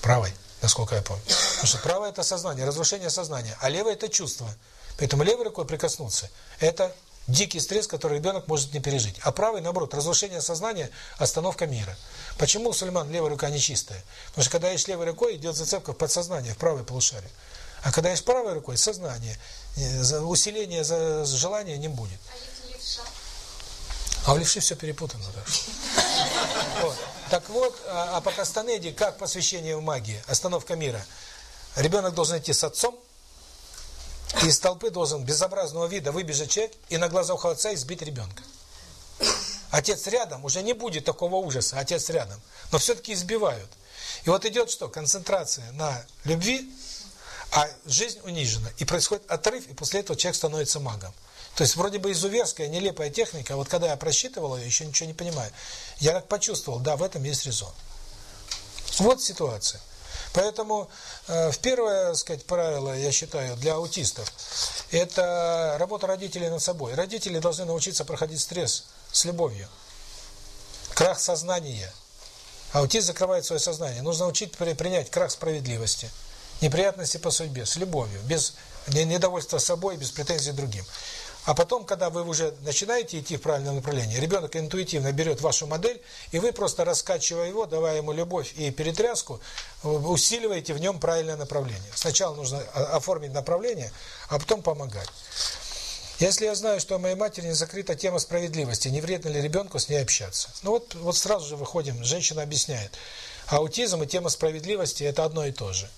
Правой, насколько я помню. Потому что правая – это сознание, разрушение сознания, а левая – это чувство. Поэтому левой рукой прикоснуться – это дикий стресс, который ребенок может не пережить. А правой, наоборот, разрушение сознания, остановка мира. Почему у Сульман левая рука нечистая? Потому что когда ешь левой рукой, идет зацепка в подсознание, в правой полушарии. А когда ешь правой рукой, сознание, э, усиление желания не будет. А в левше все перепутано. Так, вот. так вот, а, а по Кастанеде, как посвящение в магии, остановка мира. Ребенок должен идти с отцом, и из толпы должен безобразного вида выбежать человек и на глазах отца избить ребенка. Отец рядом, уже не будет такого ужаса, отец рядом. Но все-таки избивают. И вот идет что? Концентрация на любви, а жизнь унижена. И происходит отрыв, и после этого человек становится магом. То есть вроде бы изуверская, нелепая техника, а вот когда я просчитывал ее, еще ничего не понимаю. Я так почувствовал, да, в этом есть резон. Вот ситуация. Поэтому э, в первое, сказать, правило, я считаю, для аутистов, это работа родителей над собой. Родители должны научиться проходить стресс с любовью. Крах сознания. Аутист закрывает свое сознание. Нужно учить принять крах справедливости, неприятности по судьбе, с любовью, без недовольства собой, без претензий другим. А потом, когда вы уже начинаете идти в правильном направлении, ребенок интуитивно берет вашу модель, и вы просто раскачивая его, давая ему любовь и перетряску, усиливаете в нем правильное направление. Сначала нужно оформить направление, а потом помогать. Если я знаю, что у моей матери не закрыта тема справедливости, не вредно ли ребенку с ней общаться? Ну вот, вот сразу же выходим, женщина объясняет. Аутизм и тема справедливости – это одно и то же.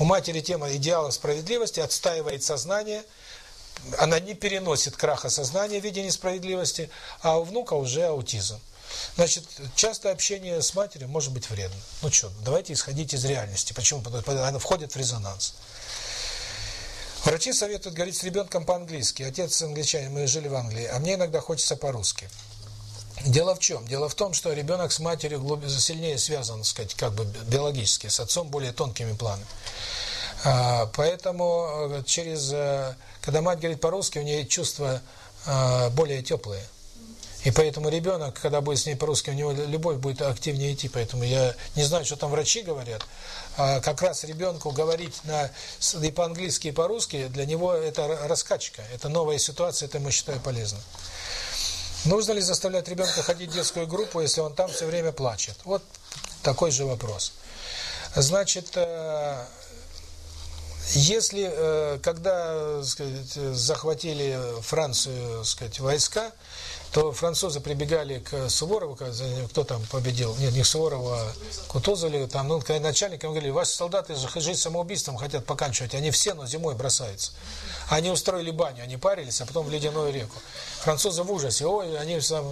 У матери тема идеала справедливости отстаивает сознание – она не переносит краха сознания в виде несправедливости, а у внука уже аутизм. Значит, частое общение с матерью может быть вредно. Ну что, давайте исходить из реальности. Почему? Потому что она входит в резонанс. Врачи советуют говорить с ребенком по-английски. Отец англичанин, мы жили в Англии, а мне иногда хочется по-русски. Дело в чем? Дело в том, что ребенок с матерью глубже, сильнее связан, сказать, как бы биологически, с отцом более тонкими планами. А, поэтому э, через, э, когда мать говорит по-русски, у нее чувства э, более теплые. И поэтому ребенок, когда будет с ней по-русски, у него любовь будет активнее идти. Поэтому я не знаю, что там врачи говорят. А как раз ребенку говорить на, и по-английски, и по-русски, для него это раскачка. Это новая ситуация, это, мы считаем, полезно. Нужно ли заставлять ребенка ходить в детскую группу, если он там все время плачет? Вот такой же вопрос. Значит, если, э, когда сказать, захватили Францию сказать, войска, то французы прибегали к Суворову, кто там победил, нет, не Суворову, а Кутузову, там, ну, начальникам говорили, ваши солдаты же жизнь самоубийством хотят поканчивать, они все, но зимой бросаются. Они устроили баню, они парились, а потом в ледяную реку. Французы в ужасе, ой, они сам,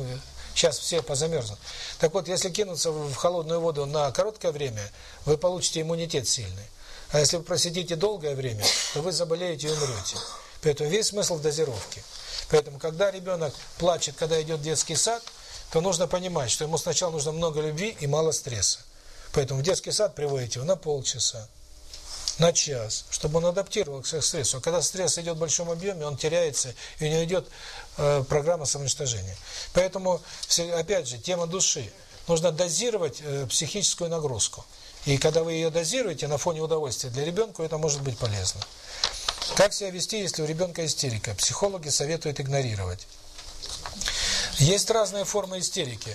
сейчас все позамерзнут. Так вот, если кинуться в холодную воду на короткое время, вы получите иммунитет сильный. А если вы просидите долгое время, то вы заболеете и умрете. Поэтому весь смысл в дозировке. Поэтому, когда ребенок плачет, когда идет в детский сад, то нужно понимать, что ему сначала нужно много любви и мало стресса. Поэтому в детский сад приводите его на полчаса, на час, чтобы он адаптировался к стрессу. А когда стресс идет в большом объеме, он теряется, и у него идет э, программа самоуничтожения. Поэтому, опять же, тема души. Нужно дозировать э, психическую нагрузку. И когда вы ее дозируете на фоне удовольствия для ребенка, это может быть полезно. Как себя вести, если у ребенка истерика? Психологи советуют игнорировать. Есть разные формы истерики.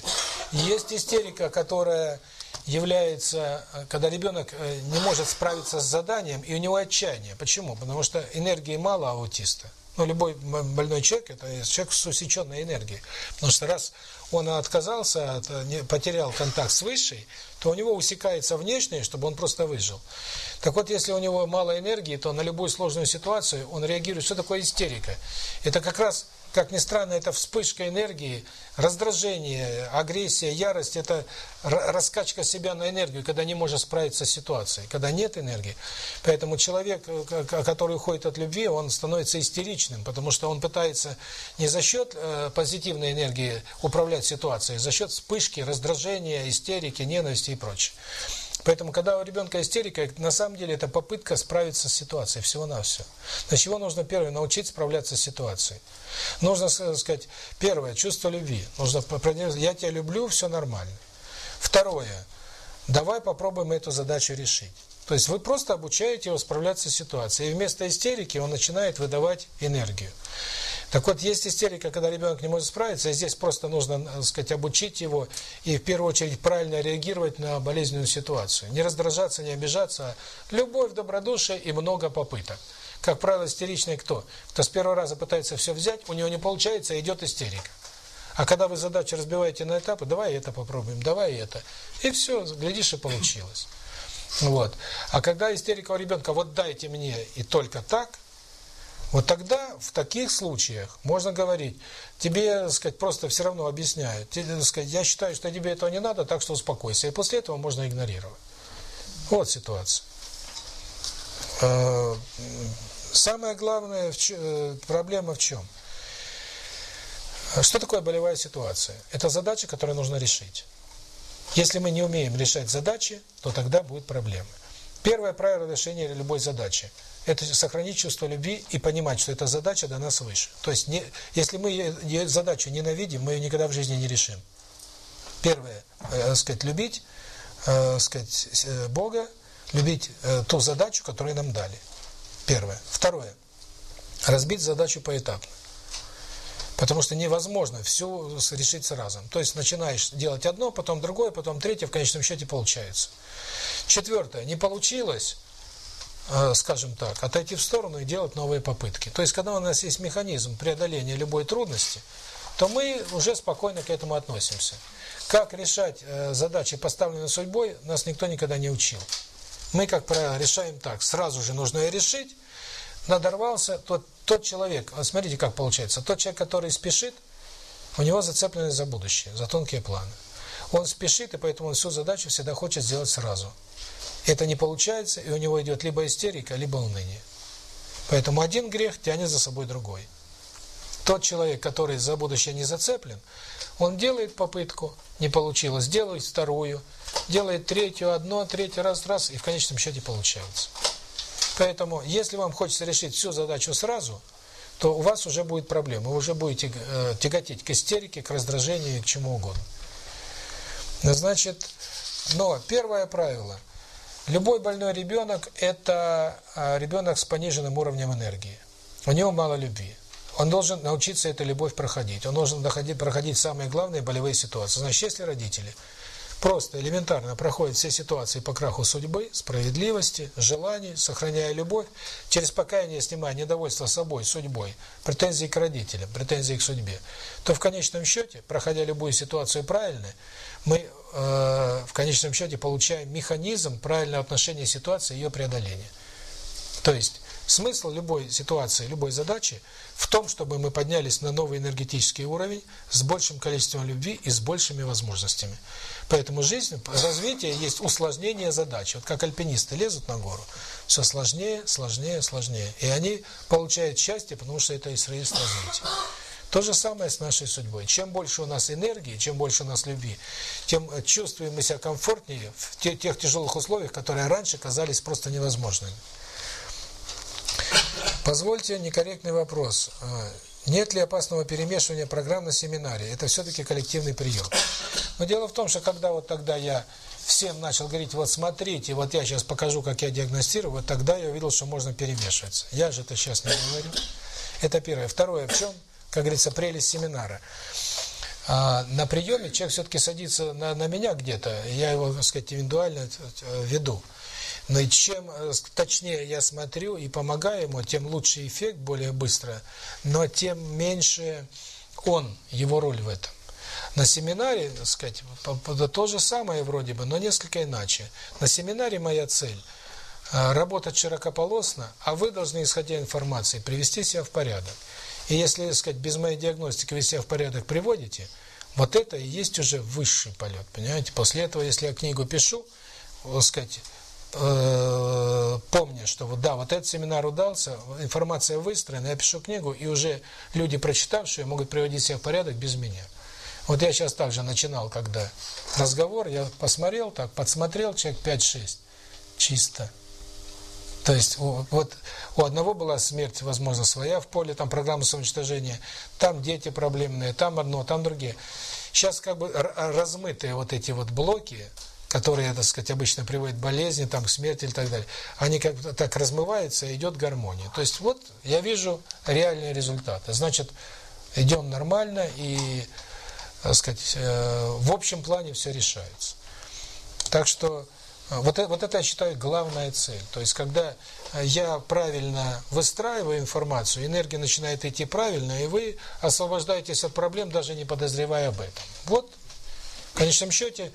Есть истерика, которая является, когда ребенок э, не может справиться с заданием, и у него отчаяние. Почему? Потому что энергии мало аутиста. Ну, любой больной человек – это человек с усеченной энергией. Потому что раз он отказался, от, потерял контакт с высшей, то у него усекается внешнее, чтобы он просто выжил. Так вот, если у него мало энергии, то на любую сложную ситуацию он реагирует. Что такое истерика? Это как раз как ни странно, это вспышка энергии, раздражение, агрессия, ярость – это раскачка себя на энергию, когда не можешь справиться с ситуацией, когда нет энергии. Поэтому человек, э, который уходит от любви, он становится истеричным, потому что он пытается не за счет э, позитивной энергии управлять ситуацией, а за счет вспышки, раздражения, истерики, ненависти и прочее. Поэтому, когда у ребенка истерика, на самом деле это попытка справиться с ситуацией, всего-навсего. Для чего нужно первое научить справляться с ситуацией? Нужно сказать, первое, чувство любви. Нужно я тебя люблю, все нормально. Второе, давай попробуем эту задачу решить. То есть вы просто обучаете его справляться с ситуацией. И вместо истерики он начинает выдавать энергию. Так вот, есть истерика, когда ребенок не может справиться, и здесь просто нужно, так сказать, обучить его и в первую очередь правильно реагировать на болезненную ситуацию. Не раздражаться, не обижаться, а любовь, добродушие и много попыток. Как правило, истеричный кто? Кто с первого раза пытается все взять, у него не получается, идет истерика. А когда вы задачу разбиваете на этапы, давай это попробуем, давай это. И все, глядишь, и получилось. Вот. А когда истерика у ребенка, вот дайте мне и только так, вот тогда, в таких случаях, можно говорить, тебе, так сказать, просто все равно объясняют, тебе, так сказать, я считаю, что тебе этого не надо, так что успокойся. И после этого можно игнорировать. Вот ситуация. Э, самая главная э, проблема в чем? Что такое болевая ситуация? Это задача, которую нужно решить. Если мы не умеем решать задачи, то тогда будут проблемы. Первое правило решения любой задачи – это сохранить чувство любви и понимать, что эта задача дана свыше. То есть, не, если мы задачу ненавидим, мы ее никогда в жизни не решим. Первое, э, сказать, любить, э, сказать, э, Бога, любить э, ту задачу, которую нам дали. Первое. Второе, разбить задачу поэтапно. Потому что невозможно все решить сразу. То есть начинаешь делать одно, потом другое, потом третье, в конечном счете получается. Четвертое, не получилось, скажем так, отойти в сторону и делать новые попытки. То есть, когда у нас есть механизм преодоления любой трудности, то мы уже спокойно к этому относимся. Как решать э, задачи, поставленные судьбой, нас никто никогда не учил. Мы, как правило, решаем так, сразу же нужно ее решить, надорвался, тот, тот человек, смотрите, как получается, тот человек, который спешит, у него зацепленность за будущее, за тонкие планы. Он спешит, и поэтому он всю задачу всегда хочет сделать сразу это не получается, и у него идет либо истерика, либо уныние. Поэтому один грех тянет за собой другой. Тот человек, который за будущее не зацеплен, он делает попытку, не получилось, делает вторую, делает третью, одно, третий раз, раз, и в конечном счете получается. Поэтому, если вам хочется решить всю задачу сразу, то у вас уже будет проблема, вы уже будете э, тяготеть к истерике, к раздражению и к чему угодно. Значит, но первое правило – Любой больной ребенок – это а, ребенок с пониженным уровнем энергии. У него мало любви. Он должен научиться эту любовь проходить. Он должен доходить, проходить самые главные болевые ситуации. Значит, если родители просто элементарно проходят все ситуации по краху судьбы, справедливости, желаний, сохраняя любовь, через покаяние снимая недовольство собой, судьбой, претензии к родителям, претензии к судьбе, то в конечном счете, проходя любую ситуацию правильно, мы в конечном счете получаем механизм правильного отношения ситуации и ее преодоления. То есть смысл любой ситуации, любой задачи в том, чтобы мы поднялись на новый энергетический уровень с большим количеством любви и с большими возможностями. Поэтому жизнь, развитие есть усложнение задачи. Вот как альпинисты лезут на гору, все сложнее, сложнее, сложнее. И они получают счастье, потому что это и есть развитие. То же самое с нашей судьбой. Чем больше у нас энергии, чем больше у нас любви, тем э, чувствуем мы себя комфортнее в тех, тяжелых условиях, которые раньше казались просто невозможными. Позвольте некорректный вопрос. А, нет ли опасного перемешивания программ на семинаре? Это все-таки коллективный прием. Но дело в том, что когда вот тогда я всем начал говорить, вот смотрите, вот я сейчас покажу, как я диагностирую, вот тогда я увидел, что можно перемешиваться. Я же это сейчас не говорю. Это первое. Второе, в чем, как говорится, прелесть семинара? А, на приеме человек все-таки садится на, на меня где-то, я его, так сказать, индивидуально э, веду. Но чем э, точнее я смотрю и помогаю ему, тем лучше эффект, более быстро, но тем меньше он, его роль в этом. На семинаре, так сказать, то же самое вроде бы, но несколько иначе. На семинаре моя цель э, – работать широкополосно, а вы должны, исходя информации, привести себя в порядок. И если, так сказать, без моей диагностики вы себя в порядок приводите, вот это и есть уже высший полет, понимаете? После этого, если я книгу пишу, так сказать, э, помня, что вот да, вот этот семинар удался, информация выстроена, я пишу книгу, и уже люди, прочитавшие, могут приводить себя в порядок без меня. Вот я сейчас также начинал, когда разговор, я посмотрел так, подсмотрел человек 5-6, чисто. То есть вот у одного была смерть, возможно, своя в поле, там программа самоуничтожения, там дети проблемные, там одно, там другие. Сейчас как бы размытые вот эти вот блоки, которые, так сказать, обычно приводят к болезни, там, к смерти и так далее, они как то так размываются, идет гармония. То есть вот я вижу реальные результаты. Значит, идем нормально, и, так сказать, э, в общем плане все решается. Так что вот это, вот это я считаю главная цель. То есть, когда я правильно выстраиваю информацию, энергия начинает идти правильно, и вы освобождаетесь от проблем, даже не подозревая об этом. Вот, в конечном счете,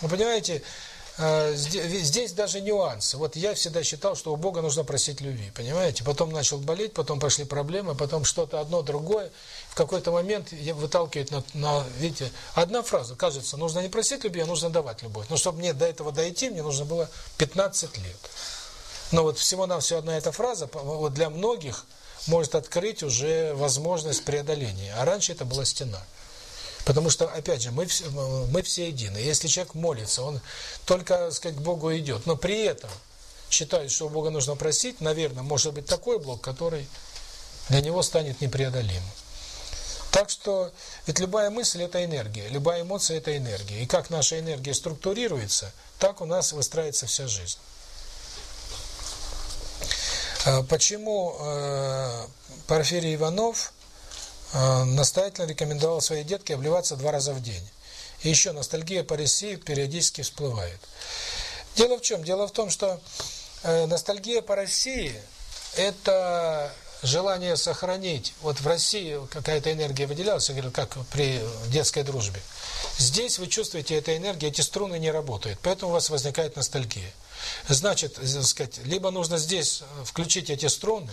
вы понимаете, э, здесь даже нюансы. Вот я всегда считал, что у Бога нужно просить любви, понимаете? Потом начал болеть, потом пошли проблемы, потом что-то одно, другое. Какой-то момент выталкивает на, на, видите, одна фраза, кажется, нужно не просить любви, а нужно давать любовь. Но чтобы мне до этого дойти, мне нужно было 15 лет. Но вот всего-навсего одна эта фраза вот для многих может открыть уже возможность преодоления. А раньше это была стена. Потому что, опять же, мы все, мы все едины. Если человек молится, он только, сказать, к Богу идет, но при этом считает, что Бога нужно просить, наверное, может быть такой блок, который для него станет непреодолимым. Так что, ведь любая мысль – это энергия, любая эмоция – это энергия. И как наша энергия структурируется, так у нас выстраивается вся жизнь. А почему э, Порфирий Иванов Э, настоятельно рекомендовал своей детке обливаться два раза в день. И еще ностальгия по России периодически всплывает. Дело в чем? Дело в том, что э, ностальгия по России – это желание сохранить. Вот в России какая-то энергия выделялась, я говорю, как при детской дружбе. Здесь вы чувствуете эту энергию, эти струны не работают, поэтому у вас возникает ностальгия. Значит, сказать, либо нужно здесь включить эти струны,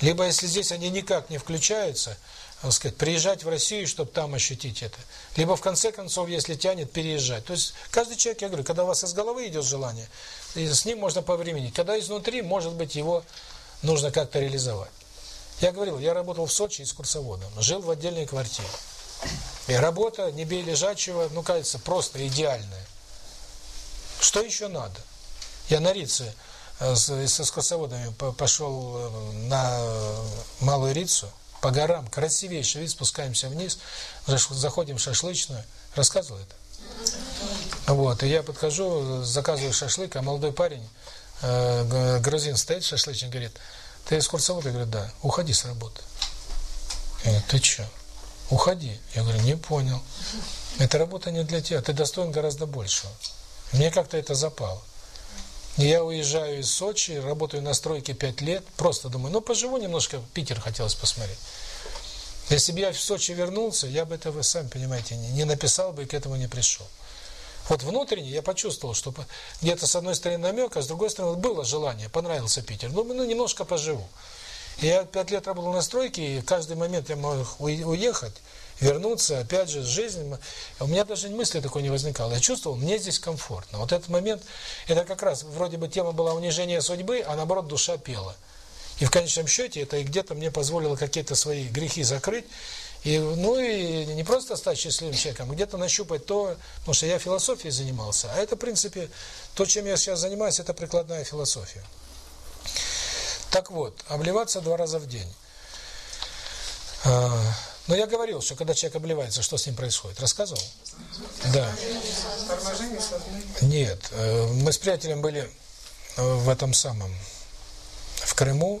либо если здесь они никак не включаются – так сказать, приезжать в Россию, чтобы там ощутить это. Либо, в конце концов, если тянет, переезжать. То есть, каждый человек, я говорю, когда у вас из головы идет желание, с ним можно повременить. Когда изнутри, может быть, его нужно как-то реализовать. Я говорил, я работал в Сочи экскурсоводом, жил в отдельной квартире. И работа, не бей лежачего, ну, кажется, просто идеальная. Что еще надо? Я на Рице э, с, с экскурсоводами пошел э, на Малую Рицу, по горам, красивейший вид, спускаемся вниз, заходим в шашлычную. Рассказывал это? Вот, и я подхожу, заказываю шашлык, а молодой парень, э, грузин стоит шашлычник, говорит, ты экскурсовод? Я говорю, да, уходи с работы. Я говорю, ты что? Уходи. Я говорю, не понял. Эта работа не для тебя, ты достоин гораздо большего. Мне как-то это запало. Я уезжаю из Сочи, работаю на стройке 5 лет, просто думаю, ну поживу немножко, Питер хотелось посмотреть. Если бы я в Сочи вернулся, я бы это, вы сами понимаете, не написал бы и к этому не пришел. Вот внутренне я почувствовал, что где-то с одной стороны намек, а с другой стороны было желание, понравился Питер. Ну, ну немножко поживу. Я пять лет работал на стройке, и каждый момент я мог уехать, вернуться, опять же, жизнь. У меня даже мысли такой не возникало. Я чувствовал, мне здесь комфортно. Вот этот момент, это как раз, вроде бы тема была унижение судьбы, а наоборот душа пела. И в конечном счете это и где-то мне позволило какие-то свои грехи закрыть, И, ну и не просто стать счастливым человеком, а где-то нащупать то, потому что я философией занимался, а это, в принципе, то, чем я сейчас занимаюсь, это прикладная философия. Так вот, обливаться два раза в день. А, но я говорил, что когда человек обливается, что с ним происходит? Рассказывал? Да. Нет. Э, мы с приятелем были в этом самом, в Крыму,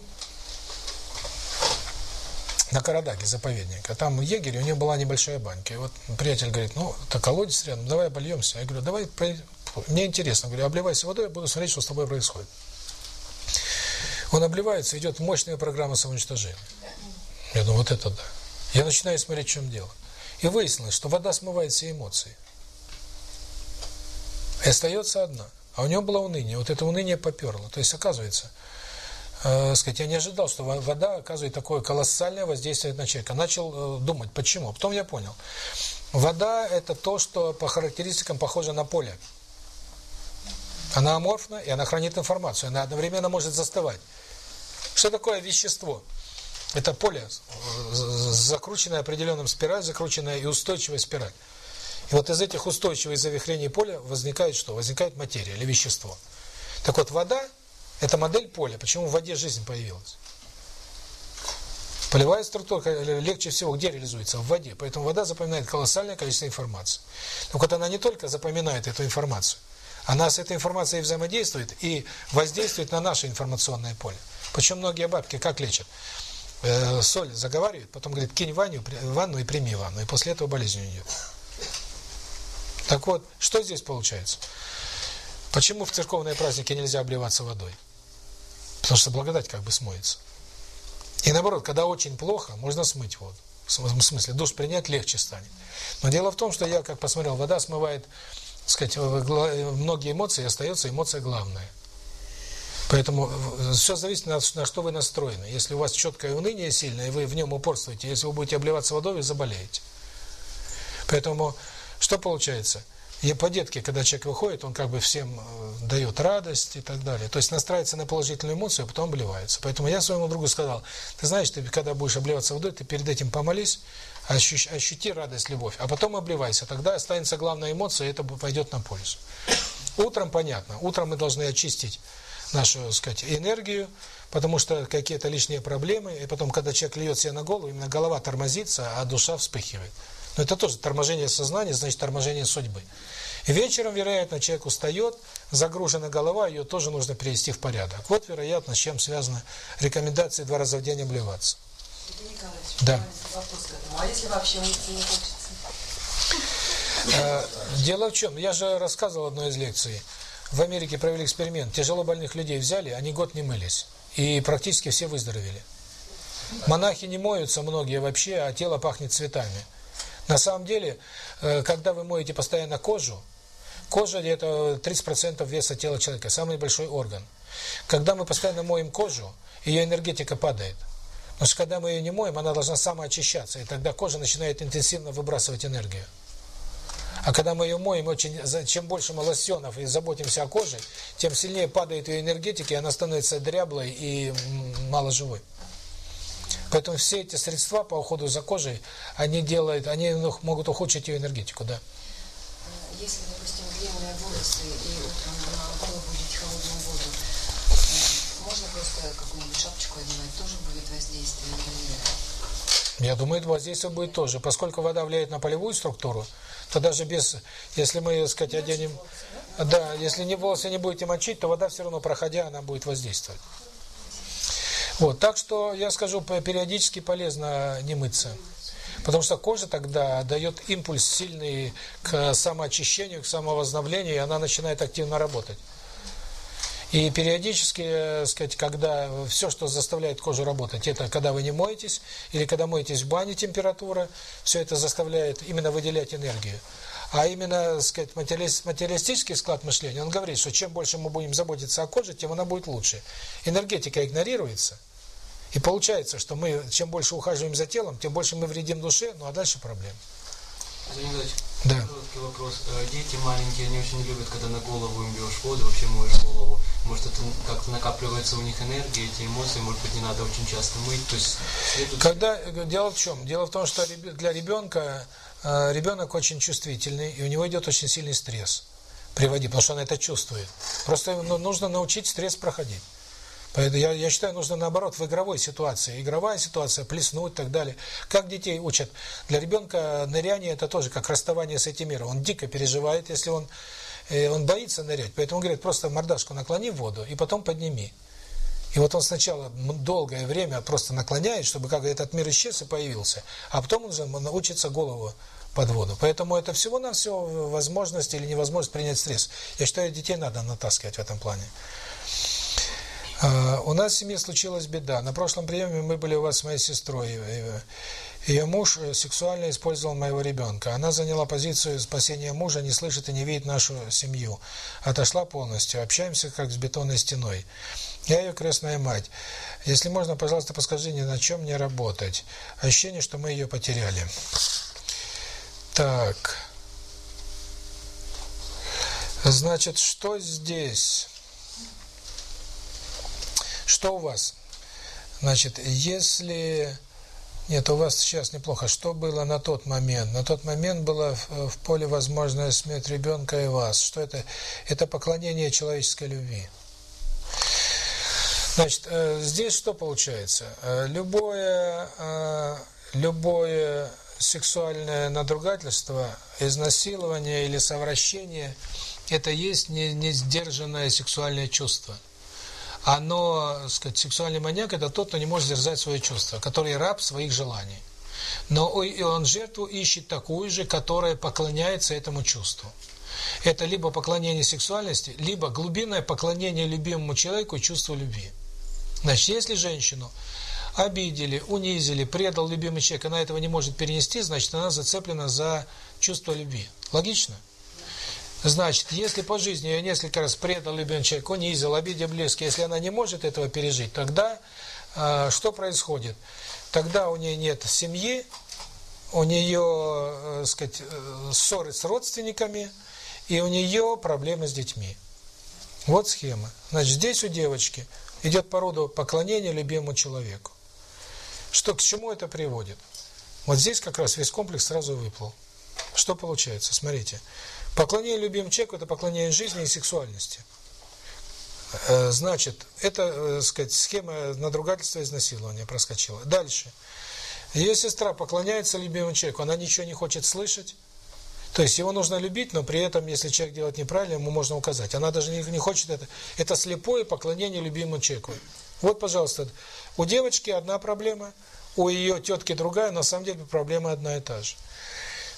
на Карадаке заповедник. А там егерь, у него была небольшая банька. И вот приятель говорит, ну, это колодец рядом, давай обольемся. Я говорю, давай, мне интересно. говорю, обливайся водой, я буду смотреть, что с тобой происходит. Он обливается, идет мощная программа самоуничтожения. Я думаю, вот это да. Я начинаю смотреть, в чем дело. И выяснилось, что вода смывает все эмоции. И остается одна. А у него было уныние. Вот это уныние поперло. То есть, оказывается, сказать, я не ожидал, что вода оказывает такое колоссальное воздействие на человека. Начал э, думать, почему. А потом я понял. Вода – это то, что по характеристикам похоже на поле. Она аморфна, и она хранит информацию. Она одновременно может застывать. Что такое вещество? Это поле, закрученное определенным спираль, закрученная и устойчивая спираль. И вот из этих устойчивых завихрений поля возникает что? Возникает материя или вещество. Так вот, вода – это модель поля. Почему в воде жизнь появилась? Полевая структура легче всего где реализуется? В воде. Поэтому вода запоминает колоссальное количество информации. Но вот она не только запоминает эту информацию, она с этой информацией взаимодействует и воздействует на наше информационное поле. Почему многие бабки как лечат? Э, соль заговаривает, потом говорит, кинь ванну, ванну и прими ванну. И после этого болезнь идет. Так вот, что здесь получается? Почему в церковные праздники нельзя обливаться водой? Потому что благодать как бы смоется. И наоборот, когда очень плохо, можно смыть воду. В смысле, душ принять легче станет. Но дело в том, что я, как посмотрел, вода смывает, так сказать, многие эмоции, остается эмоция главная. Поэтому все зависит на, на что вы настроены. Если у вас четкое уныние сильное, и вы в нем упорствуете, если вы будете обливаться водой, вы заболеете. Поэтому что получается? И по детке, когда человек выходит, он как бы всем э, дает радость и так далее. То есть настраивается на положительную эмоцию, а потом обливается. Поэтому я своему другу сказал, ты знаешь, ты когда будешь обливаться водой, ты перед этим помолись, ощути, ощути радость, любовь, а потом обливайся. Тогда останется главная эмоция, и это пойдет на пользу. Утром понятно. Утром мы должны очистить нашу, так сказать, энергию, потому что какие-то лишние проблемы, и потом, когда человек льет себе на голову, именно голова тормозится, а душа вспыхивает. Но это тоже торможение сознания, значит торможение судьбы. Вечером, вероятно, человек устает, загружена голова, ее тоже нужно привести в порядок. Вот, вероятно, с чем связана рекомендация два раза в день обливаться. Да. А если вообще не хочется? Э, дело в чем? Я же рассказывал одной из лекций. В Америке провели эксперимент. Тяжело больных людей взяли, они год не мылись. И практически все выздоровели. Монахи не моются многие вообще, а тело пахнет цветами. На самом деле, э, когда вы моете постоянно кожу, кожа это 30% веса тела человека, самый большой орган. Когда мы постоянно моем кожу, ее энергетика падает. Потому что когда мы ее не моем, она должна самоочищаться, и тогда кожа начинает интенсивно выбрасывать энергию. А когда мы ее моем, очень, чем больше мы лосьонов и заботимся о коже, тем сильнее падает ее энергетика, и она становится дряблой и маложивой. Поэтому все эти средства по уходу за кожей, они делают, они ну, могут ухудшить ее энергетику, да. Если, допустим, длинные волосы и утром на голову будить холодную воду, э, можно просто какую-нибудь шапочку одевать, тоже будет воздействие Я думаю, воздействие будет тоже. Поскольку вода влияет на полевую структуру, то даже без, если мы, так сказать, оденем... Да, если не волосы не будете мочить, то вода все равно, проходя, она будет воздействовать. Вот, так что я скажу, периодически полезно не мыться. Потому что кожа тогда дает импульс сильный к самоочищению, к самовозновлению, и она начинает активно работать. И периодически, э, сказать, когда все, что заставляет кожу работать, это когда вы не моетесь, или когда моетесь в бане температура, все это заставляет именно выделять энергию. А именно, сказать, материалистический склад мышления, он говорит, что чем больше мы будем заботиться о коже, тем она будет лучше. Энергетика игнорируется. И получается, что мы чем больше ухаживаем за телом, тем больше мы вредим душе, ну а дальше проблем. Леонид Да. короткий вопрос. Э, Дети маленькие, они очень любят, когда на голову им бьешь воду, вообще моешь голову. Может, это как-то накапливается у них энергия, эти эмоции, может быть, не надо очень часто мыть. То есть следует... Когда э, дело в чем? Дело в том, что для ребенка э, ребенок очень чувствительный, и у него идет очень сильный стресс при воде, потому что он это чувствует. Просто ну, нужно научить стресс проходить. Поэтому я, я считаю, нужно наоборот в игровой ситуации. Игровая ситуация, плеснуть и так далее. Как детей учат? Для ребенка ныряние это тоже как расставание с этим миром. Он дико переживает, если он э, он боится нырять. Поэтому говорят, просто мордашку наклони в воду и потом подними. И вот он сначала долгое время просто наклоняет, чтобы как этот мир исчез и появился, а потом он уже научится голову под воду. Поэтому это всего-навсего возможность или невозможность принять стресс. Я считаю, детей надо натаскивать в этом плане. А, У нас в семье случилась беда. На прошлом приеме мы были у вас с моей сестрой. Ее муж э, сексуально использовал моего ребенка. Она заняла позицию спасения мужа, не слышит и не видит нашу семью. Отошла полностью. Общаемся как с бетонной стеной. Я ее крестная мать. Если можно, пожалуйста, подскажи на чем мне работать. Ощущение, что мы ее потеряли. Так. Значит, что здесь? Что у вас? Значит, если... Нет, у вас сейчас неплохо. Что было на тот момент? На тот момент было в, поле возможная смерть ребенка и вас. Что это? Это поклонение человеческой любви. Значит, э, здесь что получается? Э, любое, э, любое сексуальное надругательство, изнасилование или совращение – это есть не, не сдержанное сексуальное чувство. Оно, так сказать, сексуальный маньяк – это тот, кто не может сдержать свои чувства, который раб своих желаний. Но он жертву ищет такую же, которая поклоняется этому чувству. Это либо поклонение сексуальности, либо глубинное поклонение любимому человеку чувству любви. Значит, если женщину обидели, унизили, предал любимый человек, она этого не может перенести, значит, она зацеплена за чувство любви. Логично? Значит, если по жизни ее несколько раз предал любимый человек, унизил, обидел близкий, если она не может этого пережить, тогда э, что происходит? Тогда у нее нет семьи, у нее, э, сказать, э, ссоры с родственниками, и у нее проблемы с детьми. Вот схема. Значит, здесь у девочки идет по роду поклонение любимому человеку. Что к чему это приводит? Вот здесь как раз весь комплекс сразу выплыл. Что получается? Смотрите. Поклонение любимому человеку – это поклонение жизни и сексуальности. Э, Значит, это, э, сказать, схема надругательства и изнасилования проскочила. Дальше. Ее сестра поклоняется любимому человеку, она ничего не хочет слышать. То есть его нужно любить, но при этом, если человек делает неправильно, ему можно указать. Она даже не, хочет это. Это слепое поклонение любимому человеку. Вот, пожалуйста, у девочки одна проблема, у ее тетки другая, на самом деле проблема одна и та же.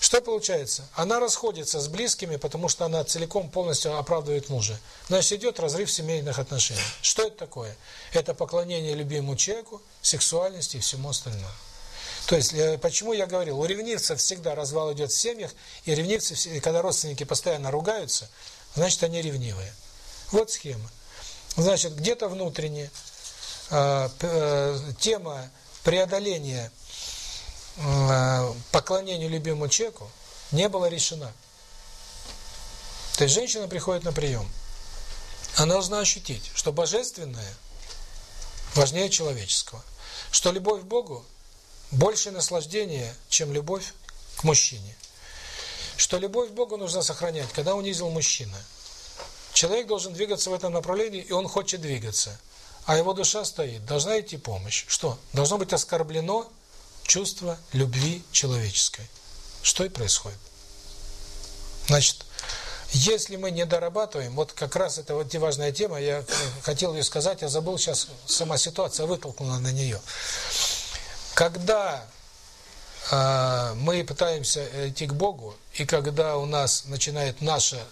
Что получается? Она расходится с близкими, потому что она целиком полностью оправдывает мужа. Значит, идет разрыв семейных отношений. Что это такое? Это поклонение любимому человеку, сексуальности и всему остальному. То есть, э, почему я говорил, у ревнивцев всегда развал идет в семьях, и ревнивцы, когда родственники постоянно ругаются, значит, они ревнивые. Вот схема. Значит, где-то внутренне э, э, тема преодоления э, поклонению любимому человеку не была решена. То есть, женщина приходит на прием. Она должна ощутить, что божественное важнее человеческого. Что любовь к Богу больше наслаждения, чем любовь к мужчине. Что любовь к Богу нужно сохранять, когда унизил мужчина. Человек должен двигаться в этом направлении, и он хочет двигаться. А его душа стоит, должна идти помощь. Что? Должно быть оскорблено чувство любви человеческой. Что и происходит. Значит, если мы не дорабатываем, вот как раз это вот важная тема, я хотел ее сказать, я забыл, сейчас сама ситуация вытолкнула на нее. Когда э, мы пытаемся идти к Богу, и когда у нас начинает наше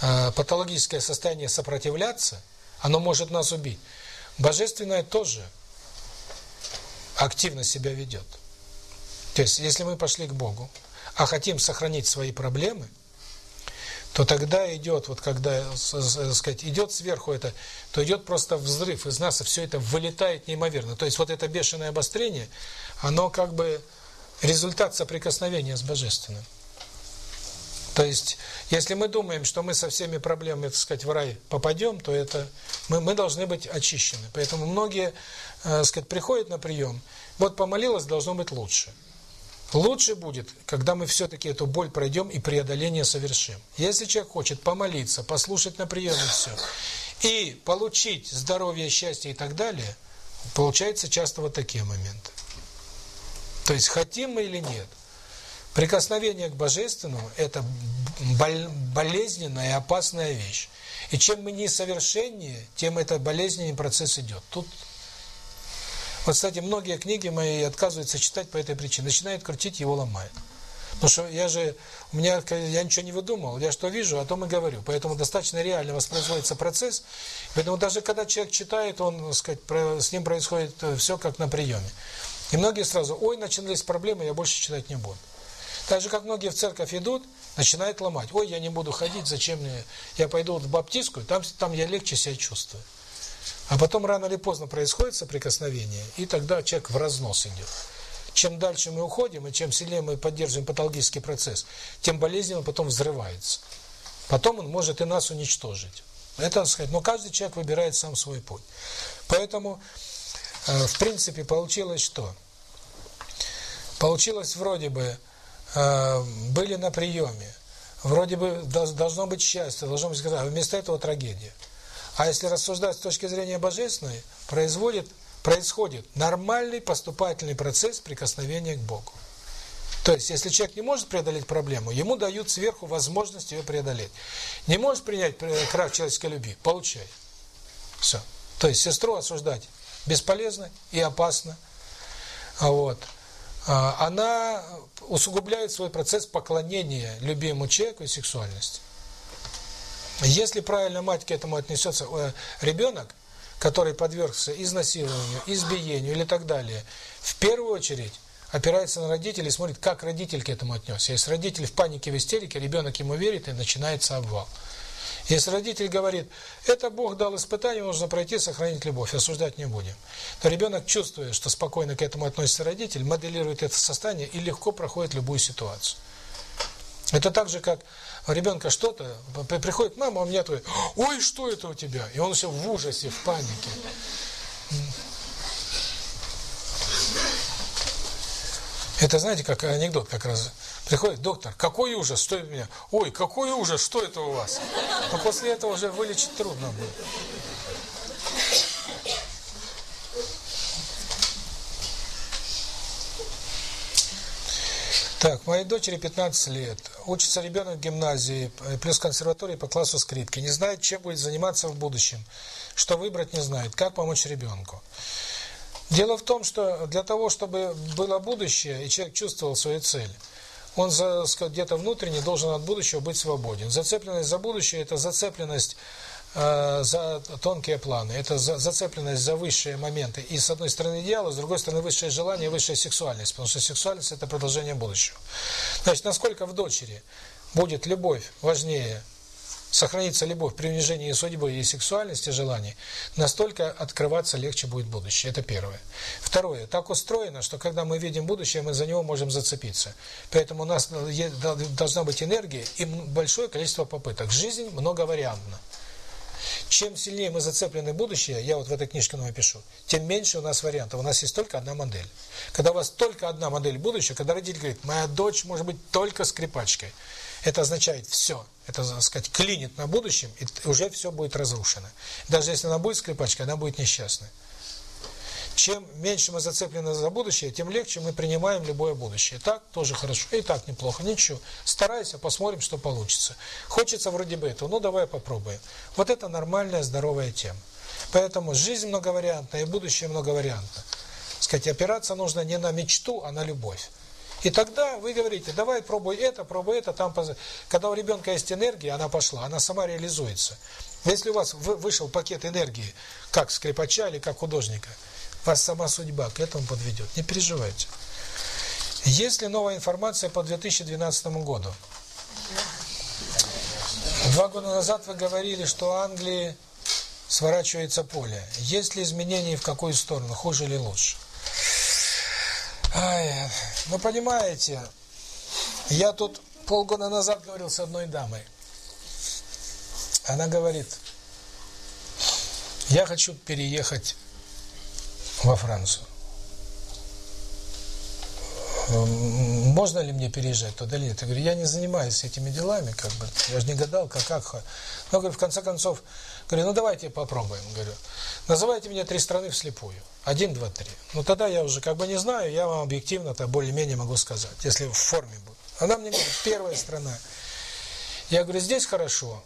э, патологическое состояние сопротивляться, оно может нас убить. Божественное тоже активно себя ведет. То есть, если мы пошли к Богу, а хотим сохранить свои проблемы, то тогда идет, вот когда, так сказать, идет сверху это, то идет просто взрыв из нас, и все это вылетает неимоверно. То есть вот это бешеное обострение, оно как бы результат соприкосновения с Божественным. То есть, если мы думаем, что мы со всеми проблемами, так сказать, в рай попадем, то это мы, мы должны быть очищены. Поэтому многие, э, сказать, приходят на прием, вот помолилась, должно быть лучше. Лучше будет, когда мы все-таки эту боль пройдем и преодоление совершим. Если человек хочет помолиться, послушать на приеме все, и получить здоровье, счастье и так далее, получается часто вот такие моменты. То есть, хотим мы или нет – Прикосновение к Божественному – это болезненная и опасная вещь. И чем мы несовершеннее, тем это болезненный процесс идет. Тут, вот, кстати, многие книги мои отказываются читать по этой причине. Начинают крутить, его ломает. Потому что я же, у меня, я ничего не выдумал, я что вижу, о том и говорю. Поэтому достаточно реально воспроизводится процесс. Поэтому даже когда человек читает, он, так сказать, с ним происходит э, все как на приеме. И многие сразу, ой, начались проблемы, я больше читать не буду. Так же, как многие в церковь идут, начинают ломать. Ой, я не буду ходить, зачем мне? Я пойду в баптистскую, там, там я легче себя чувствую. А потом рано или поздно происходит соприкосновение, и тогда человек в разнос идет. Чем дальше мы уходим, и чем сильнее мы поддерживаем патологический процесс, тем болезненно потом взрывается. Потом он может и нас уничтожить. Это, сказать, но каждый человек выбирает сам свой путь. Поэтому, э, в принципе, получилось что? Получилось вроде бы Э, были на приеме, вроде бы должно быть счастье, должно быть а вместо этого трагедия. А если рассуждать с точки зрения божественной, производит, происходит нормальный поступательный процесс прикосновения к Богу. То есть, если человек не может преодолеть проблему, ему дают сверху возможность ее преодолеть. Не может принять э, крах человеческой любви, получай. Все. То есть, сестру осуждать бесполезно и опасно. А вот. А, она усугубляет свой процесс поклонения любимому человеку и сексуальности. Если правильно мать к этому отнесется, э, ребенок, который подвергся изнасилованию, избиению или так далее, в первую очередь опирается на родителей и смотрит, как родитель к этому отнесся. Если родитель в панике, в истерике, ребенок ему верит и начинается обвал. Если родитель говорит, это Бог дал испытание, нужно пройти, сохранить любовь, осуждать не будем. То ребенок, чувствуя, что спокойно к этому относится родитель, моделирует это состояние и легко проходит любую ситуацию. Это так же, как ребенка что-то, приходит мама, у меня твой, ой, что это у тебя? И он все в ужасе, в панике. Это, знаете, как анекдот как раз. Приходит доктор, какой ужас, что это у меня? Ой, какой ужас, что это у вас? Но после этого уже вылечить трудно будет. Так, моей дочери 15 лет. Учится ребенок в гимназии, плюс консерватории по классу скрипки. Не знает, чем будет заниматься в будущем. Что выбрать, не знает. Как помочь ребенку? Дело в том, что для того, чтобы было будущее, и человек чувствовал свою цель, он где-то внутренне должен от будущего быть свободен. Зацепленность за будущее – это зацепленность э, за тонкие планы, это за, зацепленность за высшие моменты. И с одной стороны идеалы, с другой стороны высшее желание, высшая сексуальность, потому что сексуальность – это продолжение будущего. Значит, насколько в дочери будет любовь важнее сохранится любовь при унижении судьбы и сексуальности желаний, настолько открываться легче будет будущее. Это первое. Второе. Так устроено, что когда мы видим будущее, мы за него можем зацепиться. Поэтому у нас должна быть энергия и большое количество попыток. Жизнь многовариантна. Чем сильнее мы зацеплены в будущее, я вот в этой книжке новой пишу, тем меньше у нас вариантов. У нас есть только одна модель. Когда у вас только одна модель будущего, когда родитель говорит, моя дочь может быть только скрипачкой, это означает все. Это, так сказать, клинит на будущем, и уже все будет разрушено. Даже если она будет скрипачкой, она будет несчастной. Чем меньше мы зацеплены за будущее, тем легче мы принимаем любое будущее. Так тоже хорошо, и так неплохо, ничего. Старайся, посмотрим, что получится. Хочется вроде бы этого, ну давай попробуем. Вот это нормальная, здоровая тема. Поэтому жизнь многовариантна и будущее многовариантно. Сказать, опираться нужно не на мечту, а на любовь. И тогда вы говорите, давай пробуй это, пробуй это, там когда у ребенка есть энергия, она пошла, она сама реализуется. Если у вас вышел пакет энергии, как скрипача или как художника, вас сама судьба к этому подведет. Не переживайте. Есть ли новая информация по 2012 году? Два года назад вы говорили, что Англии сворачивается поле. Есть ли изменения в какую сторону, хуже или лучше? Ай, ну понимаете, я тут полгода назад говорил с одной дамой. Она говорит, я хочу переехать во Францию. Можно ли мне переезжать туда или нет? Я говорю, я не занимаюсь этими делами, как бы. Я же не гадал, как, как. Но, говорю, в конце концов, говорю, ну давайте попробуем. Говорю, называйте мне три страны вслепую. Один, два, три. Ну тогда я уже как бы не знаю, я вам объективно-то более-менее могу сказать, если в форме будет. Она мне говорит, первая страна. Я говорю, здесь хорошо.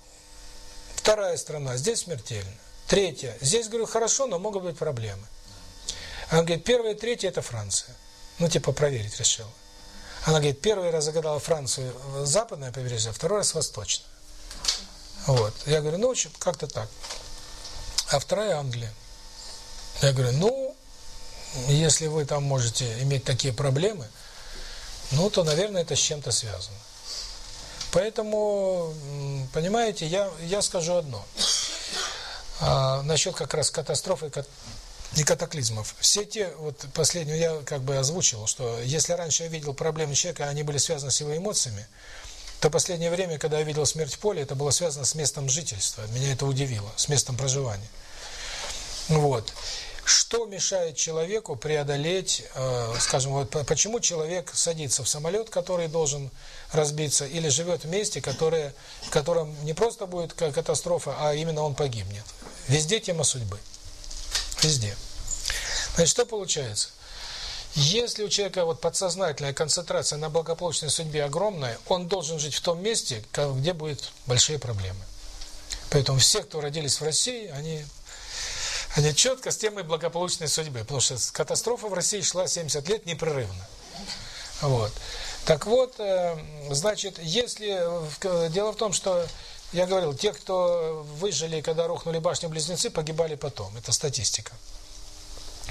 Вторая страна, здесь смертельно. Третья, здесь, говорю, хорошо, но могут быть проблемы. Она говорит, первая и третья – это Франция. Ну, типа, проверить решила. Она говорит, первый раз загадала Францию западное побережье, а второй раз восточное. Вот. Я говорю, ну, как-то так. А вторая Англия. Я говорю, ну, если вы там можете иметь такие проблемы, ну, то, наверное, это с чем-то связано. Поэтому, понимаете, я, я скажу одно. А, насчет как раз катастрофы и катаклизмов. Все те, вот последнюю я как бы озвучил, что если раньше я видел проблемы человека, они были связаны с его эмоциями, то последнее время, когда я видел смерть в поле, это было связано с местом жительства. Меня это удивило, с местом проживания. Вот. Что мешает человеку преодолеть, э, скажем, вот почему человек садится в самолет, который должен разбиться, или живет в месте, которое, в котором не просто будет катастрофа, а именно он погибнет. Везде тема судьбы. Везде. Значит, что получается? Если у человека вот подсознательная концентрация на благополучной судьбе огромная, он должен жить в том месте, где будут большие проблемы. Поэтому все, кто родились в России, они они четко с темой благополучной судьбы, потому что катастрофа в России шла 70 лет непрерывно. Вот. Так вот, э, значит, если дело в том, что я говорил, те, кто выжили, когда рухнули башни-близнецы, погибали потом. Это статистика.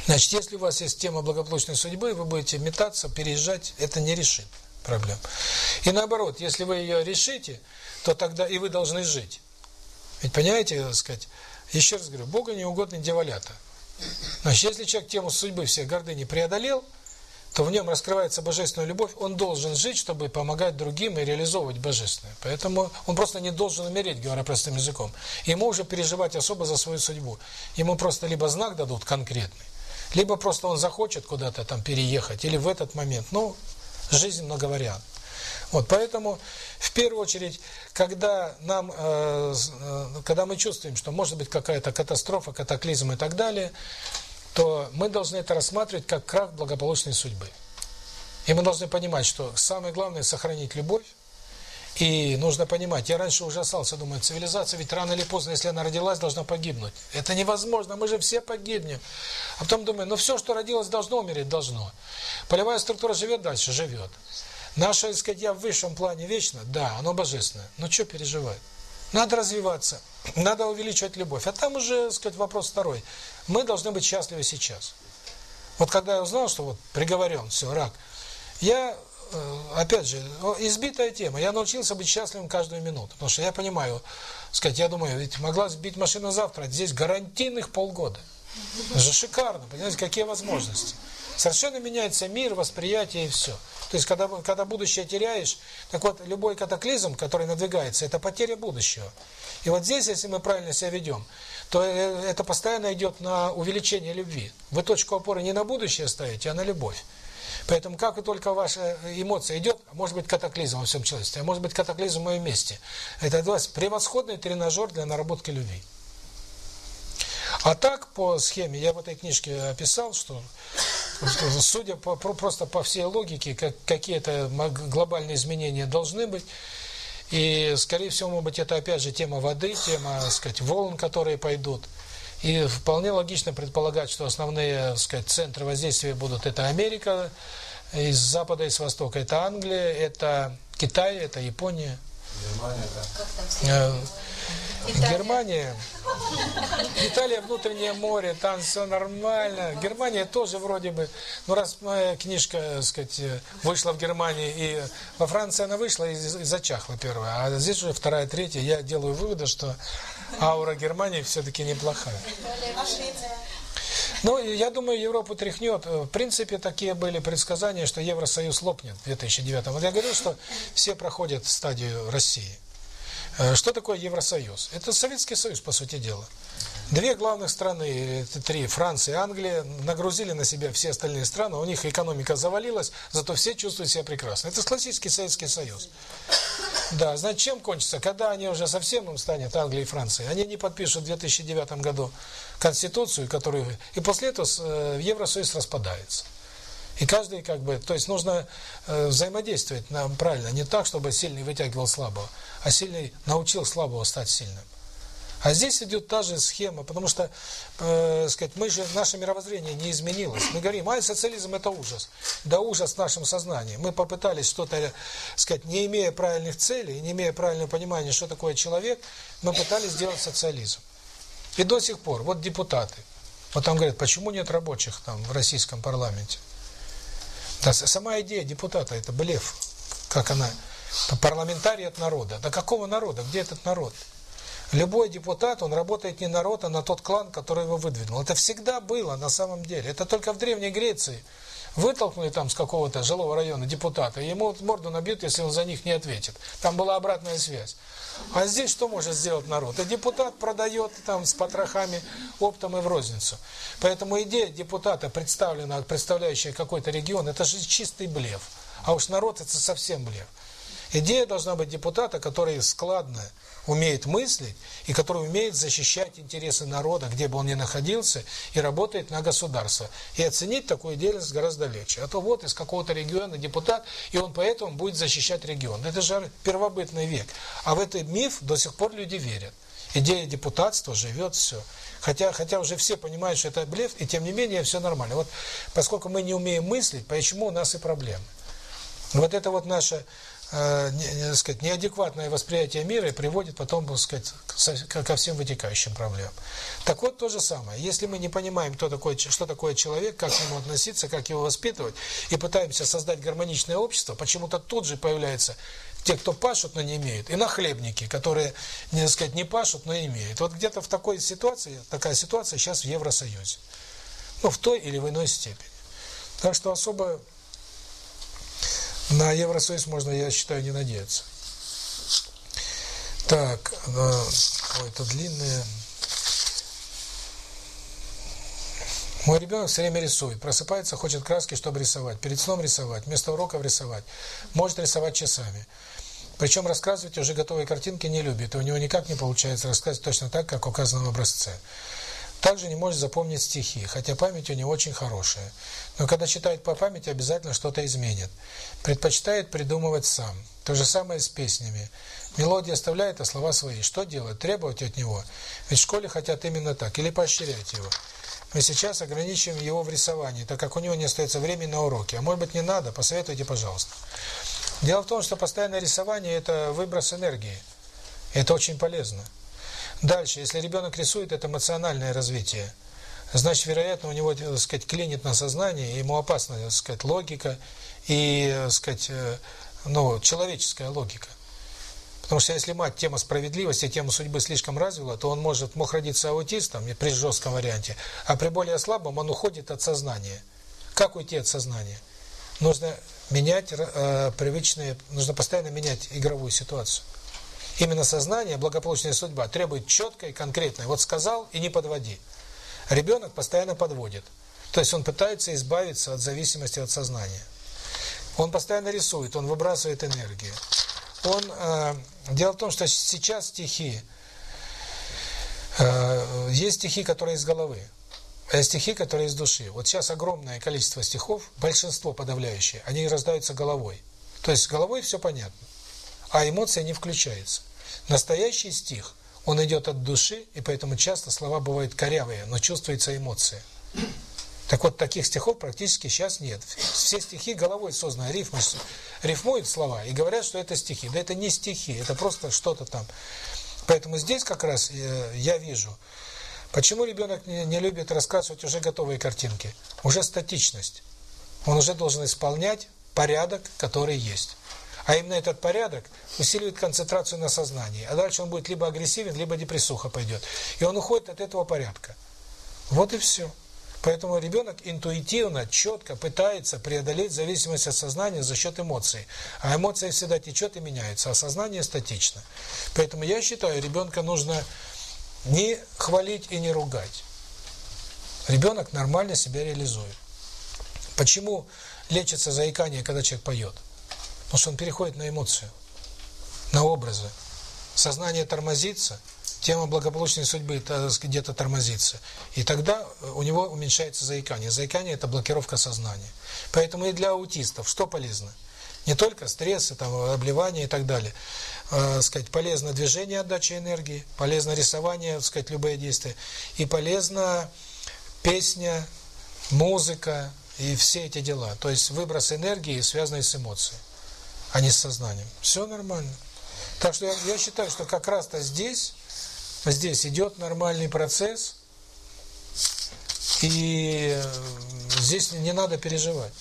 Значит, если у вас есть тема благополучной судьбы, вы будете метаться, переезжать, это не решит проблем. И наоборот, если вы ее решите, то тогда и вы должны жить. Ведь понимаете, так сказать, еще раз говорю, Бога не угодны дьяволята. Значит, если человек тему судьбы всех гордыни преодолел, то в нем раскрывается божественная любовь, он должен жить, чтобы помогать другим и реализовывать божественное. Поэтому он просто не должен умереть, говоря простым языком. Ему уже переживать особо за свою судьбу. Ему просто либо знак дадут конкретный, либо просто он захочет куда-то там переехать, или в этот момент. Ну, жизнь многовариантна. Вот, поэтому, в первую очередь, когда нам, э, э, когда мы чувствуем, что может быть какая-то катастрофа, катаклизм и так далее, то мы должны это рассматривать как крах благополучной судьбы. И мы должны понимать, что самое главное – сохранить любовь, и нужно понимать, я раньше ужасался, думаю, цивилизация ведь рано или поздно, если она родилась, должна погибнуть. Это невозможно, мы же все погибнем. А потом думаю, ну все, что родилось, должно умереть, должно. Полевая структура живет дальше, живет. Наше, так сказать, я в высшем плане вечно, да, оно божественное. Но что переживать? Надо развиваться, надо увеличивать любовь. А там уже, так сказать, вопрос второй. Мы должны быть счастливы сейчас. Вот когда я узнал, что вот приговорен, все, рак, я, э, опять же, избитая тема, я научился быть счастливым каждую минуту. Потому что я понимаю, сказать, я думаю, ведь могла сбить машину завтра, а здесь гарантийных полгода. Это же шикарно, понимаете, какие возможности. Совершенно меняется мир, восприятие и все. То есть, когда, когда будущее теряешь, так вот, любой катаклизм, который надвигается, это потеря будущего. И вот здесь, если мы правильно себя ведем, то э, это постоянно идет на увеличение любви. Вы точку опоры не на будущее ставите, а на любовь. Поэтому, как и только ваша эмоция идет, может быть катаклизм во всем человечестве, а может быть катаклизм в моем месте. Это для вас превосходный тренажер для наработки любви. А так, по схеме, я в этой книжке описал, что судя по, просто по всей логике, как, какие-то глобальные изменения должны быть, и, скорее всего, может быть, это опять же тема воды, тема, так сказать, волн, которые пойдут. И вполне логично предполагать, что основные, так сказать, центры воздействия будут это Америка, из запада и с востока это Англия, это Китай, это Япония. Германия, да. Германия, Италия внутреннее море, там все нормально. Германия тоже вроде бы, ну раз моя книжка, так сказать, вышла в Германии, и во Франции она вышла и зачахла первая, а здесь уже вторая, третья, я делаю выводы, что аура Германии все-таки неплохая. Ну, и я думаю, Европу тряхнет. Э, В принципе, такие были предсказания, что Евросоюз лопнет в 2009 Вот я говорил, что все проходят стадию России. Э, Что такое Евросоюз? Это Советский Союз, по сути дела. Две главных страны, это три, Франция и Англия, нагрузили на себя все остальные страны, у них экономика завалилась, зато все чувствуют себя прекрасно. Это классический Советский Союз. Да, значит, чем кончится? Когда они уже совсем им станет, Англия и Франция, они не подпишут в 2009 году Конституцию, которую... И после этого э, Евросоюз распадается. И каждый как бы... То есть нужно э, взаимодействовать нам правильно, не так, чтобы сильный вытягивал слабого, а сильный научил слабого стать сильным. А здесь идет та же схема, потому что, э, сказать, мы же, наше мировоззрение не изменилось. Мы говорим, ай, социализм это ужас. Да ужас в нашем сознании. Мы попытались что-то, сказать, не имея правильных целей, не имея правильного понимания, что такое человек, мы пытались сделать социализм. И до сих пор, вот депутаты, вот там говорят, почему нет рабочих там в российском парламенте? Да, сама идея депутата это блеф, как она, парламентарий от народа. Да какого народа? Где этот народ? Любой депутат, он работает не народ, а на тот клан, который его выдвинул. Это всегда было на самом деле. Это только в Древней Греции вытолкнули там с какого-то жилого района депутата, ему морду набьют, если он за них не ответит. Там была обратная связь. А здесь что может сделать народ? И депутат продает там с потрохами оптом и в розницу. Поэтому идея депутата, представленная, представляющая какой-то регион, это же чистый блеф. А уж народ это совсем блеф. Идея должна быть депутата, который складно умеет мыслить и который умеет защищать интересы народа, где бы он ни находился, и работает на государство. И оценить такую деятельность гораздо легче. А то вот из какого-то региона депутат, и он поэтому будет защищать регион. Это же первобытный век. А в этот миф до сих пор люди верят. Идея депутатства живет, все. Хотя, хотя уже все понимают, что это блеф, и тем не менее все нормально. Вот поскольку мы не умеем мыслить, почему у нас и проблемы. Вот это вот наше э, не, не, сказать, неадекватное восприятие мира приводит потом, сказать, ко, всем вытекающим проблемам. Так вот, то же самое. Если мы не понимаем, кто такой, что такое человек, как к нему относиться, как его воспитывать, и пытаемся создать гармоничное общество, почему-то тут же появляются те, кто пашут, но не имеют, и нахлебники, которые, не сказать, не пашут, но имеют. Вот где-то в такой ситуации, такая ситуация сейчас в Евросоюзе. Ну, в той или в иной степени. Так что особо на Евросоюз можно, я считаю, не надеяться. Так, э, ой, это длинное. Мой ребенок все время рисует. Просыпается, хочет краски, чтобы рисовать. Перед сном рисовать, вместо уроков рисовать. Может рисовать часами. Причем рассказывать уже готовые картинки не любит. И у него никак не получается рассказывать точно так, как указано в образце. Также не может запомнить стихи, хотя память у него очень хорошая. Но когда читает по памяти, обязательно что-то изменит. Предпочитает придумывать сам. То же самое с песнями. Мелодия оставляет, а слова свои. Что делать? Требовать от него? Ведь в школе хотят именно так. Или поощрять его. Мы сейчас ограничиваем его в рисовании, так как у него не остается времени на уроки. А может быть не надо? Посоветуйте, пожалуйста. Дело в том, что постоянное рисование – это выброс энергии. Это очень полезно. Дальше, если ребенок рисует, это эмоциональное развитие. Значит, вероятно, у него, так сказать, клинит на сознание, ему опасна, так сказать, логика и, так сказать, ну, человеческая логика. Потому что если мать тема справедливости, тема судьбы слишком развила, то он может мог родиться аутистом при жестком варианте, а при более слабом он уходит от сознания. Как уйти от сознания? Нужно менять э, привычные, нужно постоянно менять игровую ситуацию. Именно сознание, благополучная судьба требует четкой, конкретной. Вот сказал и не подводи. Ребенок постоянно подводит. То есть он пытается избавиться от зависимости от сознания. Он постоянно рисует, он выбрасывает энергию. Он э, дело в том, что сейчас стихи э, есть стихи, которые из головы, а стихи, которые из души. Вот сейчас огромное количество стихов, большинство подавляющее, они раздаются головой. То есть головой все понятно, а эмоция не включается. Настоящий стих, он идет от души, и поэтому часто слова бывают корявые, но чувствуется эмоция. Так вот, таких стихов практически сейчас нет. Все стихи головой созданы, рифмы, рифмуют слова и говорят, что это стихи. Да это не стихи, это просто что-то там. Поэтому здесь как раз я вижу, почему ребенок не любит рассказывать уже готовые картинки. Уже статичность. Он уже должен исполнять порядок, который есть. А именно этот порядок усиливает концентрацию на сознании. А дальше он будет либо агрессивен, либо депрессуха пойдет. И он уходит от этого порядка. Вот и все. Поэтому ребенок интуитивно, четко пытается преодолеть зависимость от сознания за счет эмоций. А эмоция всегда течет и меняется, а сознание статично. Поэтому я считаю, ребенка нужно не хвалить и не ругать. Ребенок нормально себя реализует. Почему лечится заикание, когда человек поет? Потому что он переходит на эмоцию, на образы. Сознание тормозится – тема благополучной судьбы где-то тормозится. И тогда у него уменьшается заикание. Заикание – это блокировка сознания. Поэтому и для аутистов что полезно? Не только стрессы, там, обливания и так далее. Э, сказать, полезно движение, отдача энергии, полезно рисование, сказать, любые действия. И полезно песня, музыка и все эти дела. То есть выброс энергии, связанный с эмоцией, а не с сознанием. Все нормально. Так что я, я считаю, что как раз-то здесь Здесь идет нормальный процесс, и э, здесь не надо переживать.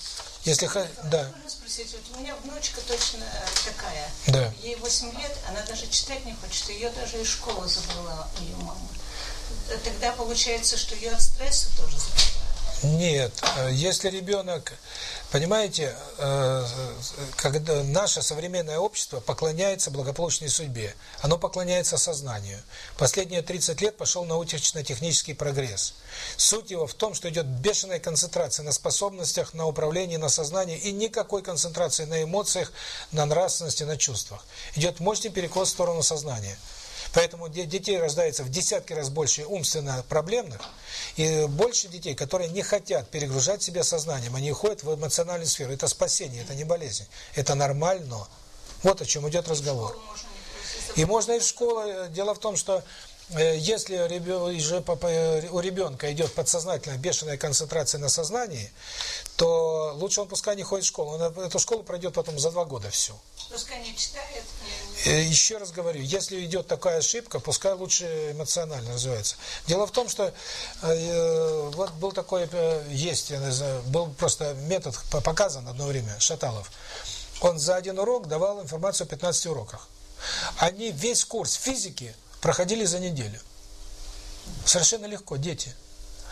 Если да. Можно спросить, вот у меня внучка точно такая. Да. Ей 8 лет, она даже читать не хочет, ее даже из школы забрала ее мама. Тогда получается, что ее от стресса тоже забрала. Нет, э, если ребенок Понимаете, э, когда наше современное общество поклоняется благополучной судьбе, оно поклоняется сознанию. Последние 30 лет пошел научно-технический прогресс. Суть его в том, что идет бешеная концентрация на способностях, на управлении, на сознании и никакой концентрации на эмоциях, на нравственности, на чувствах. Идет мощный перекос в сторону сознания. Поэтому детей рождается в десятки раз больше умственно проблемных, и больше детей, которые не хотят перегружать себя сознанием, они уходят в эмоциональную сферу. Это спасение, это не болезнь. Это нормально. Вот о чем идет разговор. И можно и в школу. Дело в том, что Э, если у ребенка идет подсознательная бешеная концентрация на сознании, то лучше он пускай не ходит в школу. Он эту школу пройдет потом за два года все. Пускай не читает. Э, еще раз говорю, если идет такая ошибка, пускай лучше эмоционально развивается. Дело в том, что э, вот был такой, есть, я не знаю, был просто метод показан одно время, Шаталов. Он за один урок давал информацию о 15 уроках. Они весь курс физики проходили за неделю. Совершенно легко, дети.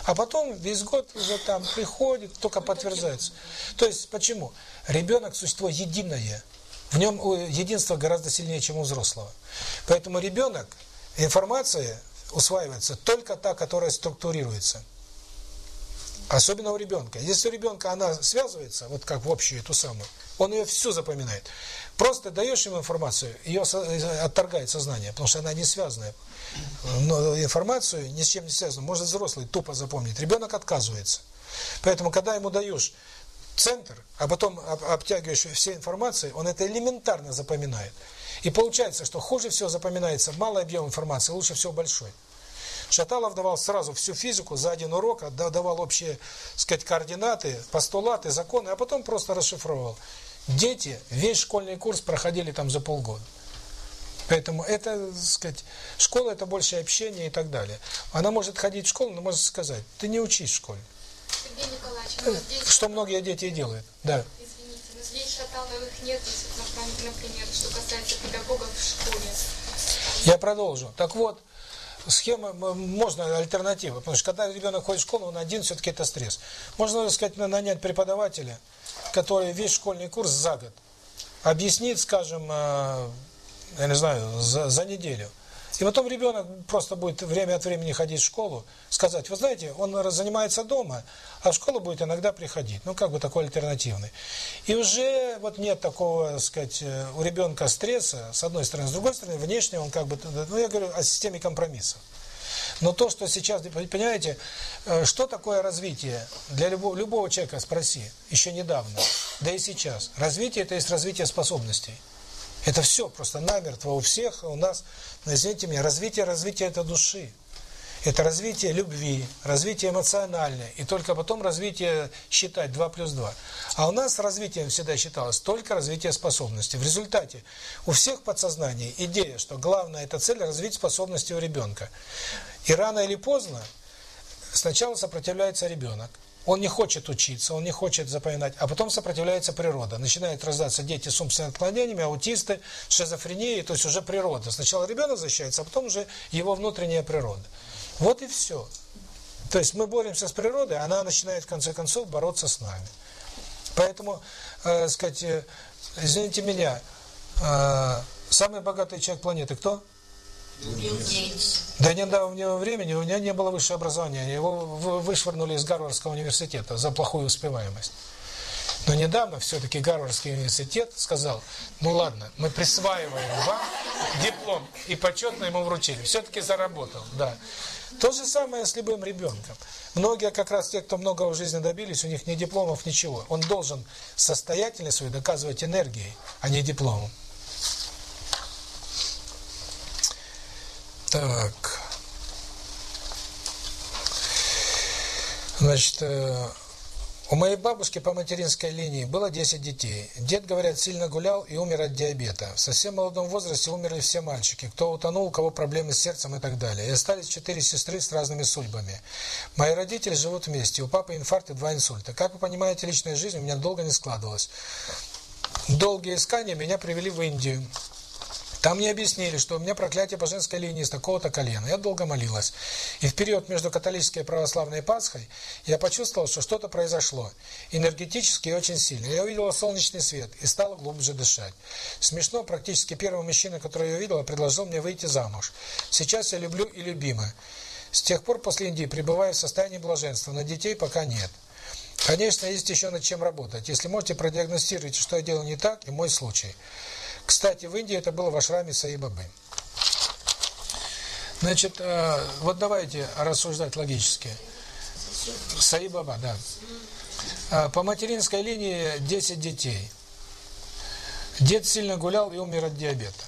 А потом весь год уже там приходит, только подтверждается. То есть, почему? Ребенок – существо единое. В нем единство гораздо сильнее, чем у взрослого. Поэтому ребенок, информация усваивается только та, которая структурируется. Особенно у ребенка. Если у ребенка она связывается, вот как в общую эту самую, он ее всю запоминает. Просто даешь ему информацию, ее отторгает сознание, потому что она не связанная. Информацию ни с чем не связанную может взрослый тупо запомнить. Ребенок отказывается. Поэтому, когда ему даешь центр, а потом обтягиваешь все информации, он это элементарно запоминает. И получается, что хуже всего запоминается малый объем информации, лучше всего большой. Шаталов давал сразу всю физику за один урок, давал общие, сказать, координаты, постулаты, законы, а потом просто расшифровывал. Дети весь школьный курс проходили там за полгода. Поэтому это, так сказать, школа это больше общение и так далее. Она может ходить в школу, но может сказать, ты не учись в школе. Сергей Николаевич, ну, здесь... Что многие дети делают, да. Извините, но здесь Шаталовых нет, например, что касается педагогов в школе. Я продолжу. Так вот, схема, можно альтернатива, потому что когда ребенок ходит в школу, он один, все-таки это стресс. Можно, так сказать, нанять преподавателя, который весь школьный курс за год объяснит, скажем, э, я не знаю, за, за неделю. И потом ребенок просто будет время от времени ходить в школу, сказать, вы знаете, он занимается дома, а в школу будет иногда приходить. Ну, как бы такой альтернативный. И уже вот нет такого, так сказать, э, у ребенка стресса, с одной стороны. С другой стороны, внешне он как бы, ну, я говорю о системе компромиссов. Но то, что сейчас, понимаете, э, что такое развитие? Для любого, любого человека спроси, еще недавно, да и сейчас. Развитие – это есть развитие способностей. Это все просто намертво у всех, у нас, извините меня, развитие, развитие это души. Это развитие любви, развитие эмоциональное, и только потом развитие считать 2 плюс 2. А у нас развитием всегда считалось только развитие способностей. В результате у всех подсознаний идея, что главная эта цель – развить способности у ребенка. И рано или поздно сначала сопротивляется ребенок. Он не хочет учиться, он не хочет запоминать, а потом сопротивляется природа. Начинают рождаться дети с умственными отклонениями, аутисты, шизофренией, то есть уже природа. Сначала ребенок защищается, а потом уже его внутренняя природа. Вот и все. То есть мы боремся с природой, она начинает в конце концов бороться с нами. Поэтому, э, сказать, э, извините меня, э, самый богатый человек планеты кто? До недавнего времени у меня не было высшего образования. Его вышвырнули из Гарвардского университета за плохую успеваемость. Но недавно все-таки Гарвардский университет сказал, ну ладно, мы присваиваем вам диплом и почетно ему вручили. Все-таки заработал, да. То же самое с любым ребенком. Многие, как раз те, кто многого в жизни добились, у них ни дипломов, ничего. Он должен состоятельность свою доказывать энергией, а не дипломом. Так. Значит, э, у моей бабушки по материнской линии было 10 детей. Дед, говорят, сильно гулял и умер от диабета. В совсем молодом возрасте умерли все мальчики. Кто утонул, у кого проблемы с сердцем и так далее. И остались четыре сестры с разными судьбами. Мои родители живут вместе. У папы инфаркт и два инсульта. Как вы понимаете, личная жизнь у меня долго не складывалась. Долгие искания меня привели в Индию. Там мне объяснили, что у меня проклятие по женской линии с такого-то колена. Я долго молилась. И в период между католической и православной Пасхой я почувствовал, что что-то произошло. Энергетически и очень сильно. Я увидела солнечный свет и стала глубже дышать. Смешно, практически первый мужчина, который я увидела, предложил мне выйти замуж. Сейчас я люблю и любима. С тех пор после Индии пребываю в состоянии блаженства, но детей пока нет. Конечно, есть еще над чем работать. Если можете, продиагностируйте, что я делаю не так, и мой случай – кстати, в Индии это было в ашраме Саибабы. Значит, э, вот давайте рассуждать логически. Саибаба, да. Э, по материнской линии 10 детей. Дед сильно гулял и умер от диабета.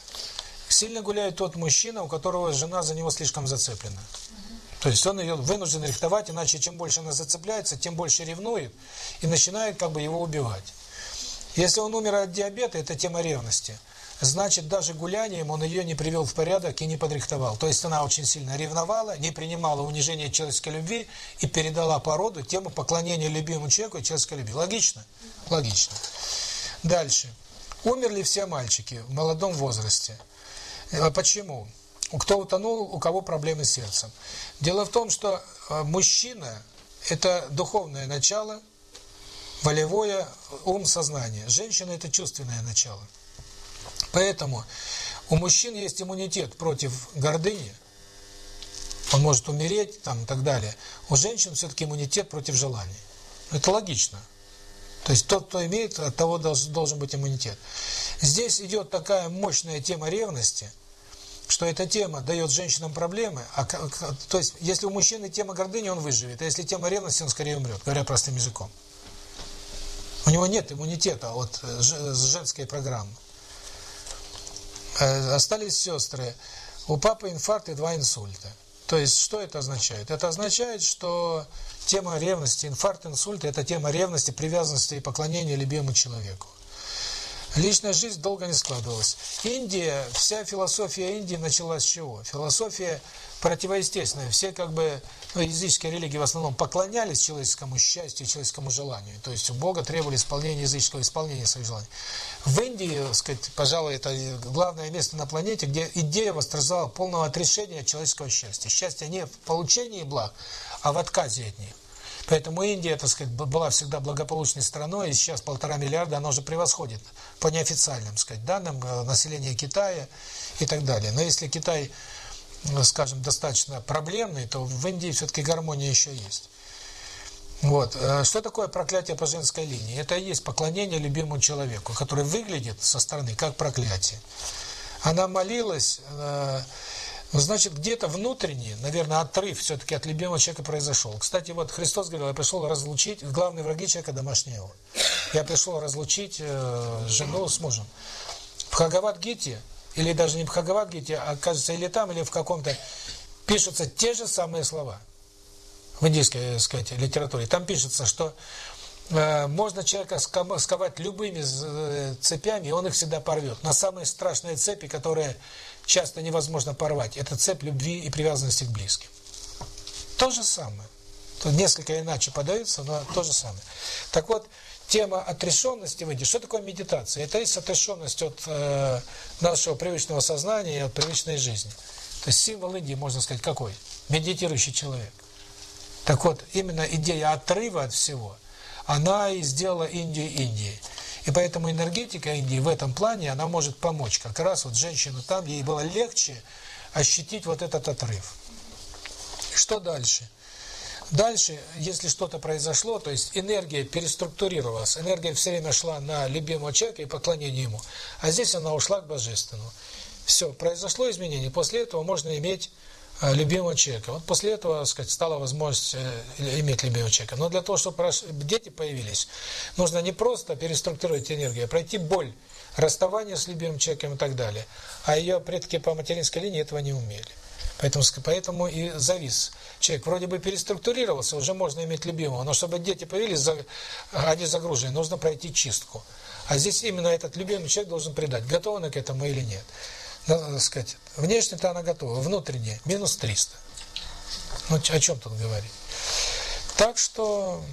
Сильно гуляет тот мужчина, у которого жена за него слишком зацеплена. То есть он ее вынужден рихтовать, иначе чем больше она зацепляется, тем больше ревнует и начинает как бы его убивать. Если он умер от диабета, это тема ревности. Значит, даже гулянием он ее не привел в порядок и не подрихтовал. То есть она очень сильно ревновала, не принимала унижение человеческой любви и передала по роду тему поклонения любимому человеку и человеческой любви. Логично? Логично. Дальше. Умерли все мальчики в молодом возрасте. А почему? Кто утонул, у кого проблемы с сердцем. Дело в том, что э, мужчина – это духовное начало – волевое ум, сознание. Женщина – это чувственное начало. Поэтому у мужчин есть иммунитет против гордыни, он может умереть там и так далее. У женщин все-таки иммунитет против желаний. Это логично. То есть тот, кто имеет, от того должен, быть иммунитет. Здесь идет такая мощная тема ревности, что эта тема дает женщинам проблемы, а, то есть если у мужчины тема гордыни, он выживет, а если тема ревности, он скорее умрет, говоря простым языком. У него нет иммунитета от э, женской программы. Э, остались сестры. У папы инфаркт и два инсульта. То есть, что это означает? Это означает, что тема ревности, инфаркт, инсульт – это тема ревности, привязанности и поклонения любимому человеку. Личная жизнь долго не складывалась. Индия, вся философия Индии началась с чего? Философия противоестественная. Все как бы, ну, языческие религии в основном поклонялись человеческому счастью, человеческому желанию. То есть у Бога требовали исполнения языческого исполнения своих желаний. В Индии, так сказать, пожалуй, это главное место на планете, где идея восторжала полного отрешения от человеческого счастья. Счастье не в получении благ, а в отказе от них. Поэтому Индия, так сказать, была всегда благополучной страной, и сейчас полтора миллиарда, она уже превосходит по неофициальным, сказать, данным э, населения Китая и так далее. Но если Китай, скажем, достаточно проблемный, то в Индии все-таки гармония еще есть. Вот. Э, что такое проклятие по женской линии? Это и есть поклонение любимому человеку, который выглядит со стороны как проклятие. Она молилась ну, значит, где-то внутренний, наверное, отрыв все-таки от любимого человека произошел. Кстати, вот Христос говорил, я пришел разлучить, главные враги человека домашнего. Я пришел разлучить э, жену с мужем. В Хагават-гите, или даже не в Хагават-гите, а, кажется, или там, или в каком-то, пишутся те же самые слова. В индийской, так сказать, литературе. Там пишется, что э, можно человека сковать любыми э, цепями, и он их всегда порвет. Но самые страшные цепи, которые часто невозможно порвать. Это цепь любви и привязанности к близким. То же самое. Тут несколько иначе подается, но то же самое. Так вот, тема отрешенности в Индии. Что такое медитация? Это есть отрешенность от э, нашего привычного сознания и от привычной жизни. То есть символ Индии, можно сказать, какой? Медитирующий человек. Так вот, именно идея отрыва от всего, она и сделала Индию Индией. И поэтому энергетика Индии в этом плане, она может помочь. Как раз вот женщина там, ей было легче ощутить вот этот отрыв. Что дальше? Дальше, если что-то произошло, то есть энергия переструктурировалась, энергия все время шла на любимого человека и поклонение ему, а здесь она ушла к Божественному. Все, произошло изменение, после этого можно иметь э, любимого человека. Вот после этого, так сказать, стала возможность э, иметь любимого человека. Но для того, чтобы дети появились, нужно не просто переструктурировать энергию, а пройти боль, расставание с любимым человеком и так далее. А ее предки по материнской линии этого не умели. Поэтому, поэтому и завис. Человек вроде бы переструктурировался, уже можно иметь любимого, но чтобы дети появились, они загружены, нужно пройти чистку. А здесь именно этот любимый человек должен придать, готова она к этому или нет. Надо сказать, внешне-то она готова, внутренне минус 300. Ну, о чем тут говорить? Так что...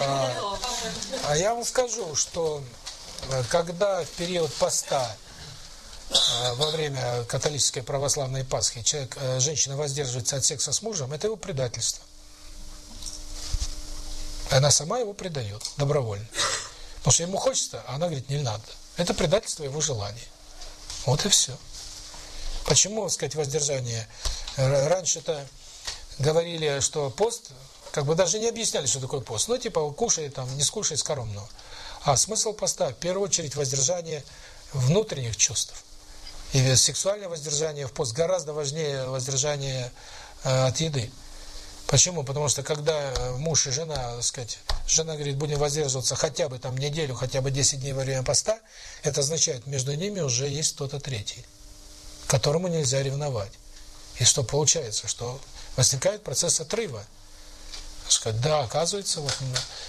А, а я вам скажу, что э, когда в период поста Э, во время католической православной Пасхи человек, э, женщина воздерживается от секса с мужем, это его предательство. Она сама его предает, добровольно. Потому что ему хочется, а она говорит, не надо. Это предательство его желаний. Вот и все. Почему, так сказать, воздержание? Раньше-то говорили, что пост, как бы даже не объясняли, что такое пост. Ну, типа, кушай, там, не скушай скоромного. А смысл поста, в первую очередь, воздержание внутренних чувств. И сексуальное воздержание в пост гораздо важнее воздержания э, от еды. Почему? Потому что когда э, муж и жена, так сказать, жена говорит, будем воздерживаться хотя бы там неделю, хотя бы 10 дней во время поста, это означает, между ними уже есть кто-то третий, которому нельзя ревновать. И что получается? Что возникает процесс отрыва сказать, да, оказывается, вот,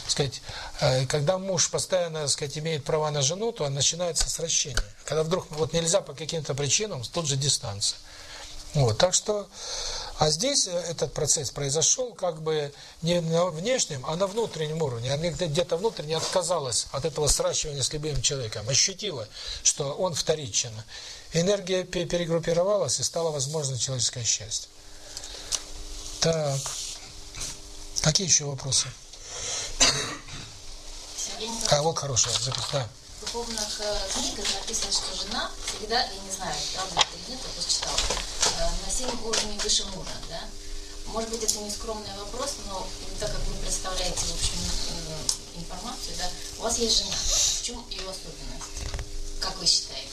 сказать, э, когда муж постоянно, сказать, имеет права на жену, то начинается сращение. Когда вдруг вот нельзя по каким-то причинам, тут же дистанция. Вот, так что, а здесь э, этот процесс произошел как бы не на внешнем, а на внутреннем уровне. Она где-то внутренне отказалась от этого сращивания с любым человеком, ощутила, что он вторичен. Энергия перегруппировалась и стало возможно человеческое счастье. Так. Какие еще вопросы? А вот хорошая. В духовных э, книгах написано, что жена всегда, я не знаю, правда это или нет, я просто читала, э, на 7 уровней выше мужа, да? Может быть, это не скромный вопрос, но так как вы представляете, в общем, информацию, да, у вас есть жена. В чем ее особенность? Как вы считаете?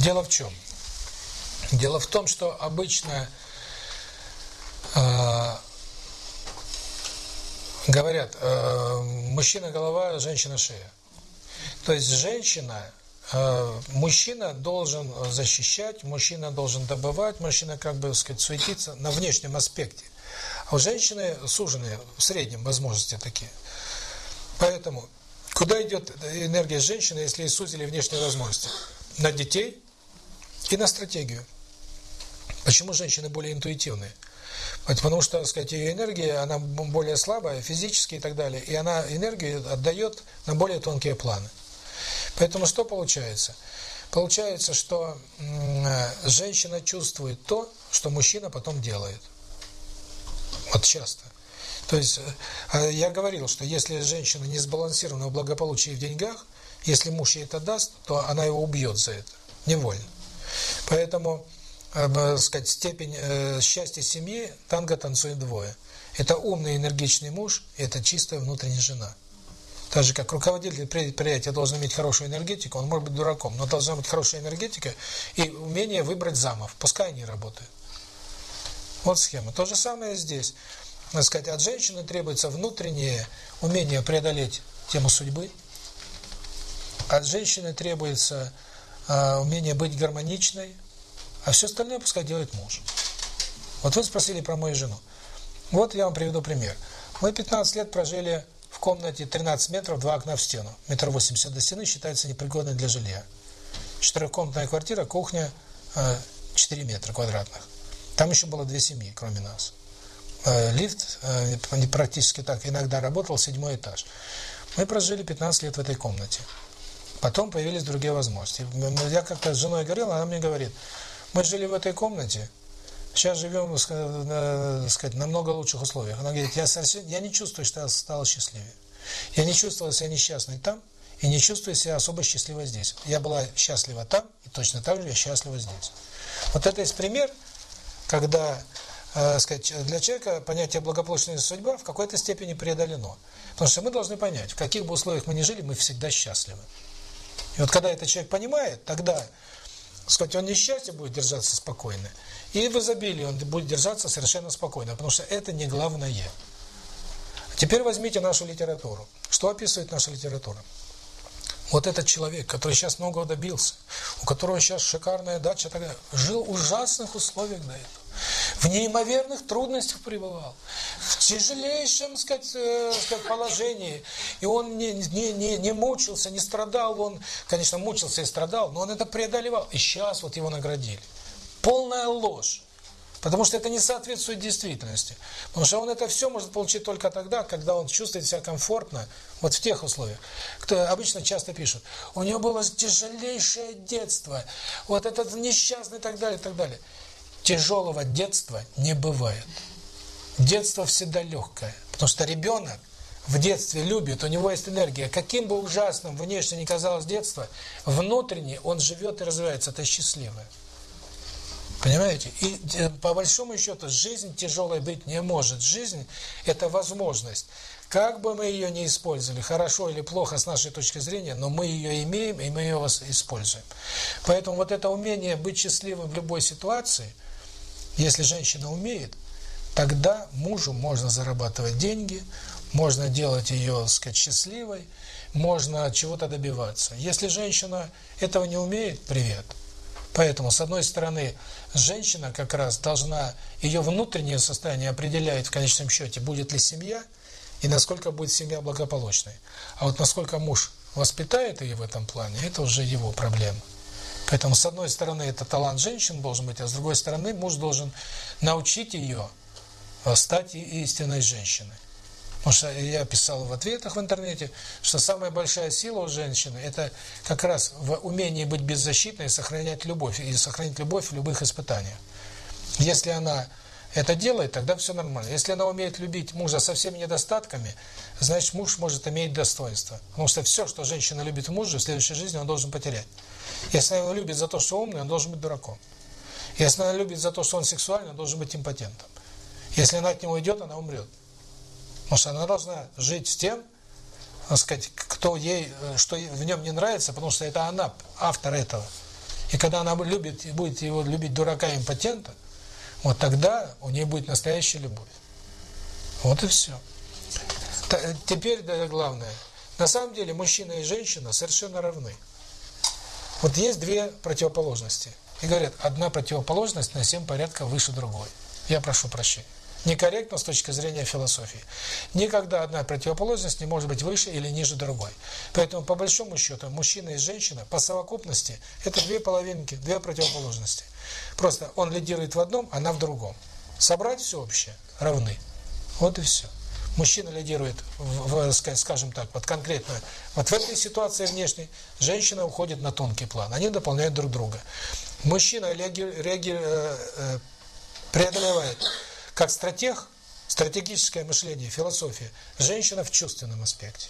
Дело в чем? Дело в том, что обычно э, говорят, э, мужчина голова, женщина шея. То есть женщина, э, мужчина должен защищать, мужчина должен добывать, мужчина как бы, сказать, суетиться на внешнем аспекте. А у женщины суженные, в среднем возможности такие. Поэтому, куда идет энергия женщины, если и сузили внешние возможности? На детей и на стратегию. Почему женщины более интуитивные? Потому что, так сказать, ее энергия, она более слабая, физически и так далее, и она энергию отдает на более тонкие планы. Поэтому что получается? Получается, что женщина чувствует то, что мужчина потом делает. Вот часто. То есть, э, я говорил, что если женщина не сбалансирована в благополучии в деньгах, если муж ей это даст, то она его убьет за это, невольно. Поэтому сказать, степень э, счастья семьи танго танцует двое. Это умный, энергичный муж, и это чистая внутренняя жена. Так же, как руководитель предприятия должен иметь хорошую энергетику, он может быть дураком, но должна быть хорошая энергетика и умение выбрать замов, пускай они работают. Вот схема. То же самое здесь. Так сказать, от женщины требуется внутреннее умение преодолеть тему судьбы. От женщины требуется э, умение быть гармоничной, а все остальное пускай делает муж. Вот вы спросили про мою жену. Вот я вам приведу пример. Мы 15 лет прожили в комнате 13 метров, два окна в стену. Метр восемьдесят до стены считается непригодной для жилья. Четырехкомнатная квартира, кухня, 4 метра квадратных. Там еще было две семьи, кроме нас. Лифт практически так иногда работал, седьмой этаж. Мы прожили 15 лет в этой комнате. Потом появились другие возможности. Я как-то с женой говорил, она мне говорит, мы жили в этой комнате, сейчас живем, э, э, сказать, на намного лучших условиях. Она говорит, я совершенно, я не чувствую, что я стала счастливее. Я не чувствовала себя несчастной там, и не чувствую себя особо счастливой здесь. Я была счастлива там, и точно так же я счастлива здесь. Вот это есть пример, когда, э, сказать, для человека понятие благополучная судьба в какой-то степени преодолено. Потому что мы должны понять, в каких бы условиях мы ни жили, мы всегда счастливы. И вот когда этот человек понимает, тогда, сказать, он несчастье будет держаться спокойно, и в изобилии он будет держаться совершенно спокойно, потому что это не главное. Теперь возьмите нашу литературу. Что описывает наша литература? Вот этот человек, который сейчас многого добился, у которого сейчас шикарная дача, жил в ужасных условиях до этого. В неимоверных трудностях пребывал, в тяжелейшем, сказать, э, сказать положении. И он не, не, не, не мучился, не страдал. Он, конечно, мучился и страдал, но он это преодолевал. И сейчас вот его наградили. Полная ложь. Потому что это не соответствует действительности. Потому что он это все может получить только тогда, когда он чувствует себя комфортно, вот в тех условиях. Кто обычно часто пишут, у него было тяжелейшее детство, вот этот несчастный и так далее, и так далее. Тяжелого детства не бывает. Детство всегда легкое, потому что ребенок в детстве любит, у него есть энергия. Каким бы ужасным внешне ни казалось детство, внутренне он живет и развивается, это счастливое. Понимаете? И э, по большому счету жизнь тяжелой быть не может. Жизнь – это возможность. Как бы мы ее не использовали, хорошо или плохо с нашей точки зрения, но мы ее имеем, и мы ее используем. Поэтому вот это умение быть счастливым в любой ситуации, если женщина умеет, тогда мужу можно зарабатывать деньги, можно делать ее, так сказать, счастливой, можно чего-то добиваться. Если женщина этого не умеет, привет – Поэтому, с одной стороны, женщина как раз должна, ее внутреннее состояние определяет в конечном счете, будет ли семья и насколько будет семья благополучной. А вот насколько муж воспитает ее в этом плане, это уже его проблема. Поэтому, с одной стороны, это талант женщин должен быть, а с другой стороны, муж должен научить ее стать истинной женщиной. Потому что я писал в ответах в интернете, что самая большая сила у женщины – это как раз в умении быть беззащитной и сохранять любовь, и сохранить любовь в любых испытаниях. Если она это делает, тогда все нормально. Если она умеет любить мужа со всеми недостатками, значит муж может иметь достоинство. Потому что все, что женщина любит в муже, в следующей жизни он должен потерять. Если она его любит за то, что умный, он должен быть дураком. Если она любит за то, что он сексуальный, он должен быть импотентом. Если она от него уйдет, она умрет. Потому что она должна жить с тем, так сказать, кто ей, э, что в нем не нравится, потому что это она, автор этого. И когда она любит, будет его любить дурака импотента, вот тогда у нее будет настоящая любовь. Вот и все. Э, теперь да, главное. На самом деле мужчина и женщина совершенно равны. Вот есть две противоположности. И говорят, одна противоположность на семь порядков выше другой. Я прошу прощения некорректно с точки зрения философии. Никогда одна противоположность не может быть выше или ниже другой. Поэтому, по большому счету, мужчина и женщина по совокупности – это две половинки, две противоположности. Просто он лидирует в одном, она в другом. Собрать все общее равны. Вот и все. Мужчина лидирует, в, скажем так, вот конкретно, вот в этой ситуации внешней, женщина уходит на тонкий план. Они дополняют друг друга. Мужчина реаги, реаги, э, э, преодолевает как стратег, стратегическое мышление, философия, женщина в чувственном аспекте.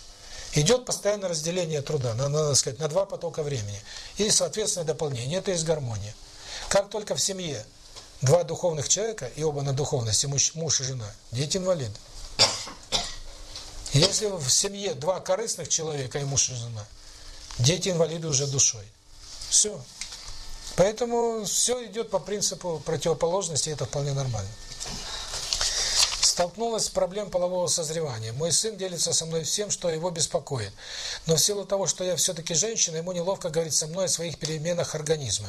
Идет постоянное разделение труда, на, на, сказать, на два потока времени. И, соответственно, дополнение. Это есть гармония. Как только в семье два духовных человека, и оба на духовности, муж, муж и жена, дети-инвалиды. Если в семье два корыстных человека и муж и жена, дети-инвалиды уже душой. Все. Поэтому все идет по принципу противоположности, это вполне нормально столкнулась с проблемой полового созревания. Мой сын делится со мной всем, что его беспокоит. Но в силу того, что я все-таки женщина, ему неловко говорить со мной о своих переменах организма.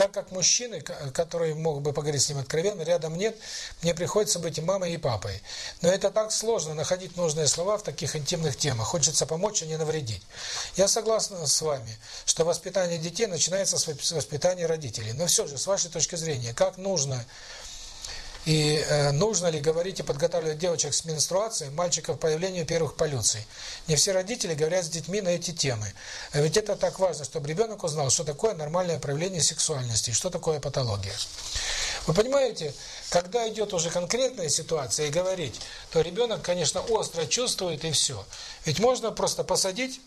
Так как мужчины, которые могут бы поговорить с ним откровенно, рядом нет, мне приходится быть и мамой, и папой. Но это так сложно, находить нужные слова в таких интимных темах. Хочется помочь, а не навредить. Я согласна с вами, что воспитание детей начинается с воспитания родителей. Но все же, с вашей точки зрения, как нужно и э, нужно ли говорить и подготавливать девочек с менструацией, мальчиков к появлению первых полюций. Не все родители говорят с детьми на эти темы. А ведь это так важно, чтобы ребенок узнал, что такое нормальное проявление сексуальности, что такое патология. Вы понимаете, когда идет уже конкретная ситуация и говорить, то ребенок, конечно, остро чувствует и все. Ведь можно просто посадить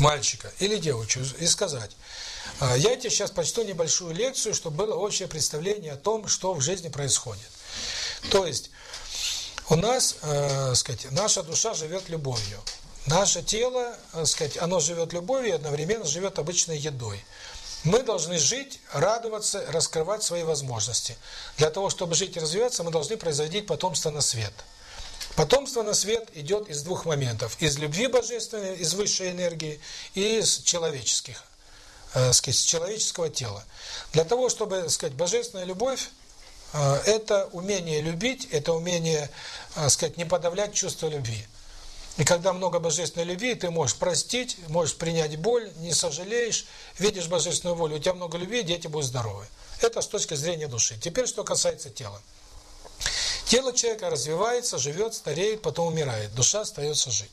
мальчика или девочку и сказать, «А, я тебе сейчас прочту небольшую лекцию, чтобы было общее представление о том, что в жизни происходит. То есть, у нас, э, сказать, наша душа живет любовью. Наше тело, э, сказать, оно живет любовью и одновременно живет обычной едой. Мы должны жить, радоваться, раскрывать свои возможности. Для того, чтобы жить и развиваться, мы должны производить потомство на свет. Потомство на свет идет из двух моментов. Из любви божественной, из высшей энергии, и из человеческих, э, сказать, человеческого тела. Для того, чтобы, сказать, божественная любовь, э, это умение любить, это умение, э, сказать, не подавлять чувство любви. И когда много божественной любви, ты можешь простить, можешь принять боль, не сожалеешь, видишь божественную волю, у тебя много любви, дети будут здоровы. Это с точки зрения души. Теперь, что касается тела. Тело человека развивается, живет, стареет, потом умирает. Душа остается жить.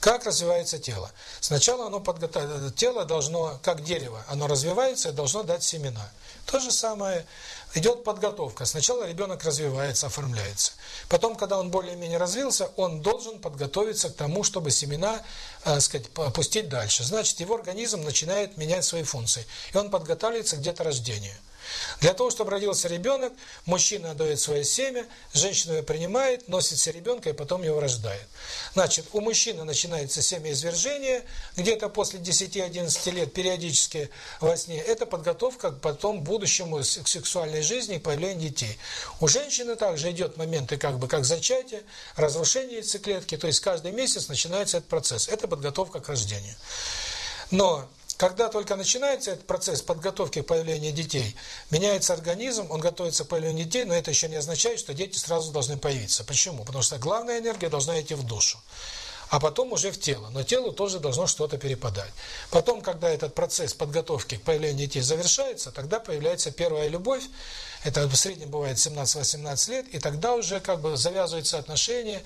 Как развивается тело? Сначала оно подготовит, тело должно, как дерево, оно развивается и должно дать семена. То же самое идет подготовка. Сначала ребенок развивается, оформляется. Потом, когда он более-менее развился, он должен подготовиться к тому, чтобы семена, э, сказать, опустить дальше. Значит, его организм начинает менять свои функции. И он подготавливается к деторождению. Для того, чтобы родился ребенок, мужчина дает свое семя, женщина его принимает, носит себе ребенка и потом его рождает. Значит, у мужчины начинается семяизвержение, где-то после 10-11 лет периодически во сне. Это подготовка к потом будущему к сексуальной жизни и появлению детей. У женщины также идет моменты как бы как зачатие, разрушение яйцеклетки, то есть каждый месяц начинается этот процесс. Это подготовка к рождению. Но когда только начинается этот процесс подготовки к появлению детей, меняется организм, он готовится к появлению детей, но это еще не означает, что дети сразу должны появиться. Почему? Потому что главная энергия должна идти в душу а потом уже в тело. Но телу тоже должно что-то перепадать. Потом, когда этот процесс подготовки к появлению детей завершается, тогда появляется первая любовь. Это в среднем бывает 17-18 лет, и тогда уже как бы завязываются отношения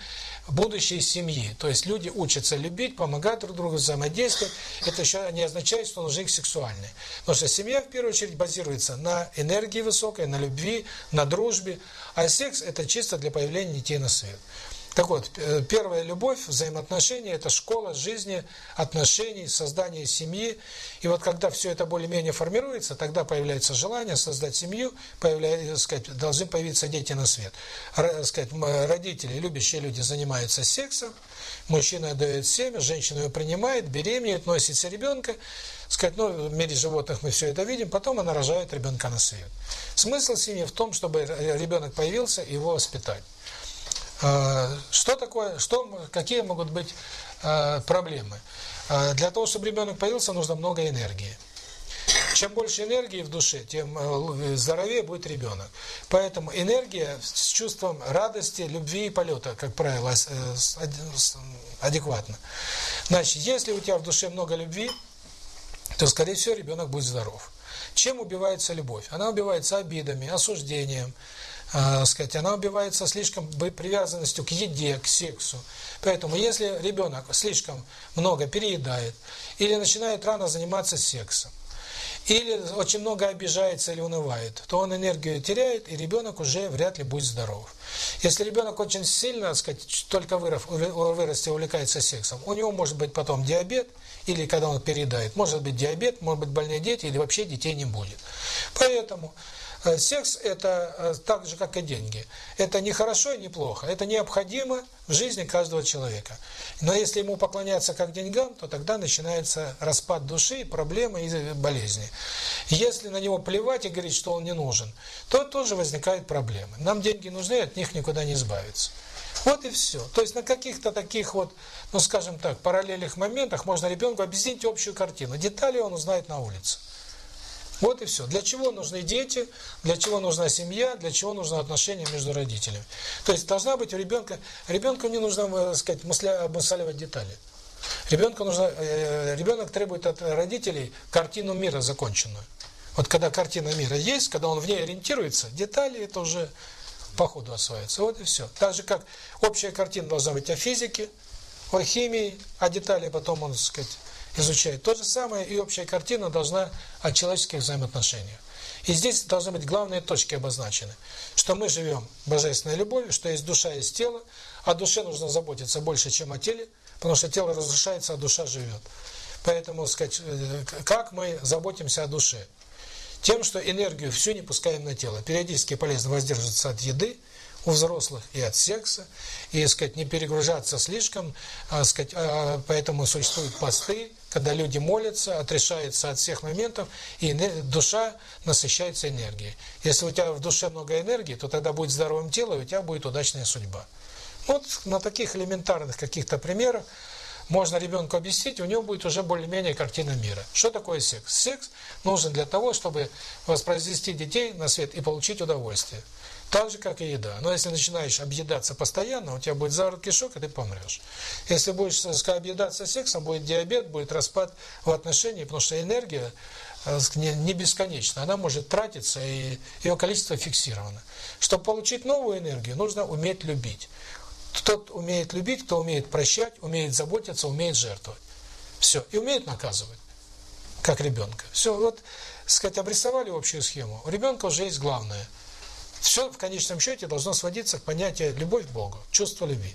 будущей семьи. То есть люди учатся любить, помогать друг другу, взаимодействовать. Это еще не означает, что нужны их сексуальные. Потому что семья в первую очередь базируется на энергии высокой, на любви, на дружбе, а секс это чисто для появления детей на свет. Так вот, э, первая любовь, взаимоотношения – это школа жизни, отношений, создания семьи. И вот когда все это более-менее формируется, тогда появляется желание создать семью, появляется, сказать, должны появиться дети на свет. Р, сказать, родители, любящие люди занимаются сексом, мужчина дает семя, женщина ее принимает, беременеет, носится ребенка. Сказать, ну, в мире животных мы все это видим, потом она рожает ребенка на свет. Смысл семьи в том, чтобы ребенок появился, его воспитать. А, что такое, что, какие могут быть а, проблемы? А, для того, чтобы ребенок появился, нужно много энергии. Чем больше энергии в душе, тем э, здоровее будет ребенок. Поэтому энергия с чувством радости, любви и полета, как правило, э, адекватно. Значит, если у тебя в душе много любви, то, скорее всего, ребенок будет здоров. Чем убивается любовь? Она убивается обидами, осуждением, э, сказать, она убивается слишком привязанностью к еде, к сексу. Поэтому если ребенок слишком много переедает или начинает рано заниматься сексом, или очень много обижается или унывает, то он энергию теряет, и ребенок уже вряд ли будет здоров. Если ребенок очень сильно, так сказать, только вырос, вырасти увлекается сексом, у него может быть потом диабет, или когда он переедает, может быть диабет, может быть больные дети, или вообще детей не будет. Поэтому секс – это э, так же, как и деньги. Это не хорошо и не плохо. Это необходимо в жизни каждого человека. Но если ему поклоняться как деньгам, то тогда начинается распад души, проблемы и болезни. Если на него плевать и говорить, что он не нужен, то тоже возникают проблемы. Нам деньги нужны, от них никуда не избавиться. Вот и все. То есть на каких-то таких вот, ну скажем так, параллельных моментах можно ребенку объяснить общую картину. Детали он узнает на улице. Вот и все. Для чего нужны дети, для чего нужна семья, для чего нужно отношения между родителями. То есть должна быть у ребенка, ребенку не нужно, так э, сказать, мысляливать детали. Ребенку нужно, э, ребенок требует от родителей картину мира законченную. Вот когда картина мира есть, когда он в ней ориентируется, детали это уже по ходу осваивается. Вот и все. Так же, как общая картина должна быть о физике, о химии, а детали потом он, так сказать, изучает. То же самое и общая картина должна о человеческих взаимоотношениях. И здесь должны быть главные точки обозначены. Что мы живем божественной любовью, что есть душа, есть тело. О душе нужно заботиться больше, чем о теле, потому что тело разрушается, а душа живет. Поэтому, сказать, э, как мы заботимся о душе? Тем, что энергию всю не пускаем на тело. Периодически полезно воздерживаться от еды, у взрослых и от секса, и, сказать, не перегружаться слишком, а, сказать, а, поэтому существуют посты, когда люди молятся, отрешаются от всех моментов, и душа насыщается энергией. Если у тебя в душе много энергии, то тогда будет здоровым тело, и у тебя будет удачная судьба. Вот на таких элементарных каких-то примерах можно ребенку объяснить, у него будет уже более-менее картина мира. Что такое секс? Секс нужен для того, чтобы воспроизвести детей на свет и получить удовольствие. Так же, как и еда. Но если начинаешь объедаться постоянно, у тебя будет заворот кишок, и ты помрешь. Если будешь объедаться сексом, будет диабет, будет распад в отношении, потому что энергия э, не бесконечна. Она может тратиться, и ее количество фиксировано. Чтобы получить новую энергию, нужно уметь любить. Тот умеет любить, кто умеет прощать, умеет заботиться, умеет жертвовать. Все. И умеет наказывать, как ребенка. Все. Вот, сказать, обрисовали общую схему. У ребенка уже есть главное – все в конечном счете должно сводиться к понятию любовь к Богу, чувство любви.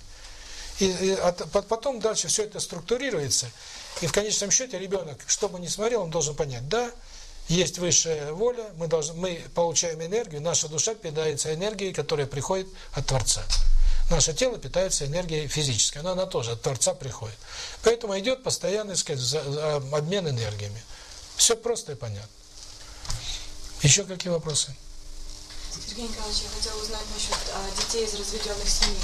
И, и от, потом дальше все это структурируется, и в конечном счете ребенок, что бы ни смотрел, он должен понять, да, есть высшая воля, мы должны, мы получаем энергию, наша душа питается энергией, которая приходит от Творца. Наше тело питается энергией физической, но она тоже от Творца приходит. Поэтому идет постоянный, сказать, обмен энергиями. Все просто и понятно. Еще какие вопросы? Сергей Николаевич, я хотела узнать насчет а, детей из разведенных семей.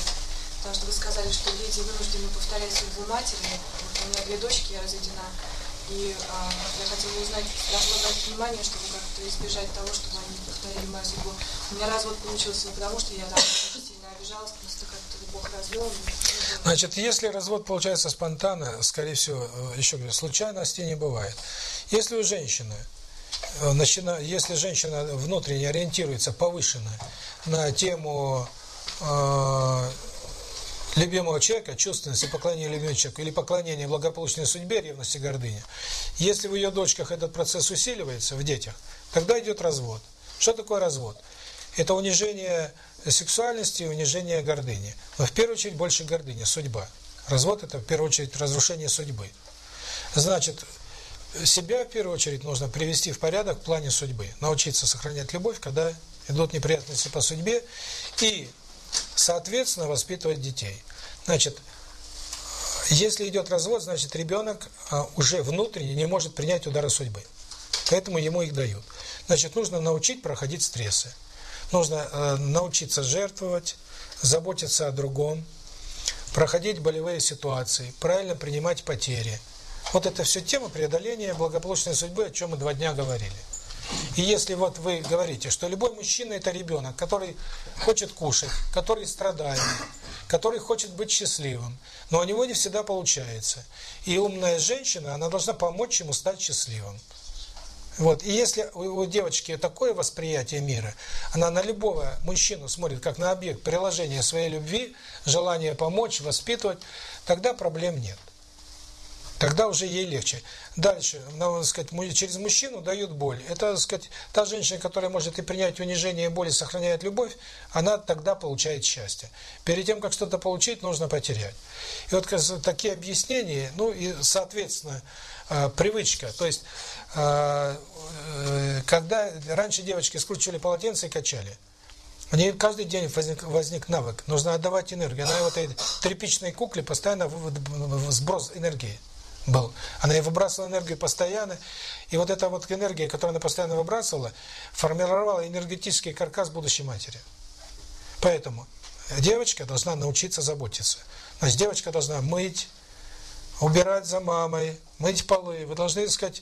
Потому что вы сказали, что дети вынуждены повторять судьбу матери. Вот у меня две дочки, я разведена. И а, я хотела узнать, должна обратить внимание, чтобы как-то избежать того, чтобы они повторяли мою судьбу. У меня развод получился не потому, что я там сильно обижалась, просто как-то Бог развел. Значит, если развод получается спонтанно, скорее всего, э, еще говорю, случайности не бывает. Если у женщины начина, если женщина внутренне ориентируется повышенно на тему э, любимого человека, чувственности, поклонения любимому человеку, или поклонения благополучной судьбе, ревности, гордыни, если в ее дочках этот процесс усиливается, в детях, тогда идет развод. Что такое развод? Это унижение сексуальности и унижение гордыни. Но в первую очередь больше гордыни, судьба. Развод – это в первую очередь разрушение судьбы. Значит, себя в первую очередь нужно привести в порядок в плане судьбы, научиться сохранять любовь, когда идут неприятности по судьбе, и, соответственно, воспитывать детей. Значит, если идет развод, значит, ребенок а, уже внутренне не может принять удары судьбы. Поэтому ему их дают. Значит, нужно научить проходить стрессы. Нужно э, научиться жертвовать, заботиться о другом, проходить болевые ситуации, правильно принимать потери – вот это все тема преодоления благополучной судьбы, о чем мы два дня говорили. И если вот вы говорите, что любой мужчина – это ребенок, который хочет кушать, который страдает, который хочет быть счастливым, но у него не всегда получается. И умная женщина, она должна помочь ему стать счастливым. Вот. И если у девочки такое восприятие мира, она на любого мужчину смотрит как на объект приложения своей любви, желание помочь, воспитывать, тогда проблем нет тогда уже ей легче. Дальше, надо сказать, через мужчину дают боль. Это, так сказать, та женщина, которая может и принять унижение и боль, и сохраняет любовь, она тогда получает счастье. Перед тем, как что-то получить, нужно потерять. И вот такие объяснения, ну и, соответственно, а, привычка. То есть, а, э, когда раньше девочки скручивали полотенце и качали, у нее каждый день возник, возник навык. Нужно отдавать энергию. Она вот этой тряпичной кукле постоянно сброс энергии был. Она выбрасывала энергию постоянно. И вот эта вот энергия, которую она постоянно выбрасывала, формировала энергетический каркас будущей матери. Поэтому девочка должна научиться заботиться. Значит, девочка должна мыть, убирать за мамой, мыть полы. Вы должны сказать,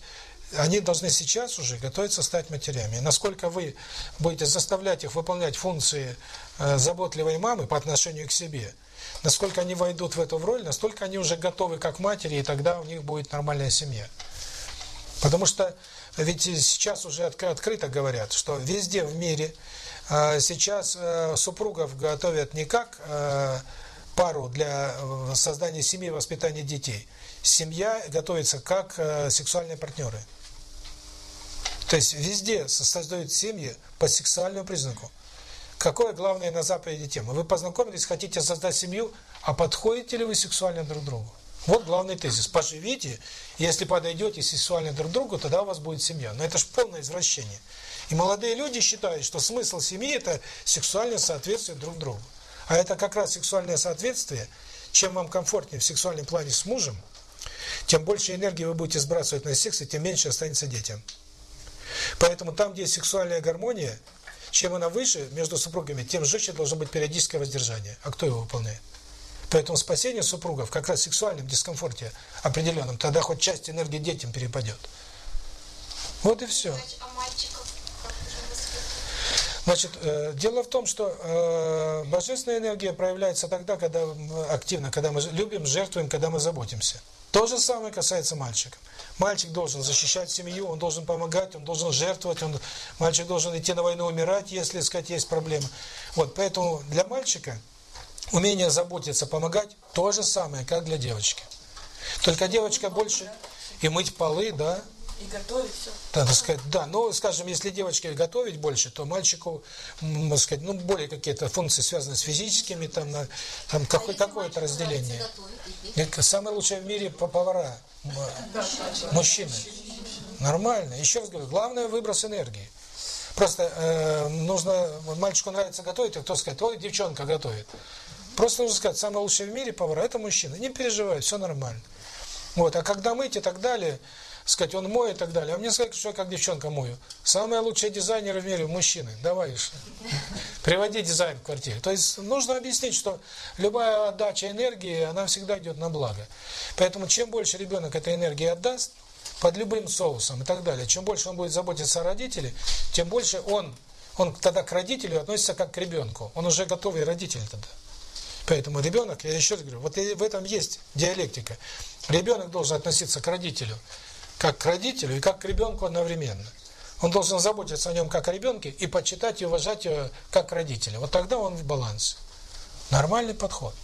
они должны сейчас уже готовиться стать матерями. Насколько вы будете заставлять их выполнять функции э, заботливой мамы по отношению к себе – насколько они войдут в эту роль, настолько они уже готовы как матери, и тогда у них будет нормальная семья. Потому что ведь сейчас уже открыто говорят, что везде в мире а, сейчас а, супругов готовят не как а, пару для создания семьи воспитания детей. Семья готовится как сексуальные партнеры. То есть везде создают семьи по сексуальному признаку. Какое главное на Западе тема? Вы познакомились, хотите создать семью, а подходите ли вы сексуально друг другу? Вот главный тезис. Поживите, если подойдете сексуально друг другу, тогда у вас будет семья. Но это же полное извращение. И молодые люди считают, что смысл семьи – это сексуальное соответствие друг другу. А это как раз сексуальное соответствие. Чем вам комфортнее в сексуальном плане с мужем, тем больше энергии вы будете сбрасывать на секс, и тем меньше останется детям. Поэтому там, где сексуальная гармония, чем она выше между супругами, тем жестче должно быть периодическое воздержание. А кто его выполняет? Поэтому спасение супругов как раз в сексуальном дискомфорте определенном, тогда хоть часть энергии детям перепадет. Вот и все. А? Значит, э, дело в том, что э, божественная энергия проявляется тогда, когда мы активно, когда мы любим, жертвуем, когда мы заботимся. То же самое касается мальчиков. Мальчик должен защищать семью, он должен помогать, он должен жертвовать, он, мальчик должен идти на войну умирать, если, так сказать, есть проблемы. Вот, поэтому для мальчика умение заботиться, помогать, то же самое, как для девочки. Только девочка больше и мыть полы, да, И готовить все. да, так сказать, да, но, скажем, если девочке готовить больше, то мальчику, можно сказать, ну, более какие-то функции связаны с физическими, там, там какое, какое-то разделение. Самые лучшие в мире по- повара, мужчины. Нормально. Еще раз говорю, главное выброс энергии. Просто э, нужно, мальчику нравится готовить, а кто скажет, ой, девчонка готовит. Просто нужно сказать, самый лучший в мире повара – это мужчина. Не переживай, все нормально. Вот, а когда мыть и так далее, сказать, он моет и так далее. А мне сказать, что я как девчонка мою. Самые лучшие дизайнеры в мире – мужчины. Давай, приводи дизайн в квартире. То есть нужно объяснить, что любая отдача энергии, она всегда идет на благо. Поэтому чем больше ребенок этой энергии отдаст, под любым соусом и так далее, чем больше он будет заботиться о родителе, тем больше он, он тогда к родителю относится как к ребенку. Он уже готовый родитель тогда. Поэтому ребенок, я еще раз говорю, вот в этом есть диалектика. Ребенок должен относиться к родителю как к родителю и как к ребенку одновременно. Он должен заботиться о нем как о ребенке и почитать и уважать его как к родителю. Вот тогда он в балансе. Нормальный подход.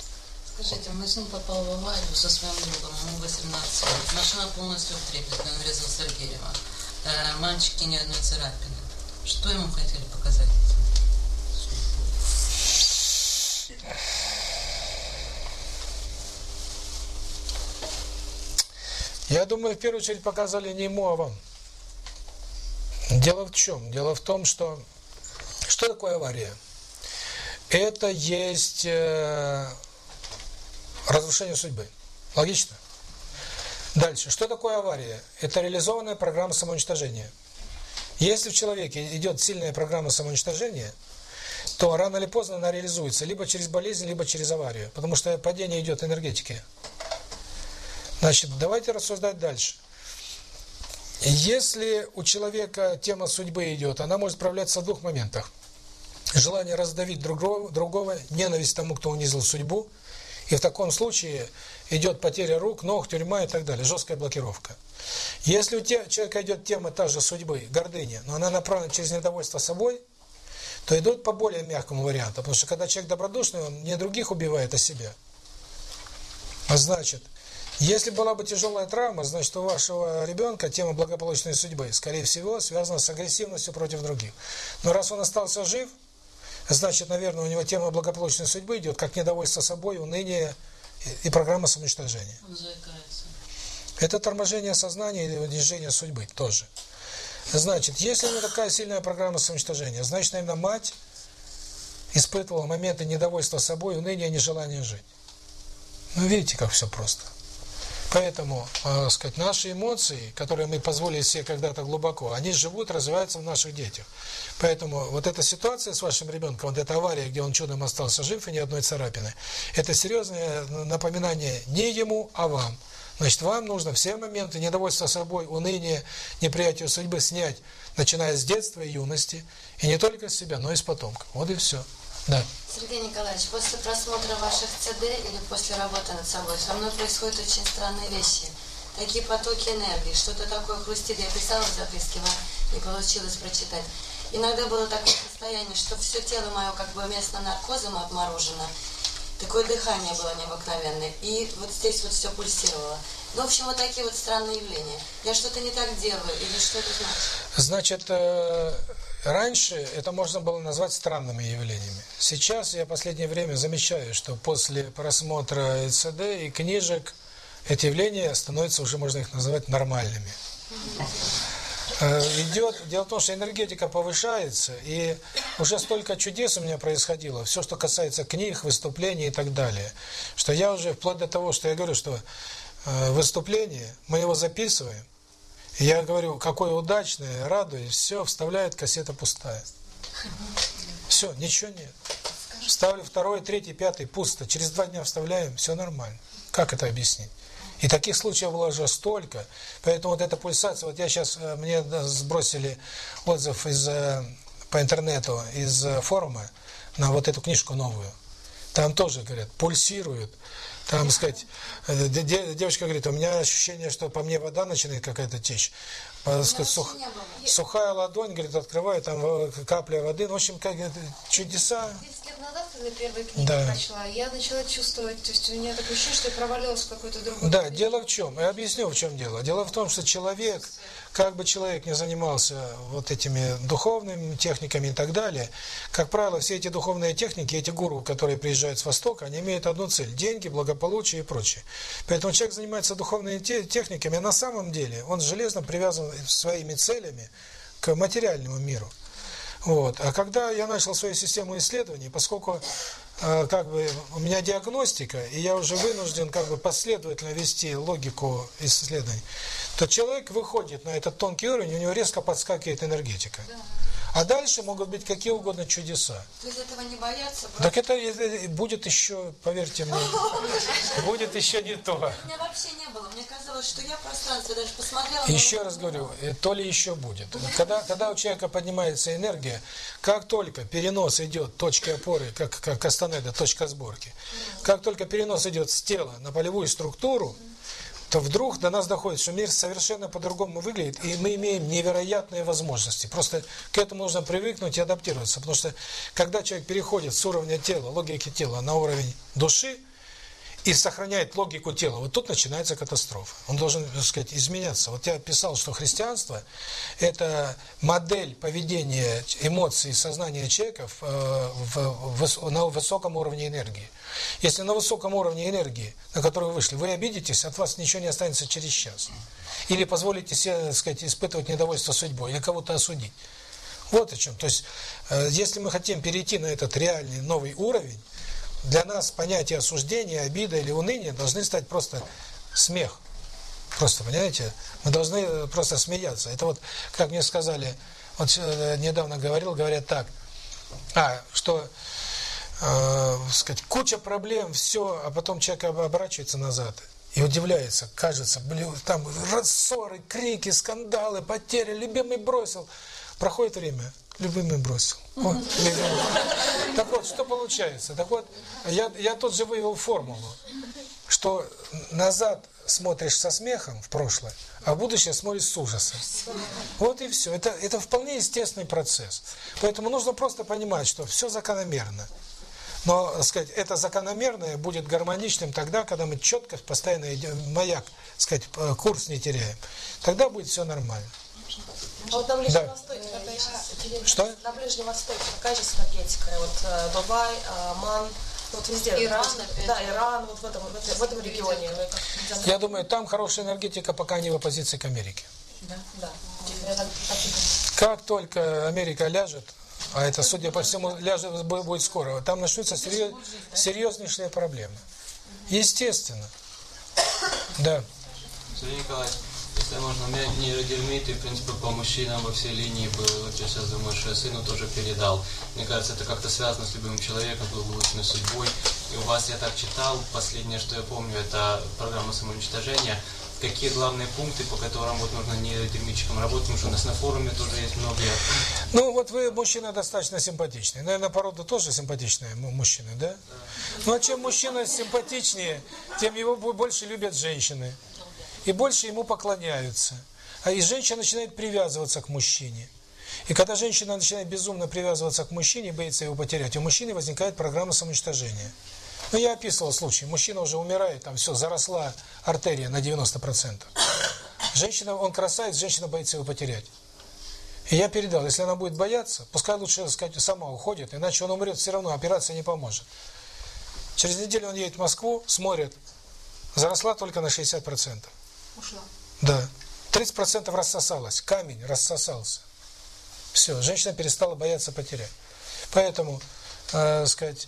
Скажите, мой сын попал в аварию со своим другом, ему 18 лет. Машина полностью в трепете, он врезался в дерево. Э, мальчики ни одной царапины. Что ему хотели показать? Я думаю, в первую очередь показали не ему, а вам. Дело в чем? Дело в том, что... Что такое авария? Это есть э, разрушение судьбы. Логично? Дальше. Что такое авария? Это реализованная программа самоуничтожения. Если в человеке идет сильная программа самоуничтожения, то рано или поздно она реализуется либо через болезнь, либо через аварию. Потому что падение идет энергетики. Значит, давайте рассуждать дальше. Если у человека тема судьбы идет, она может проявляться в двух моментах. Желание раздавить другого, другого ненависть тому, кто унизил судьбу, и в таком случае идет потеря рук, ног, тюрьма и так далее, жесткая блокировка. Если у человека идет тема та же судьбы, гордыня, но она направлена через недовольство собой, то идут по более мягкому варианту, потому что когда человек добродушный, он не других убивает, а себя. А значит, если была бы тяжелая травма, значит, у вашего ребенка тема благополучной судьбы, скорее всего, связана с агрессивностью против других. Но раз он остался жив, значит, наверное, у него тема благополучной судьбы идет как недовольство собой, уныние и программа самоуничтожения. Он заикается. Это торможение сознания или унижение судьбы тоже. Значит, если у него такая сильная программа самоуничтожения, значит, наверное, мать испытывала моменты недовольства собой, уныния, нежелания жить. Ну, видите, как все просто. Поэтому, э, сказать, наши эмоции, которые мы позволили себе когда-то глубоко, они живут, развиваются в наших детях. Поэтому вот эта ситуация с вашим ребенком, вот эта авария, где он чудом остался жив и ни одной царапины, это серьезное напоминание не ему, а вам. Значит, вам нужно все моменты недовольства собой, уныния, неприятия судьбы снять, начиная с детства и юности, и не только с себя, но и с потомков. Вот и все. Да. Сергей Николаевич, после просмотра ваших ЦД или после работы над собой со мной происходят очень странные вещи. Такие потоки энергии, что-то такое хрустит. Я писала в записке, вам не получилось прочитать. Иногда было такое состояние, что все тело мое как бы вместо наркозом обморожено. Такое дыхание было необыкновенное. И вот здесь вот все пульсировало. Ну, в общем, вот такие вот странные явления. Я что-то не так делаю, или что это значит? Значит, э, раньше это можно было назвать странными явлениями. Сейчас я последнее время замечаю, что после просмотра ЭЦД и книжек эти явления становятся уже, можно их называть, нормальными. Э, идет, дело в том, что энергетика повышается, и уже столько чудес у меня происходило, все, что касается книг, выступлений и так далее, что я уже, вплоть до того, что я говорю, что э, выступление, мы его записываем, я говорю, какое удачное, радуюсь, все, вставляет, кассета пустая. Все, ничего нет. Ставлю второй, третий, пятый, пусто. Через два дня вставляем, все нормально. Как это объяснить? И таких случаев было уже столько. Поэтому вот эта пульсация, вот я сейчас, э, мне сбросили отзыв из э, по интернету, из э, форума на вот эту книжку новую. Там тоже, говорят, пульсирует. Там, сказать, девочка говорит, у меня ощущение, что по мне вода начинает какая-то течь. Сказать, сух, сухая ладонь, говорит, открываю, там капля воды. В общем, как чудеса когда первые книги да. прочла, я начала чувствовать, то есть у меня такое ощущение, что я провалилась в какой-то другой... Да, дело в чем? Я объясню, в чем дело. Дело в том, что человек, как бы человек не занимался вот этими духовными техниками и так далее, как правило, все эти духовные техники, эти гуру, которые приезжают с Востока, они имеют одну цель – деньги, благополучие и прочее. Поэтому человек занимается духовными техниками, а на самом деле он железно привязан своими целями к материальному миру. Вот. А когда я начал свою систему исследований, поскольку э, как бы у меня диагностика, и я уже вынужден как бы последовательно вести логику исследований, то человек выходит на этот тонкий уровень, у него резко подскакивает энергетика. Да. А дальше могут быть какие угодно чудеса. То есть этого не? Правда? Так это будет еще, поверьте мне, *laughs* будет еще не то. У меня вообще не было. Мне казалось, что я пространство даже посмотрела. Еще раз говорю, э, то ли еще будет. *laughs* Когда, когда у человека поднимается энергия, как только перенос идет точки опоры, как, как Кастанеда, точка сборки, как только перенос идет с тела на полевую структуру, то вдруг до нас доходит, что мир совершенно по-другому выглядит, и мы имеем невероятные возможности. Просто к этому нужно привыкнуть и адаптироваться, потому что когда человек переходит с уровня тела, логики тела на уровень души, и сохраняет логику тела, вот тут начинается катастрофа. Он должен, так сказать, изменяться. Вот я писал, что христианство – это модель поведения эмоций сознания человека в, э, в, в, на высоком уровне энергии. Если на высоком уровне энергии, на который вы вышли, вы обидитесь, от вас ничего не останется через час. Или позволите себе, так сказать, испытывать недовольство судьбой, или кого-то осудить. Вот о чем. То есть, э, если мы хотим перейти на этот реальный новый уровень, для нас понятие осуждения, обида или уныния должны стать просто смех. Просто, понимаете? Мы должны э, просто смеяться. Это вот, как мне сказали, вот э, недавно говорил, говорят так, а, что, э, сказать, куча проблем, все, а потом человек оборачивается назад и удивляется, кажется, блин, там рассоры, крики, скандалы, потери, любимый бросил. Проходит время, любимый бросил. *laughs* Вот, так вот, что получается? Так вот, я, я тут же вывел формулу, что назад смотришь со смехом в прошлое, а будущее смотришь с ужасом. Вот и все. Это, это вполне естественный процесс. Поэтому нужно просто понимать, что все закономерно. Но, так сказать, это закономерное будет гармоничным тогда, когда мы четко, постоянно идем, маяк, сказать, курс не теряем. Тогда будет все нормально. А вот на Ближнем да. Востоке какая сейчас? Что? На Ближнем Востоке какая сейчас энергетика? Вот э, Дубай, э, Оман, вот везде. Иран, вот, Да, Иран, вот в этом, в этом, в этом регионе. Я думаю, там хорошая энергетика, пока они в оппозиции к Америке. Да, да. Как только Америка ляжет, а это, судя по всему, ляжет будет скоро, там начнутся серьез, серьезнейшие проблемы. Естественно. Да. Сергей Николаевич, если можно, у меня нейродермит, и, в принципе, по мужчинам во всей линии был. Вот я сейчас думаю, что я сыну тоже передал. Мне кажется, это как-то связано с любым человеком, благополучной судьбой. И у вас, я так читал, последнее, что я помню, это программа самоуничтожения. Какие главные пункты, по которым вот нужно нейродермитчикам работать, потому что у нас на форуме тоже есть многие. Ну, вот вы мужчина достаточно симпатичный. Наверное, порода тоже симпатичные мужчины, да? да? Ну, а чем мужчина симпатичнее, тем его больше любят женщины и больше ему поклоняются. А и женщина начинает привязываться к мужчине. И когда женщина начинает безумно привязываться к мужчине, боится его потерять, у мужчины возникает программа самоуничтожения. Ну, я описывал случай. Мужчина уже умирает, там все, заросла артерия на 90%. Женщина, он красавец, женщина боится его потерять. И я передал, если она будет бояться, пускай лучше, так сказать, сама уходит, иначе он умрет, все равно операция не поможет. Через неделю он едет в Москву, смотрит, заросла только на 60%. Да. 30% рассосалось, камень рассосался. Все, женщина перестала бояться потерять. Поэтому, э, сказать,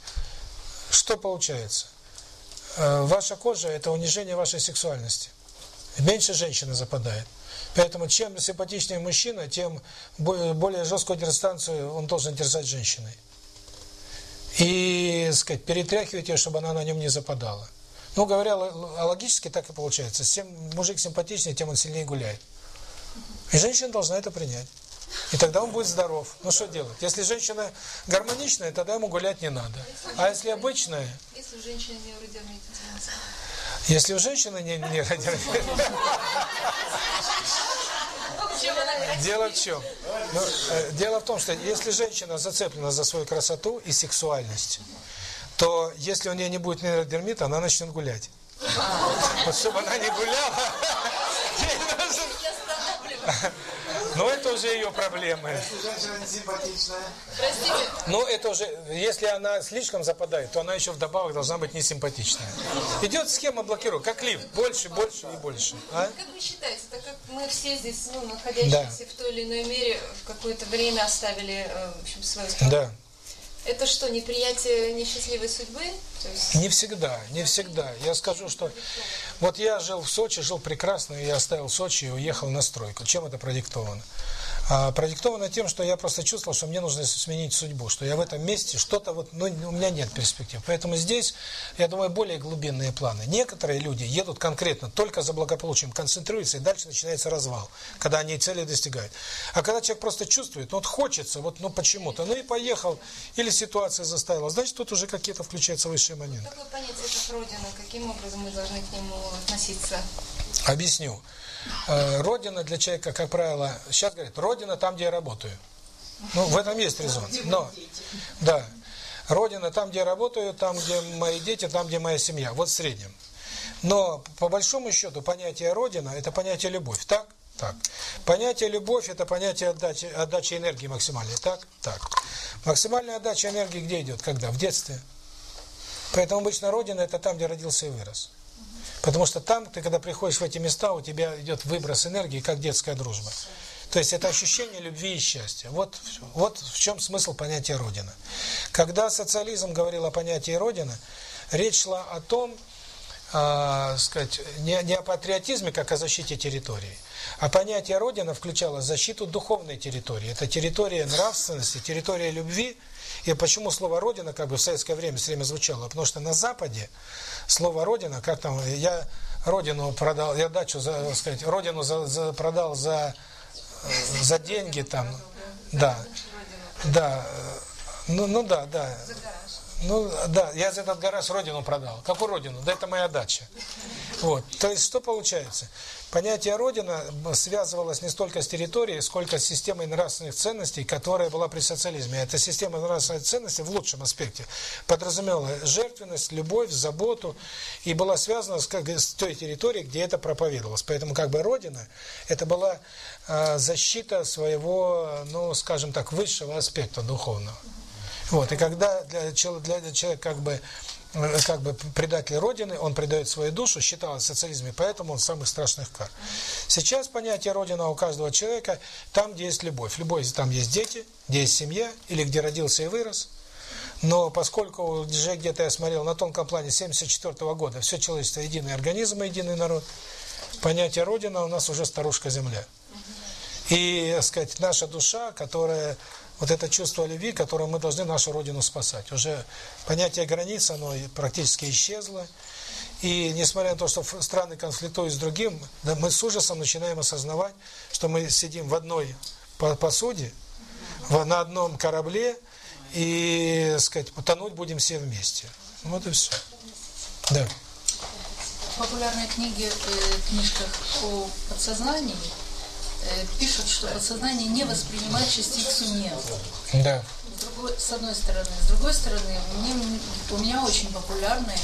что получается? Э, ваша кожа – это унижение вашей сексуальности. Меньше женщина западает. Поэтому чем симпатичнее мужчина, тем более жесткую дистанцию он должен держать женщиной. И, сказать, перетряхивать ее, чтобы она на нем не западала. Ну, говоря логически, так и получается. Чем мужик симпатичнее, тем он сильнее гуляет. И женщина должна это принять. И тогда он будет здоров. Ну, что делать? Если женщина гармоничная, тогда ему гулять не надо. А если обычная... Если у женщины не родермит, Если у женщины не, не родермит... Дело в чем? Ну, э, дело в том, что если женщина зацеплена за свою красоту и сексуальность, то если у нее не будет нейродермита, она начнет гулять. Вот чтобы она не гуляла, но это уже ее проблемы. Но это уже, если она слишком западает, то она еще вдобавок должна быть несимпатичная. Идет схема блокировки, как лифт, больше, больше и больше. А? Как вы считаете, так как мы все здесь, ну, находящиеся да. в той или иной мере, в какое-то время оставили, э, в общем, свою страну? Да. Это что, неприятие несчастливой судьбы? есть... Не всегда, не всегда. Я скажу, что вот я жил в Сочи, жил прекрасно, и я оставил Сочи и уехал на стройку. Чем это продиктовано? А, продиктовано тем, что я просто чувствовал, что мне нужно сменить судьбу, что я в этом месте что-то вот, ну, у меня нет перспектив. Поэтому здесь, я думаю, более глубинные планы. Некоторые люди едут конкретно только за благополучием, концентрируются, и дальше начинается развал, когда они цели достигают. А когда человек просто чувствует, ну вот хочется, вот ну почему-то, ну и поехал, или ситуация заставила, значит, тут уже какие-то включаются высшие моменты. Как вы понять это Родина? Каким образом мы должны к нему относиться? Объясню. Э, родина для человека, как правило, сейчас говорят, Родина там, где я работаю. Ну, в этом есть резон. Но, да, Родина там, где я работаю, там, где мои дети, там, где моя семья. Вот в среднем. Но, по большому счету, понятие Родина – это понятие любовь. Так? Так. Понятие любовь – это понятие отдачи, отдачи энергии максимальной. Так? Так. Максимальная отдача энергии где идет? Когда? В детстве. Поэтому обычно Родина – это там, где родился и вырос. Потому что там, ты когда приходишь в эти места, у тебя идет выброс энергии, как детская дружба. То есть это ощущение любви и счастья. Вот, вот в чем смысл понятия Родина. Когда социализм говорил о понятии Родина, речь шла о том, э, сказать, не, не о патриотизме, как о защите территории, а понятие Родина включало защиту духовной территории. Это территория нравственности, территория любви. И почему слово Родина как бы в советское время все время звучало? Потому что на Западе слово родина, как там, я родину продал, я дачу, за, сказать, родину за, за, продал за, за деньги там, да, да, ну, ну да, да. Ну, да, я за этот гараж родину продал. Какую родину? Да это моя дача. Вот. То есть, что получается? Понятие Родина связывалось не столько с территорией, сколько с системой нравственных ценностей, которая была при социализме. Эта система нравственных ценностей в лучшем аспекте подразумевала жертвенность, любовь, заботу и была связана с, как, с той территорией, где это проповедовалось. Поэтому как бы Родина это была э, защита своего, ну, скажем так, высшего аспекта духовного. Вот, и когда для, для человека как бы Э, как бы предатель Родины, он предает свою душу, считалось в социализме, поэтому он самых страшных кар. Сейчас понятие Родина у каждого человека там, где есть любовь. Любовь, там есть дети, где есть семья, или где родился и вырос. Но поскольку уже где-то я смотрел на тонком плане 74 -го года, все человечество единый организм, единый народ, понятие Родина у нас уже старушка земля. И, так сказать, наша душа, которая вот это чувство любви, которым мы должны нашу Родину спасать. Уже понятие границ, оно практически исчезло. И несмотря на то, что страны конфликтуют с другим, мы с ужасом начинаем осознавать, что мы сидим в одной посуде, на одном корабле, и, сказать, потонуть будем все вместе. Вот и все. Да. В популярной книге, э, книжках о подсознании пишут, что подсознание не воспринимает частицу «не». Да. С, одной стороны. С другой стороны, мне, у меня очень популярный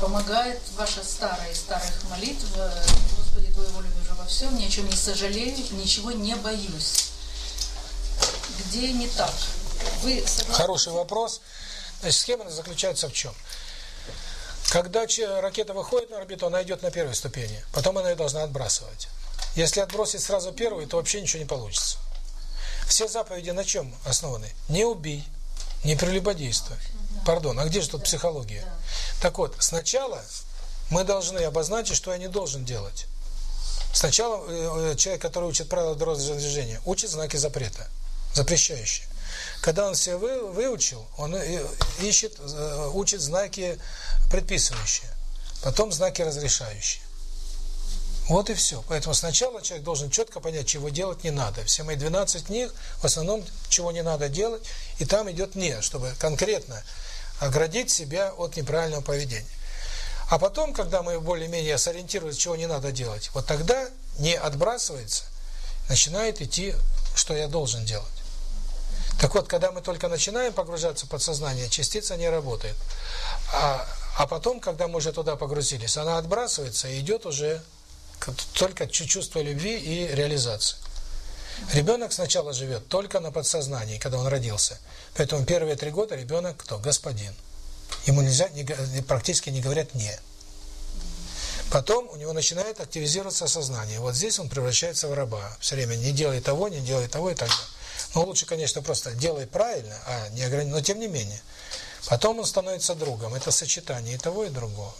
помогает ваша старая старых молитв э, «Господи, Твою волю вижу во всем, ни о чем не сожалею, ничего не боюсь». Где не так? Вы согласны? Хороший вопрос. Значит, схема заключается в чем? Когда ракета выходит на орбиту, она идет на первой ступени, потом она ее должна отбрасывать. Если отбросить сразу первую, то вообще ничего не получится. Все заповеди на чем основаны? Не убей, не прелюбодействуй. Пардон, а где же тут психология? Так вот, сначала мы должны обозначить, что я не должен делать. Сначала э, человек, который учит правила дорожного движения, учит знаки запрета, запрещающие. Когда он все вы, выучил, он э, ищет, э, учит знаки предписывающие, потом знаки разрешающие. Вот и все. Поэтому сначала человек должен четко понять, чего делать не надо. Все мои 12 книг, в основном, чего не надо делать, и там идет «не», чтобы конкретно оградить себя от неправильного поведения. А потом, когда мы более-менее сориентируемся, чего не надо делать, вот тогда не отбрасывается, начинает идти, что я должен делать. Так вот, когда мы только начинаем погружаться подсознание, частица не работает. А, а потом, когда мы уже туда погрузились, она отбрасывается и идет уже только чувство любви и реализации. Ребенок сначала живет только на подсознании, когда он родился. Поэтому первые три года ребенок кто? Господин. Ему нельзя, не, практически не говорят «не». Потом у него начинает активизироваться сознание. Вот здесь он превращается в раба. Все время не делай того, не делай того и так далее. Но лучше, конечно, просто делай правильно, а не ограничивай. Но тем не менее. Потом он становится другом. Это сочетание и того, и другого.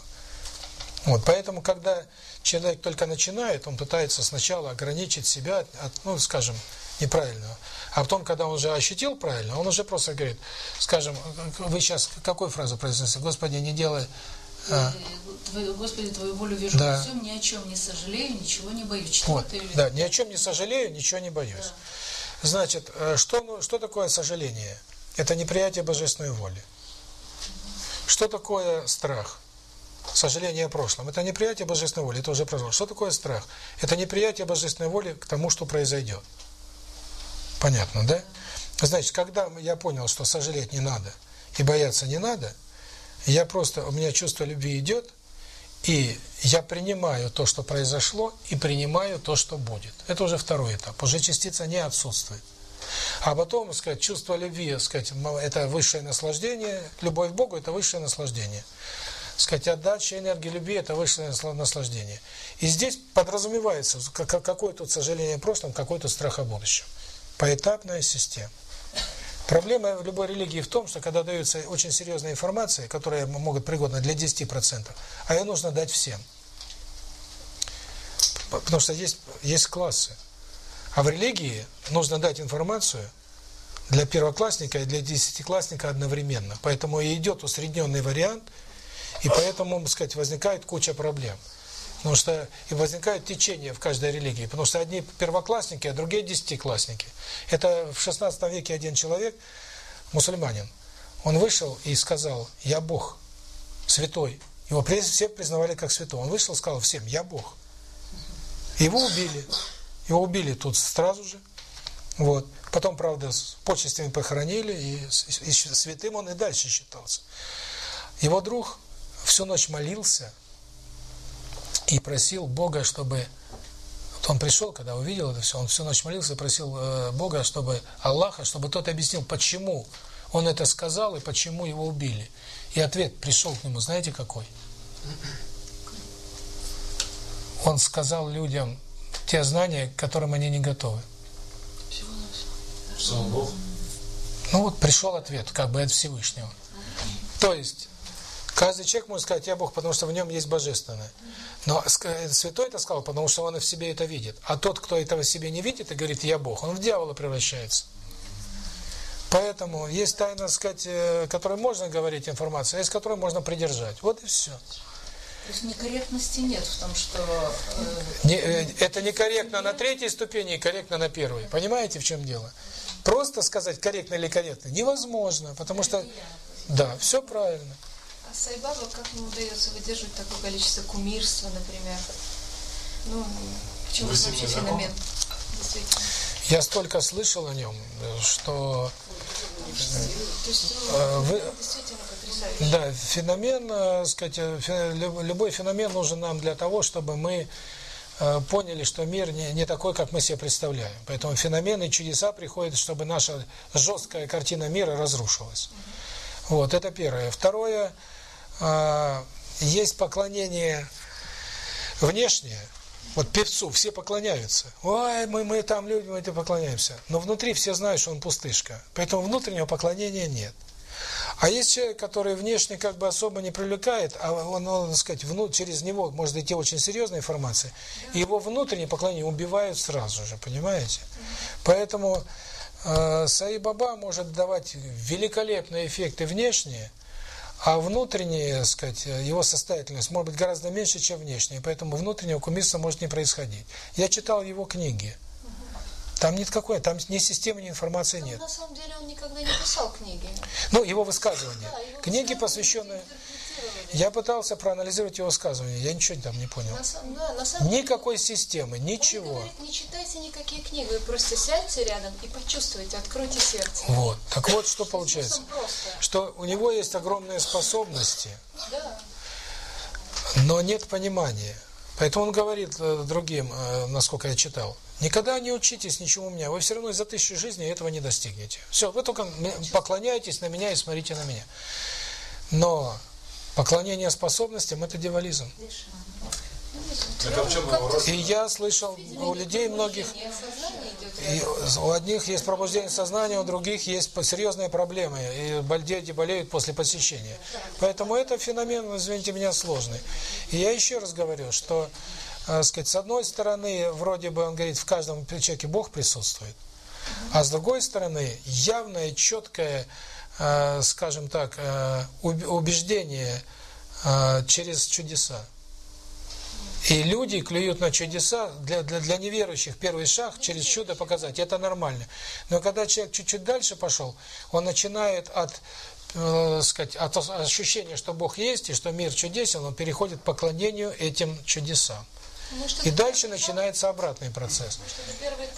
Вот, поэтому, когда человек только начинает, он пытается сначала ограничить себя от, ну, скажем, неправильного. А потом, когда он уже ощутил правильно, он уже просто говорит, скажем, вы сейчас какую фразу произнесли? Господи, не делай... А... Твою, Господи, Твою волю вижу да. во всем, ни о чем не сожалею, ничего не боюсь. вот, да, ни о чем не сожалею, ничего не боюсь. Да. Значит, э, что, что такое сожаление? Это неприятие божественной воли. Что такое страх? Сожаление о прошлом. Это неприятие божественной воли, это уже прошло. Что такое страх? Это неприятие божественной воли к тому, что произойдет. Понятно, да? Значит, когда я понял, что сожалеть не надо и бояться не надо, я просто, у меня чувство любви идет, и я принимаю то, что произошло, и принимаю то, что будет. Это уже второй этап. Уже частица не отсутствует. А потом, сказать, чувство любви, сказать, это высшее наслаждение, любовь к Богу – это высшее наслаждение сказать, отдача энергии любви – это высшее наслаждение. И здесь подразумевается, какое тут сожаление о прошлом, какой тут страх о будущем. Поэтапная система. Проблема любой религии в том, что когда дается очень серьезная информация, которая могут пригодна для 10%, а ее нужно дать всем. Потому что есть, есть классы. А в религии нужно дать информацию для первоклассника и для десятиклассника одновременно. Поэтому и идет усредненный вариант – и поэтому, так сказать, возникает куча проблем. Потому что и возникает течение в каждой религии. Потому что одни первоклассники, а другие десятиклассники. Это в 16 веке один человек, мусульманин, он вышел и сказал, я Бог, святой. Его все признавали как святого. Он вышел и сказал всем, я Бог. Его убили. Его убили тут сразу же. Вот. Потом, правда, с почестями похоронили, и святым он и дальше считался. Его друг всю ночь молился и просил Бога, чтобы... Вот он пришел, когда увидел это все, он всю ночь молился и просил э, Бога, чтобы Аллаха, чтобы тот объяснил, почему он это сказал и почему его убили. И ответ пришел к нему, знаете какой? Он сказал людям те знания, к которым они не готовы. Ну вот пришел ответ, как бы от Всевышнего. То есть Каждый человек может сказать, я Бог, потому что в нем есть Божественное. Но святой это сказал, потому что он в себе это видит. А тот, кто этого в себе не видит и говорит, я Бог, он в дьявола превращается. Поэтому есть тайна, сказать, э, которой можно говорить информацию, а есть которой можно придержать. Вот и все. То есть некорректности нет в том, что... Э... Не, э, это некорректно на третьей ступени и корректно на первой. Понимаете, в чем дело? Просто сказать корректно или корректно невозможно, потому что... Да, все правильно. А Сайбаба, как ему удается выдерживать такое количество кумирства, например? Ну, почему вообще феномен? действительно. Я столько слышал о нем, что То есть, э, ну, вы, действительно потрясающе. да, феномен, э, сказать, э, любой феномен нужен нам для того, чтобы мы поняли, что мир не, не такой, как мы себе представляем. Поэтому феномены и чудеса приходят, чтобы наша жесткая картина мира разрушилась. Вот, это первое. Второе, есть поклонение внешнее, вот певцу все поклоняются. Ой, мы, мы там люди, мы это поклоняемся. Но внутри все знают, что он пустышка. Поэтому внутреннего поклонения нет. А есть человек, который внешне как бы особо не привлекает, а он, он так сказать, вну, через него может идти очень серьезная информация, и его внутреннее поклонение убивают сразу же, понимаете? Поэтому э, Саи Баба может давать великолепные эффекты внешние, а внутренняя, так сказать, его состоятельность может быть гораздо меньше, чем внешняя, поэтому внутреннего кумирства может не происходить. Я читал его книги. Там нет какой, там ни системы, ни информации Но нет. на самом деле он никогда не писал книги. Ну, его высказывания. Да, его Книги, посвященные... Я пытался проанализировать его высказывания, я ничего там не понял. На самом, да, на самом деле, Никакой системы, он ничего. говорит, не читайте никакие книги, вы просто сядьте рядом и почувствуйте, откройте сердце. Вот. Так вот, что *laughs* получается. Что у него есть огромные способности, Да. но нет понимания. Поэтому он говорит э, другим, э, насколько я читал, никогда не учитесь ничему у меня, вы все равно за тысячу жизней этого не достигнете. Все, вы только поклоняйтесь на меня и смотрите на меня. Но поклонение способностям – это дьяволизм. А? И я слышал у людей многих, и у одних есть пробуждение сознания, у других есть серьезные проблемы, и дети болеют после посещения. Поэтому это феномен, извините меня, сложный. И я еще раз говорю, что, э, сказать, с одной стороны, вроде бы он говорит, в каждом человеке Бог присутствует, а с другой стороны, явное, четкое, скажем так, э, уб- убеждение э, через чудеса. И люди клюют на чудеса, для, для, для неверующих первый шаг через чудо показать, это нормально. Но когда человек чуть-чуть дальше пошел, он начинает от, э, сказать, от ощущения, что Бог есть и что мир чудесен, он переходит к поклонению этим чудесам. И дальше начинается обратный процесс.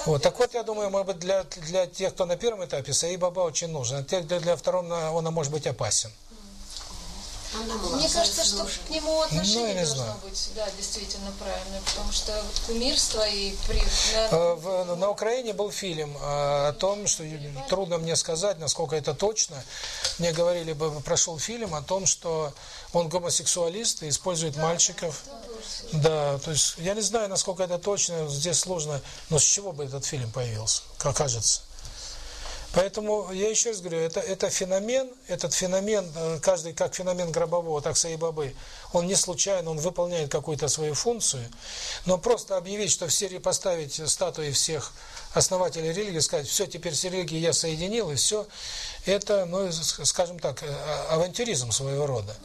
Вот, так вот, я думаю, может быть, для, для тех, кто на первом этапе, Саи Баба очень нужен, а тех, для, для второго он может быть опасен. Мне кажется, что к нему Ну, отношение не должно знаю. быть, да, действительно правильное, потому что кумирство и при... Э, в- на Украине был фильм э, о том, что трудно мне сказать, насколько это точно. Мне говорили, бы прошел фильм о том, что он гомосексуалист и использует мальчиков. Да, то есть я не знаю, насколько это точно, здесь сложно, но с чего бы этот фильм появился, как кажется. Поэтому я еще раз говорю, это, это феномен, этот феномен, э, каждый как феномен гробового, так Саибабы, он не случайно, он выполняет какую-то свою функцию, но просто объявить, что в серии поставить статуи всех основателей религии, сказать, все, теперь все религии я соединил, и все, это, ну, скажем так, э, а- авантюризм своего рода.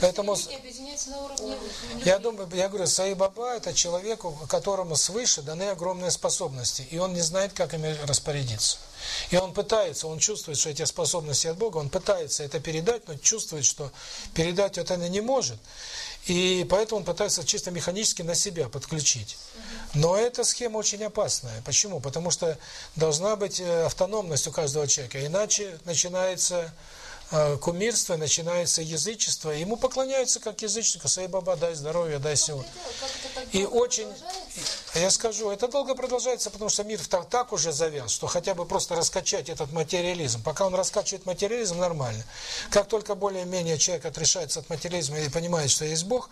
Поэтому на уровне я думаю, я говорю, Саи Баба это человеку, которому свыше даны огромные способности, и он не знает, как ими распорядиться. И он пытается, он чувствует, что эти способности от Бога, он пытается это передать, но чувствует, что передать это не может. И поэтому он пытается чисто механически на себя подключить. Но эта схема очень опасная. Почему? Потому что должна быть э, автономность у каждого человека, иначе начинается кумирство, начинается язычество, ему поклоняются как язычнику, Саи Баба, дай здоровья, дай всего. И очень, я скажу, это долго продолжается, потому что мир так, так уже завяз, что хотя бы просто раскачать этот материализм. Пока он раскачивает материализм, нормально. Как только более-менее человек отрешается от материализма и понимает, что есть Бог,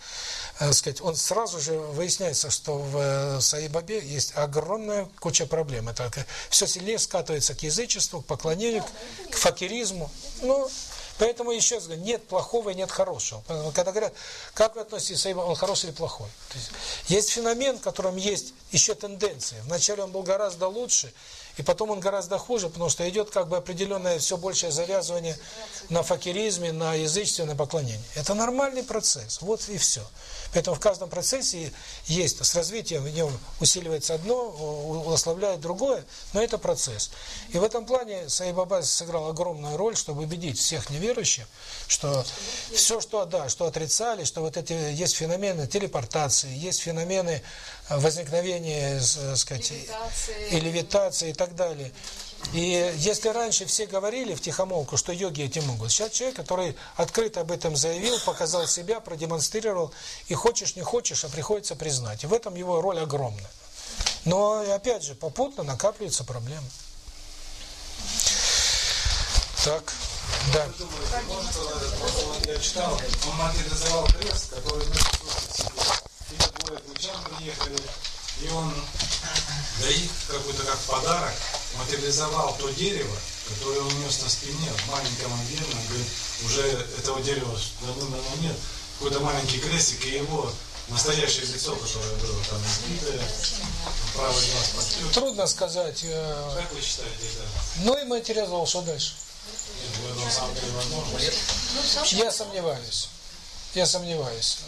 э, сказать, он сразу же выясняется, что в э, Саи Бабе есть огромная куча проблем. Это все сильнее скатывается к язычеству, к поклонению, к факиризму. Ну, Поэтому еще раз говорю, нет плохого и нет хорошего. Поэтому, Когда говорят, как вы относитесь к Саибу, он хороший или плохой? То есть, есть феномен, в котором есть еще тенденции. Вначале он был гораздо лучше, и потом он гораздо хуже, потому что идет как бы определенное все большее завязывание на факиризме, на язычестве, на поклонении. Это нормальный процесс, вот и все. Поэтому в каждом процессе есть, с развитием в нем усиливается одно, ослабляет другое, но это процесс. И в этом плане Саибаба сыграл огромную роль, чтобы убедить всех неверующих, что все, что, да, что отрицали, что вот эти есть феномены телепортации, есть феномены возникновения, так сказать, и левитации и так далее. И если раньше все говорили в тихомолку, что йоги эти могут, сейчас человек, который открыто об этом заявил, показал себя, продемонстрировал, и хочешь не хочешь, а приходится признать. И в этом его роль огромна. Но, опять же, попутно накапливаются проблемы. Так, да. Я читал, он материализовал крест, который мы ключам приехали, и он дает какой-то как подарок, материализовал то дерево, которое он нес на спине, в маленьком объеме, он говорит, уже этого дерева давно-давно нет, какой-то маленький крестик, и его настоящее лицо, которое было там избитое, правый глаз подтек. Трудно сказать. Э, как вы считаете это? Ну и материализовал, что дальше? Нет, на самом деле возможно. Я сомневаюсь. Я сомневаюсь.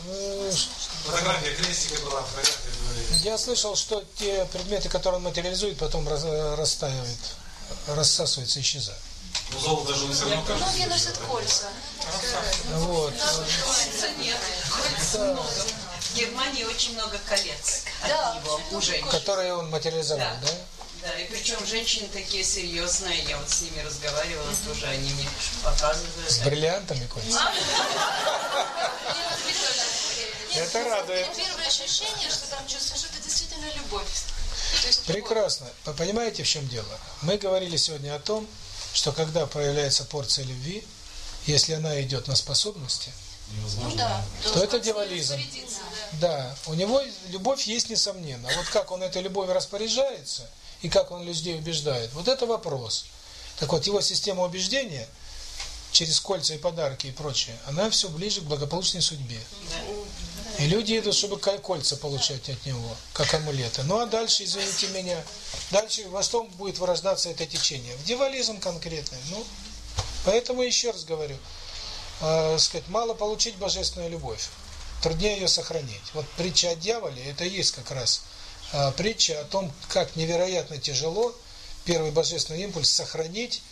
Фотография крестика была, фотография Я слышал, что те предметы, которые он материализует, потом растаивают, рассасываются, исчезают. Ну, золото же не все равно кажется. Многие носят кольца. Вот. Кольца нет. Кольца много. В Германии очень много колец да, от него у женщин. Которые он материализовал, да? Да? И причем женщины такие серьезные, я вот с ними разговаривала тоже, они мне показывают. С бриллиантами кольца? *laughs* Это радует. Первое ощущение, что там чувствуешь, это действительно любовь. Прекрасно. Понимаете, в чем дело? Мы говорили сегодня о том, что когда проявляется порция любви, если она идет на способности, ну, да, то это дьяволизм. Да. да, у него любовь есть несомненно. Вот как он этой любовью распоряжается и как он людей убеждает, вот это вопрос. Так вот, его система убеждения через кольца и подарки и прочее, она все ближе к благополучной судьбе. И люди идут, чтобы кольца получать от него, как амулеты. Ну а дальше, извините меня, дальше во что будет вырождаться это течение? В дьяволизм конкретный. Ну, поэтому еще раз говорю, э, сказать, мало получить божественную любовь, труднее ее сохранить. Вот притча о дьяволе, это есть как раз притча о том, как невероятно тяжело первый божественный импульс сохранить,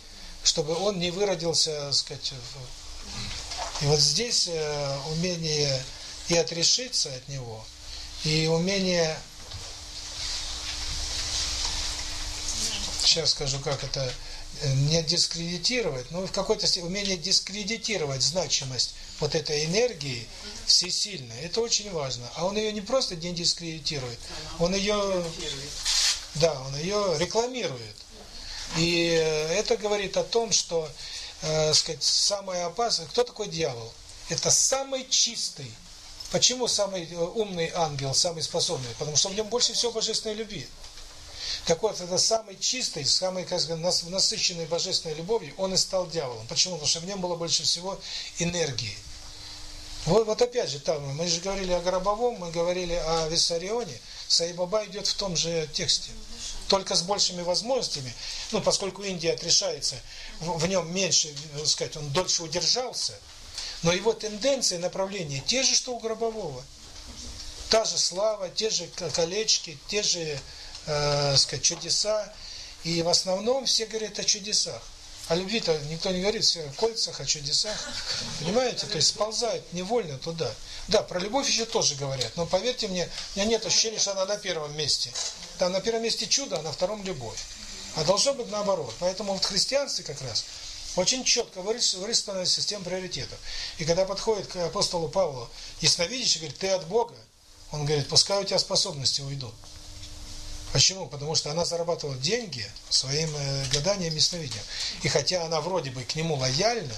чтобы он не выродился, сказать, в... и вот здесь э, умение и отрешиться от него, и умение, сейчас скажу, как это, не дискредитировать, но в какой-то степени умение дискредитировать значимость вот этой энергии всесильной, это очень важно. А он ее не просто не дискредитирует, он ее, да, он ее рекламирует. И это говорит о том, что, э, сказать, самое опасное, кто такой дьявол? Это самый чистый Почему самый э, умный ангел, самый способный? Потому что в нем больше всего божественной любви. Так вот, это самый чистый, самый, как сказать, насыщенный божественной любовью, он и стал дьяволом. Почему? Потому что в нем было больше всего энергии. Вот, вот опять же, там мы же говорили о Гробовом, мы говорили о Виссарионе. Саибаба идет в том же тексте. Только с большими возможностями, ну, поскольку Индия отрешается, в, в нем меньше, так сказать, он дольше удержался – но его тенденции, направления те же, что у Гробового. Та же слава, те же колечки, те же, э, сказать, чудеса. И в основном все говорят о чудесах. О любви-то никто не говорит, все о кольцах, о чудесах. Понимаете? То есть сползает невольно туда. Да, про любовь еще тоже говорят, но поверьте мне, у меня нет ощущения, что она на первом месте. Там на первом месте чудо, а на втором любовь. А должно быть наоборот. Поэтому вот в христианстве как раз очень четко вырисована система приоритетов. И когда подходит к апостолу Павлу ясновидящий, говорит, ты от Бога, он говорит, пускай у тебя способности уйдут. Почему? Потому что она зарабатывала деньги своим э, гаданием и ясновидением. И хотя она вроде бы к нему лояльна,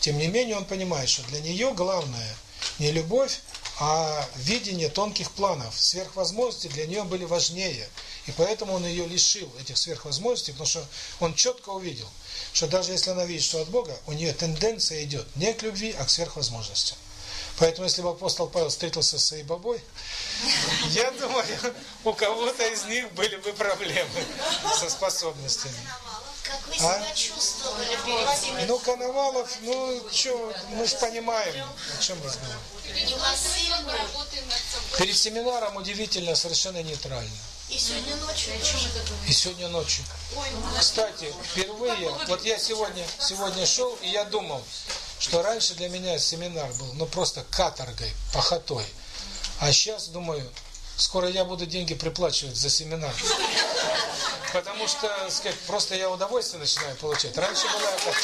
тем не менее он понимает, что для нее главное не любовь, а видение тонких планов, сверхвозможности для нее были важнее. И поэтому он ее лишил этих сверхвозможностей, потому что он четко увидел – что даже если она видит, что от Бога, у нее тенденция идет не к любви, а к сверхвозможностям. Поэтому, если бы апостол Павел встретился с бабой, я думаю, у кого-то из них были бы проблемы со способностями. Как вы А? себя чувствовали перед? Ну, Коновалов, ну, что, мы же понимаем, о чем разговор. Перед семинаром удивительно, совершенно нейтрально. И сегодня ночью. И сегодня ночью. Кстати, впервые, вот я сегодня, сегодня шел, и я думал, что раньше для меня семинар был, ну, просто каторгой, похотой. А сейчас, думаю, скоро я буду деньги приплачивать за семинар. Потому что, сказать, просто я удовольствие начинаю получать. Раньше это...